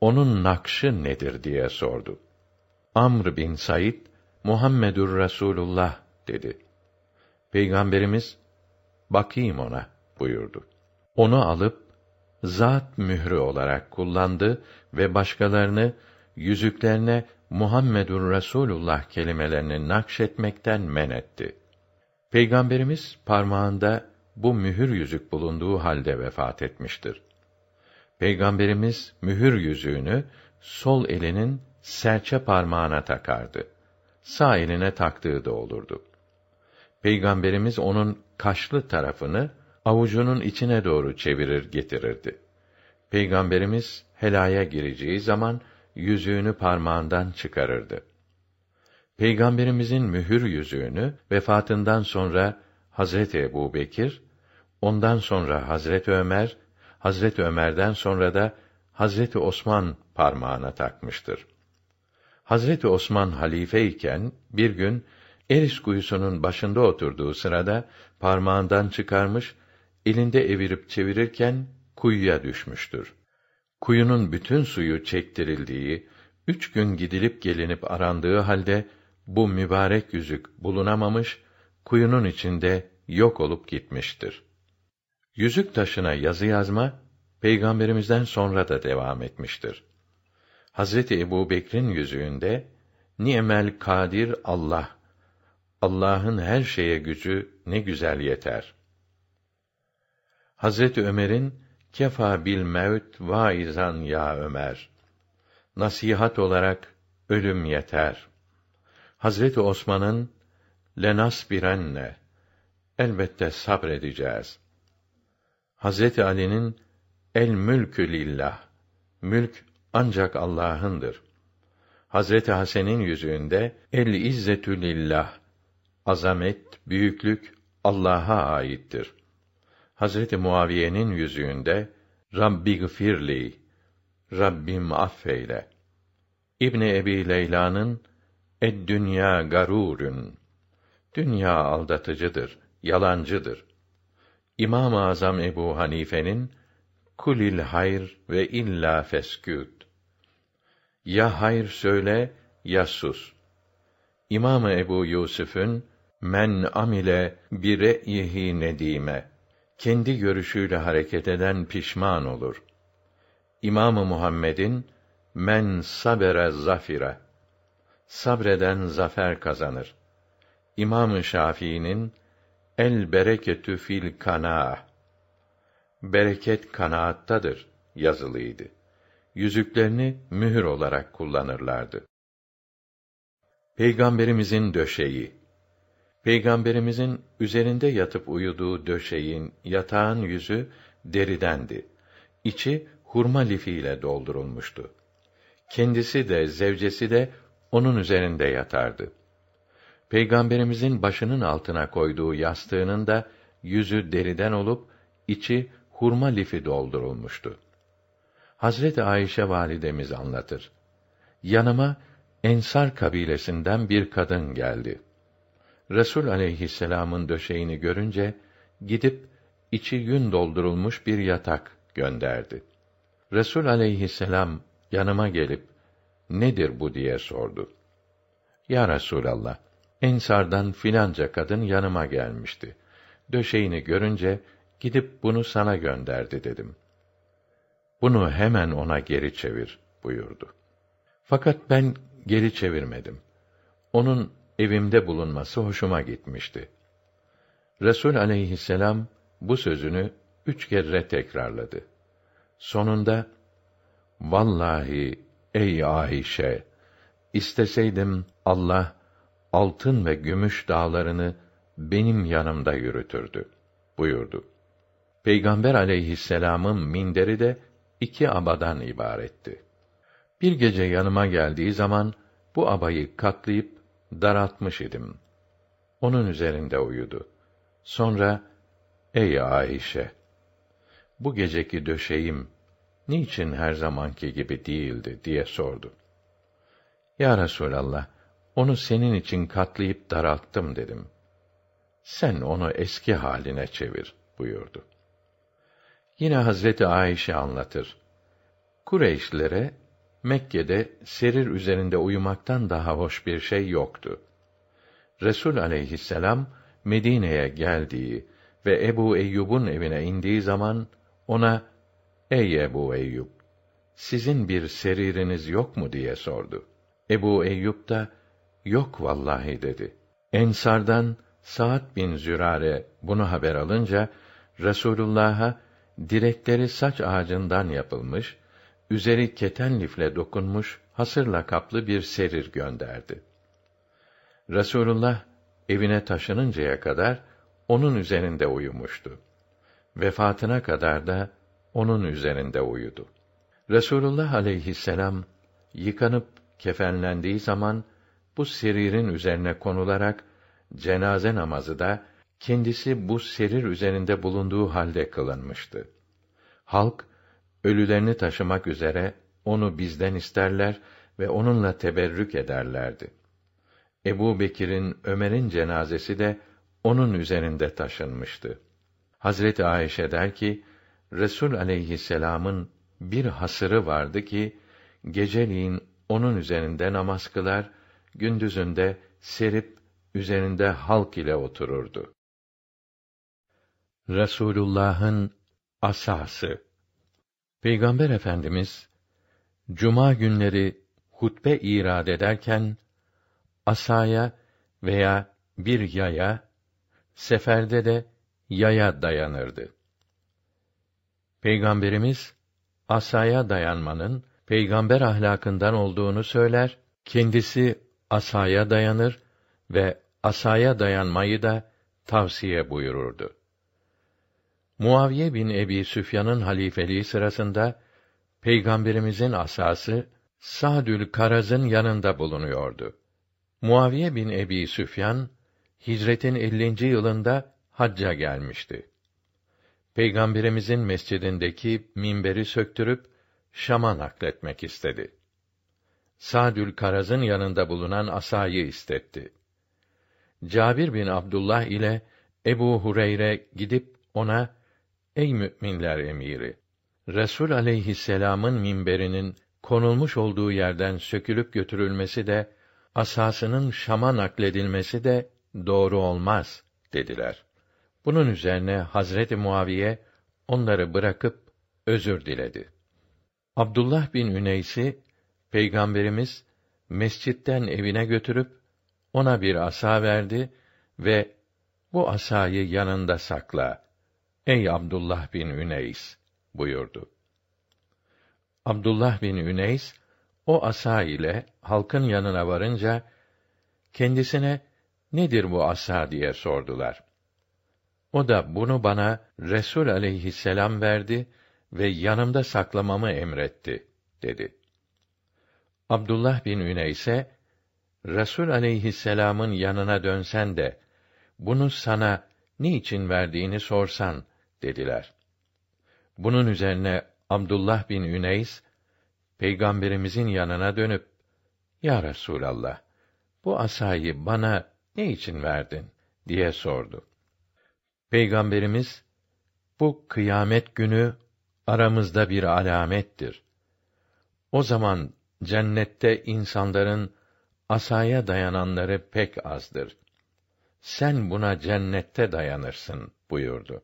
onun nakşı nedir diye sordu. Amr bin Said Muhammedur Resulullah dedi. Peygamberimiz bakayım ona buyurdu. Onu alıp zat mührü olarak kullandı ve başkalarını yüzüklerine Muhammedur Resulullah kelimelerini nakşetmekten men etti. Peygamberimiz parmağında bu mühür yüzük bulunduğu halde vefat etmiştir. Peygamberimiz mühür yüzüğünü sol elinin serçe parmağına takardı. Sağ eline taktığı da olurdu. Peygamberimiz onun kaşlı tarafını avucunun içine doğru çevirir getirirdi. Peygamberimiz helaya gireceği zaman yüzüğünü parmağından çıkarırdı. Peygamberimizin mühür yüzüğünü vefatından sonra Hazreti Ebu Bekir, ondan sonra Hazreti Ömer, Hazreti Ömer'den sonra da Hazreti Osman parmağına takmıştır. Hazreti Osman halife iken bir gün Eris kuyusunun başında oturduğu sırada parmağından çıkarmış, elinde evirip çevirirken kuyuya düşmüştür. Kuyunun bütün suyu çektirildiği, üç gün gidilip gelinip arandığı halde bu mübarek yüzük bulunamamış, kuyunun içinde yok olup gitmiştir. Yüzük taşına yazı yazma peygamberimizden sonra da devam etmiştir. Hazreti Ebu Bekir'in yüzüğünde Ni'mel kadir Allah. Allah'ın her şeye gücü ne güzel yeter. Hazreti Ömer'in kefa bil mevt vaizan ya Ömer. Nasihat olarak ölüm yeter. Hazreti Osman'ın lenas birenne elbette sabredeceğiz. Hazreti Ali'nin el mülkü lillah mülk ancak Allah'ındır. Hazreti Hasan'ın yüzüğünde el izzetü lillah azamet, büyüklük Allah'a aittir. Hazreti Muaviye'nin yüzüğünde Rabbi gfirli Rabbim affeyle. İbn Ebi Leyla'nın Ed dünya garurun. Dünya aldatıcıdır, yalancıdır. İmam-ı Azam Ebu Hanife'nin kulil hayr ve illa feskût. Ya hayır söyle ya sus. İmam Ebu Yusuf'un men amile bir re'yihi nedime kendi görüşüyle hareket eden pişman olur. İmamı Muhammed'in men sabere zafire sabreden zafer kazanır. İmam Şafii'nin el bereketü fil kana bereket kanaattadır yazılıydı. Yüzüklerini mühür olarak kullanırlardı. Peygamberimizin döşeği Peygamberimizin üzerinde yatıp uyuduğu döşeğin, yatağın yüzü deridendi. İçi hurma lifiyle doldurulmuştu. Kendisi de zevcesi de onun üzerinde yatardı. Peygamberimizin başının altına koyduğu yastığının da yüzü deriden olup içi hurma lifi doldurulmuştu. Hazreti Ayşe validemiz anlatır. Yanıma Ensar kabilesinden bir kadın geldi. Resul aleyhisselam'ın döşeğini görünce gidip içi yün doldurulmuş bir yatak gönderdi. Resul aleyhisselam yanıma gelip nedir bu diye sordu. Ya Resulallah, Ensardan filanca kadın yanıma gelmişti. Döşeğini görünce gidip bunu sana gönderdi dedim. Bunu hemen ona geri çevir buyurdu. Fakat ben geri çevirmedim. Onun evimde bulunması hoşuma gitmişti. Resul aleyhisselam bu sözünü üç kere tekrarladı. Sonunda vallahi ey Ayşe isteseydim Allah altın ve gümüş dağlarını benim yanımda yürütürdü buyurdu. Peygamber aleyhisselam'ın minderi de iki abadan ibaretti. Bir gece yanıma geldiği zaman bu abayı katlayıp daraltmış idim. Onun üzerinde uyudu. Sonra ey Ayşe bu geceki döşeğim niçin her zamanki gibi değildi diye sordu. Ya Resulallah onu senin için katlayıp daralttım dedim. Sen onu eski haline çevir buyurdu. Yine Hazreti Ayşe anlatır. Kureyşlere Mekke'de serir üzerinde uyumaktan daha hoş bir şey yoktu. Resul aleyhisselam Medine'ye geldiği ve Ebu Eyyub'un evine indiği zaman ona "Ey Ebu Eyyub, sizin bir seririniz yok mu?" diye sordu. Ebu Eyyub da "Yok vallahi." dedi. Ensardan Sa'd bin Zürare bunu haber alınca Resulullah'a direkleri saç ağacından yapılmış, üzeri keten lifle dokunmuş, hasırla kaplı bir serir gönderdi. Resulullah evine taşınıncaya kadar onun üzerinde uyumuştu. Vefatına kadar da onun üzerinde uyudu. Resulullah aleyhisselam yıkanıp kefenlendiği zaman bu seririn üzerine konularak cenaze namazı da kendisi bu serir üzerinde bulunduğu halde kılınmıştı. Halk ölülerini taşımak üzere onu bizden isterler ve onunla teberrük ederlerdi. Ebu Bekir'in, Ömer'in cenazesi de onun üzerinde taşınmıştı. Hazreti Ayşe der ki, Resul aleyhisselamın bir hasırı vardı ki, geceliğin onun üzerinde namaz kılar, gündüzünde serip üzerinde halk ile otururdu. Resulullah'ın asası Peygamber Efendimiz cuma günleri hutbe irad ederken asaya veya bir yaya seferde de yaya dayanırdı. Peygamberimiz asaya dayanmanın peygamber ahlakından olduğunu söyler, kendisi asaya dayanır ve asaya dayanmayı da tavsiye buyururdu. Muaviye bin Ebi Süfyan'ın halifeliği sırasında Peygamberimizin asası Sa'dül Karaz'ın yanında bulunuyordu. Muaviye bin Ebi Süfyan hicretin 50. yılında hacca gelmişti. Peygamberimizin mescidindeki minberi söktürüp Şam'a nakletmek istedi. Sa'dül Karaz'ın yanında bulunan asayı istetti. Cabir bin Abdullah ile Ebu Hureyre gidip ona Ey müminler emiri Resul aleyhisselam'ın minberinin konulmuş olduğu yerden sökülüp götürülmesi de asasının Şam'a nakledilmesi de doğru olmaz dediler. Bunun üzerine Hazreti Muaviye onları bırakıp özür diledi. Abdullah bin Üneys'i Peygamberimiz mescitten evine götürüp ona bir asa verdi ve bu asayı yanında sakla. Ey Abdullah bin Üneys buyurdu. Abdullah bin Üneys o asa ile halkın yanına varınca kendisine nedir bu asa diye sordular. O da bunu bana Resul aleyhisselam verdi ve yanımda saklamamı emretti dedi. Abdullah bin Üneys'e Resul aleyhisselam'ın yanına dönsen de bunu sana ne için verdiğini sorsan dediler. Bunun üzerine Abdullah bin Üneys peygamberimizin yanına dönüp Ya Resulallah bu asayı bana ne için verdin diye sordu. Peygamberimiz bu kıyamet günü aramızda bir alamettir. O zaman cennette insanların asaya dayananları pek azdır. Sen buna cennette dayanırsın buyurdu.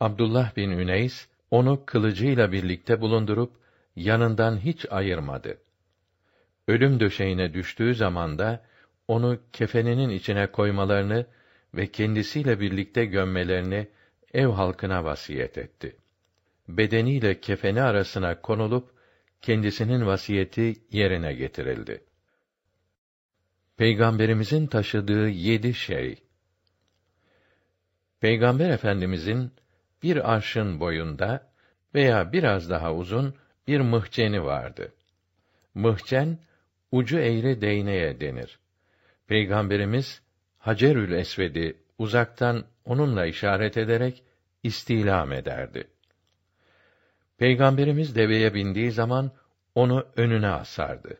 Abdullah bin Üneys onu kılıcıyla birlikte bulundurup yanından hiç ayırmadı. Ölüm döşeğine düştüğü zaman da onu kefeninin içine koymalarını ve kendisiyle birlikte gömmelerini ev halkına vasiyet etti. Bedeniyle kefeni arasına konulup kendisinin vasiyeti yerine getirildi. Peygamberimizin taşıdığı yedi şey. Peygamber Efendimizin bir arşın boyunda veya biraz daha uzun bir mıhceni vardı. Mıhcen ucu eğri değneğe denir. Peygamberimiz Hacerül Esved'i uzaktan onunla işaret ederek istilam ederdi. Peygamberimiz deveye bindiği zaman onu önüne asardı.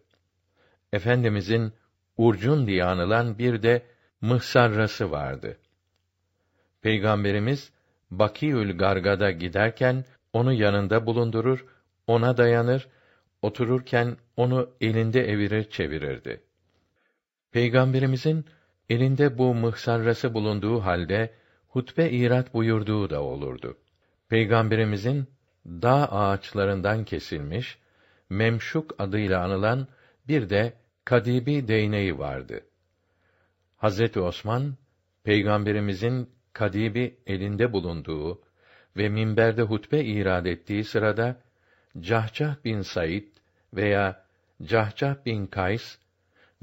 Efendimizin urcun diye anılan bir de mıhsarrası vardı. Peygamberimiz Bakiül Garga'da giderken onu yanında bulundurur, ona dayanır, otururken onu elinde evirir çevirirdi. Peygamberimizin elinde bu mıhsarrası bulunduğu halde hutbe irat buyurduğu da olurdu. Peygamberimizin dağ ağaçlarından kesilmiş memşuk adıyla anılan bir de kadibi değneği vardı. Hazreti Osman peygamberimizin kadibi elinde bulunduğu ve minberde hutbe irad ettiği sırada Cahcah bin Said veya Cahcah bin Kays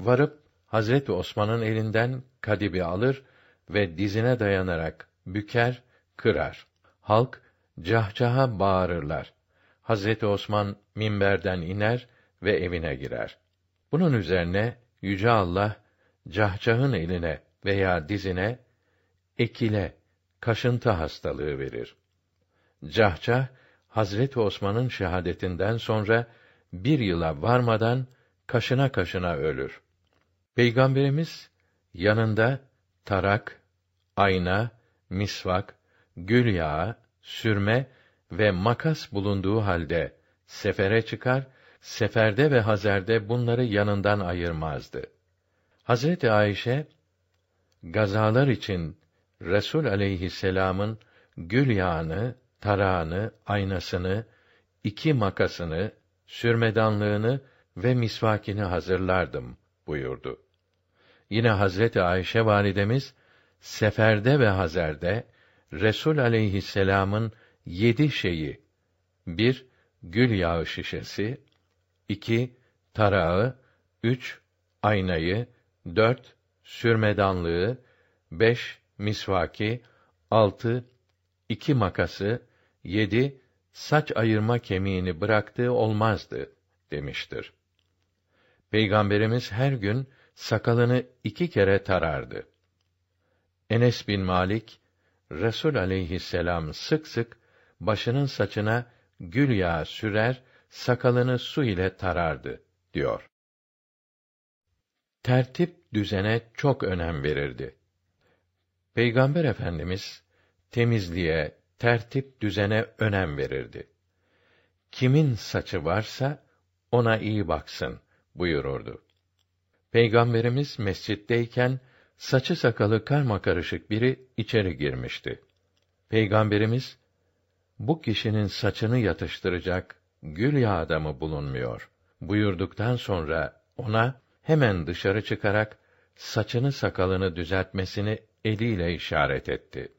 varıp Hazreti Osman'ın elinden kadibi alır ve dizine dayanarak büker, kırar. Halk cahcaha bağırırlar. Hazreti Osman minberden iner ve evine girer. Bunun üzerine yüce Allah cahcahın eline veya dizine ekile, kaşıntı hastalığı verir. Cahcah Hazreti Osman'ın şehadetinden sonra bir yıla varmadan kaşına kaşına ölür. Peygamberimiz yanında tarak, ayna, misvak, gül yağı, sürme ve makas bulunduğu halde sefere çıkar, seferde ve hazerde bunları yanından ayırmazdı. Hazreti Ayşe gazalar için Resul aleyhisselam'ın gül yağını, tarağını, aynasını, iki makasını, sürmedanlığını ve misvakini hazırlardım buyurdu. Yine Hazreti Ayşe validemiz seferde ve hazerde Resul aleyhisselam'ın yedi şeyi. Bir gül yağı şişesi, iki tarağı, üç aynayı, dört sürmedanlığı, beş misvaki, altı iki makası, yedi saç ayırma kemiğini bıraktığı olmazdı demiştir. Peygamberimiz her gün sakalını iki kere tarardı. Enes bin Malik Resul aleyhisselam sık sık başının saçına gül yağı sürer, sakalını su ile tarardı diyor. Tertip düzene çok önem verirdi. Peygamber Efendimiz temizliğe, tertip düzene önem verirdi. Kimin saçı varsa ona iyi baksın buyururdu. Peygamberimiz mescitteyken saçı sakalı karma karışık biri içeri girmişti. Peygamberimiz bu kişinin saçını yatıştıracak gül yağı mı bulunmuyor buyurduktan sonra ona hemen dışarı çıkarak saçını sakalını düzeltmesini eliyle işaret etti.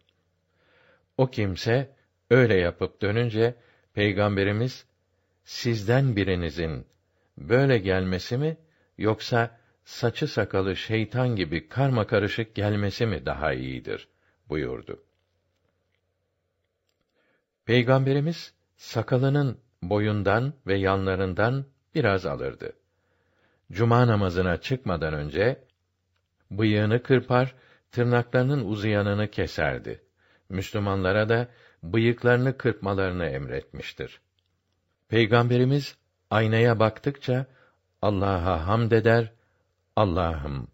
O kimse öyle yapıp dönünce peygamberimiz sizden birinizin böyle gelmesi mi yoksa saçı sakalı şeytan gibi karma karışık gelmesi mi daha iyidir buyurdu. Peygamberimiz sakalının boyundan ve yanlarından biraz alırdı. Cuma namazına çıkmadan önce bıyığını kırpar, tırnaklarının uzayanını keserdi. Müslümanlara da bıyıklarını kırpmalarını emretmiştir. Peygamberimiz aynaya baktıkça Allah'a hamd eder, Allah'ım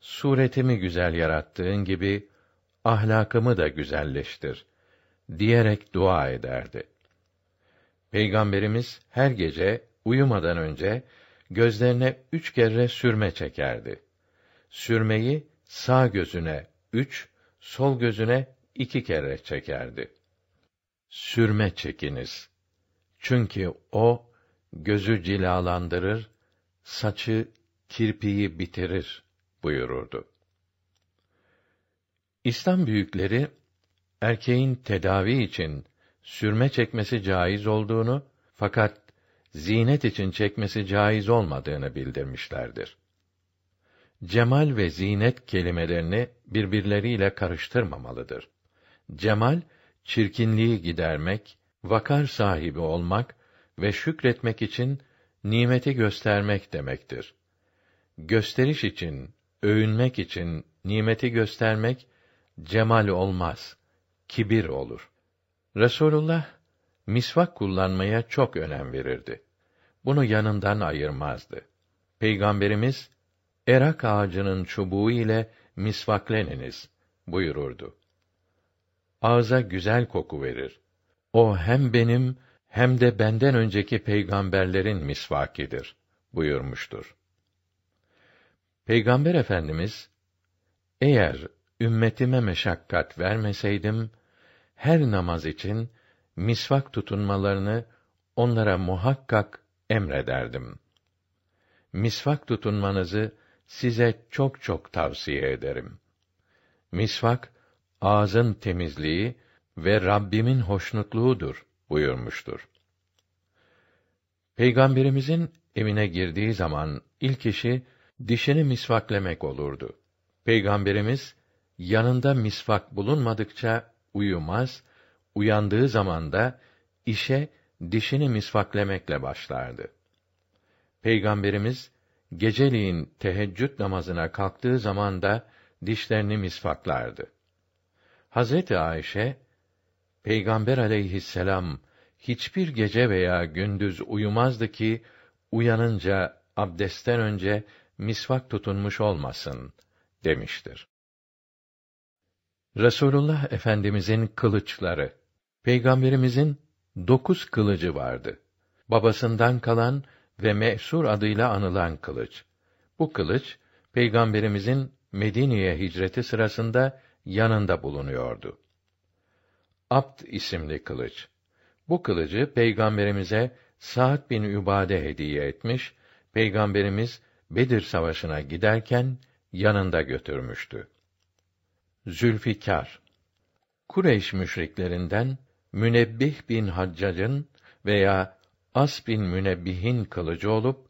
suretimi güzel yarattığın gibi ahlakımı da güzelleştir diyerek dua ederdi. Peygamberimiz her gece uyumadan önce gözlerine üç kere sürme çekerdi. Sürmeyi sağ gözüne üç, sol gözüne iki kere çekerdi. Sürme çekiniz. Çünkü o gözü cilalandırır, saçı kirpiyi bitirir buyururdu. İslam büyükleri erkeğin tedavi için sürme çekmesi caiz olduğunu fakat zinet için çekmesi caiz olmadığını bildirmişlerdir. Cemal ve zinet kelimelerini birbirleriyle karıştırmamalıdır. Cemal çirkinliği gidermek, vakar sahibi olmak ve şükretmek için nimeti göstermek demektir. Gösteriş için, övünmek için nimeti göstermek cemal olmaz, kibir olur. Resulullah misvak kullanmaya çok önem verirdi. Bunu yanından ayırmazdı. Peygamberimiz erak ağacının çubuğu ile misvakleniniz buyururdu. Ağza güzel koku verir. O hem benim hem de benden önceki peygamberlerin misvakidir buyurmuştur. Peygamber Efendimiz eğer ümmetime meşakkat vermeseydim her namaz için misvak tutunmalarını onlara muhakkak emrederdim. Misvak tutunmanızı size çok çok tavsiye ederim. Misvak ağzın temizliği ve Rabbimin hoşnutluğudur buyurmuştur. Peygamberimizin evine girdiği zaman ilk işi dişini misvaklemek olurdu. Peygamberimiz yanında misvak bulunmadıkça uyumaz, uyandığı zaman da işe dişini misvaklemekle başlardı. Peygamberimiz geceliğin teheccüd namazına kalktığı zaman da dişlerini misvaklardı. Hazreti Ayşe Peygamber aleyhisselam hiçbir gece veya gündüz uyumazdı ki uyanınca abdestten önce misvak tutunmuş olmasın demiştir. Resulullah Efendimizin kılıçları Peygamberimizin dokuz kılıcı vardı. Babasından kalan ve Me'sur adıyla anılan kılıç. Bu kılıç Peygamberimizin Medine'ye hicreti sırasında yanında bulunuyordu. Abd isimli kılıç. Bu kılıcı peygamberimize Sa'd bin Übade hediye etmiş, peygamberimiz Bedir savaşına giderken yanında götürmüştü. Zülfikar Kureyş müşriklerinden Münebbih bin Haccac'ın veya As bin Münebbih'in kılıcı olup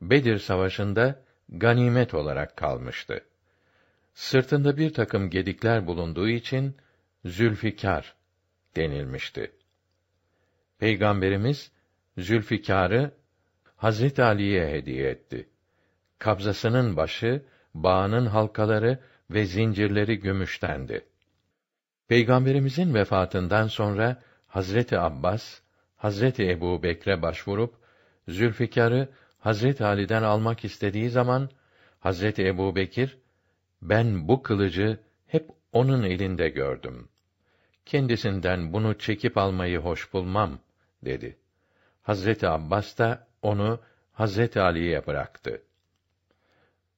Bedir savaşında ganimet olarak kalmıştı. Sırtında bir takım gedikler bulunduğu için Zülfikar denilmişti. Peygamberimiz Zülfikar'ı Hazret Ali'ye hediye etti. Kabzasının başı, bağının halkaları ve zincirleri gümüştendi. Peygamberimizin vefatından sonra Hazreti Abbas, Hazreti Ebu Bekre başvurup Zülfikar'ı Hazret Ali'den almak istediği zaman Hazreti Ebu Bekir, ben bu kılıcı hep onun elinde gördüm. Kendisinden bunu çekip almayı hoş bulmam dedi. Hazreti Abbas da onu Hazreti Ali'ye bıraktı.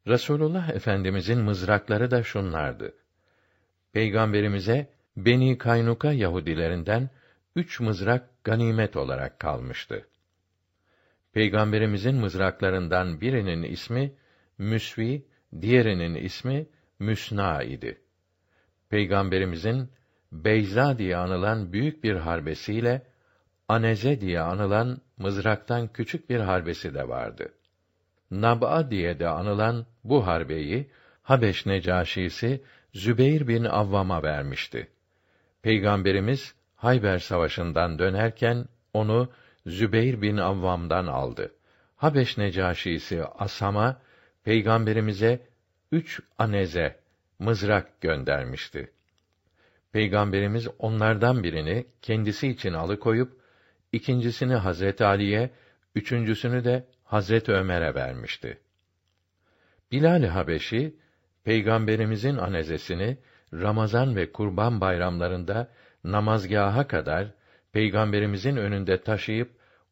Resulullah Efendimizin mızrakları da şunlardı. Peygamberimize Beni Kaynuka Yahudilerinden üç mızrak ganimet olarak kalmıştı. Peygamberimizin mızraklarından birinin ismi Müsvi, diğerinin ismi Müsna idi. Peygamberimizin Beyza diye anılan büyük bir harbesiyle Aneze diye anılan mızraktan küçük bir harbesi de vardı. Nab'a diye de anılan bu harbeyi Habeş Necaşisi Zübeyr bin Avvam'a vermişti. Peygamberimiz Hayber Savaşı'ndan dönerken onu Zübeyr bin Avvam'dan aldı. Habeş Necaşisi Asam'a peygamberimize üç aneze mızrak göndermişti. Peygamberimiz onlardan birini kendisi için alıkoyup ikincisini Hazret Ali'ye, üçüncüsünü de Hazret Ömer'e vermişti. Bilal Habeşi peygamberimizin anezesini Ramazan ve Kurban bayramlarında namazgaha kadar peygamberimizin önünde taşıyıp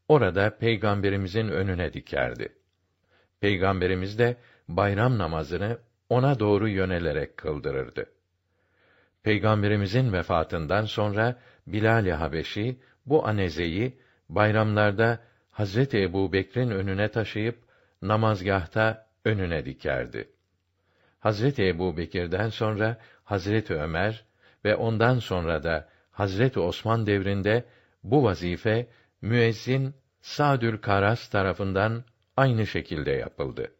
orada peygamberimizin önüne dikerdi. Peygamberimiz de bayram namazını ona doğru yönelerek kıldırırdı. Peygamberimizin vefatından sonra Bilal-i Habeşi bu anezeyi bayramlarda Hazreti Ebu Bekir'in önüne taşıyıp namazgahta önüne dikerdi. Hazreti Ebu Bekir'den sonra Hazreti Ömer ve ondan sonra da Hazreti Osman devrinde bu vazife müezzin Sadül Karas tarafından aynı şekilde yapıldı.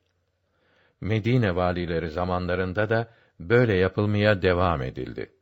Medine valileri zamanlarında da böyle yapılmaya devam edildi.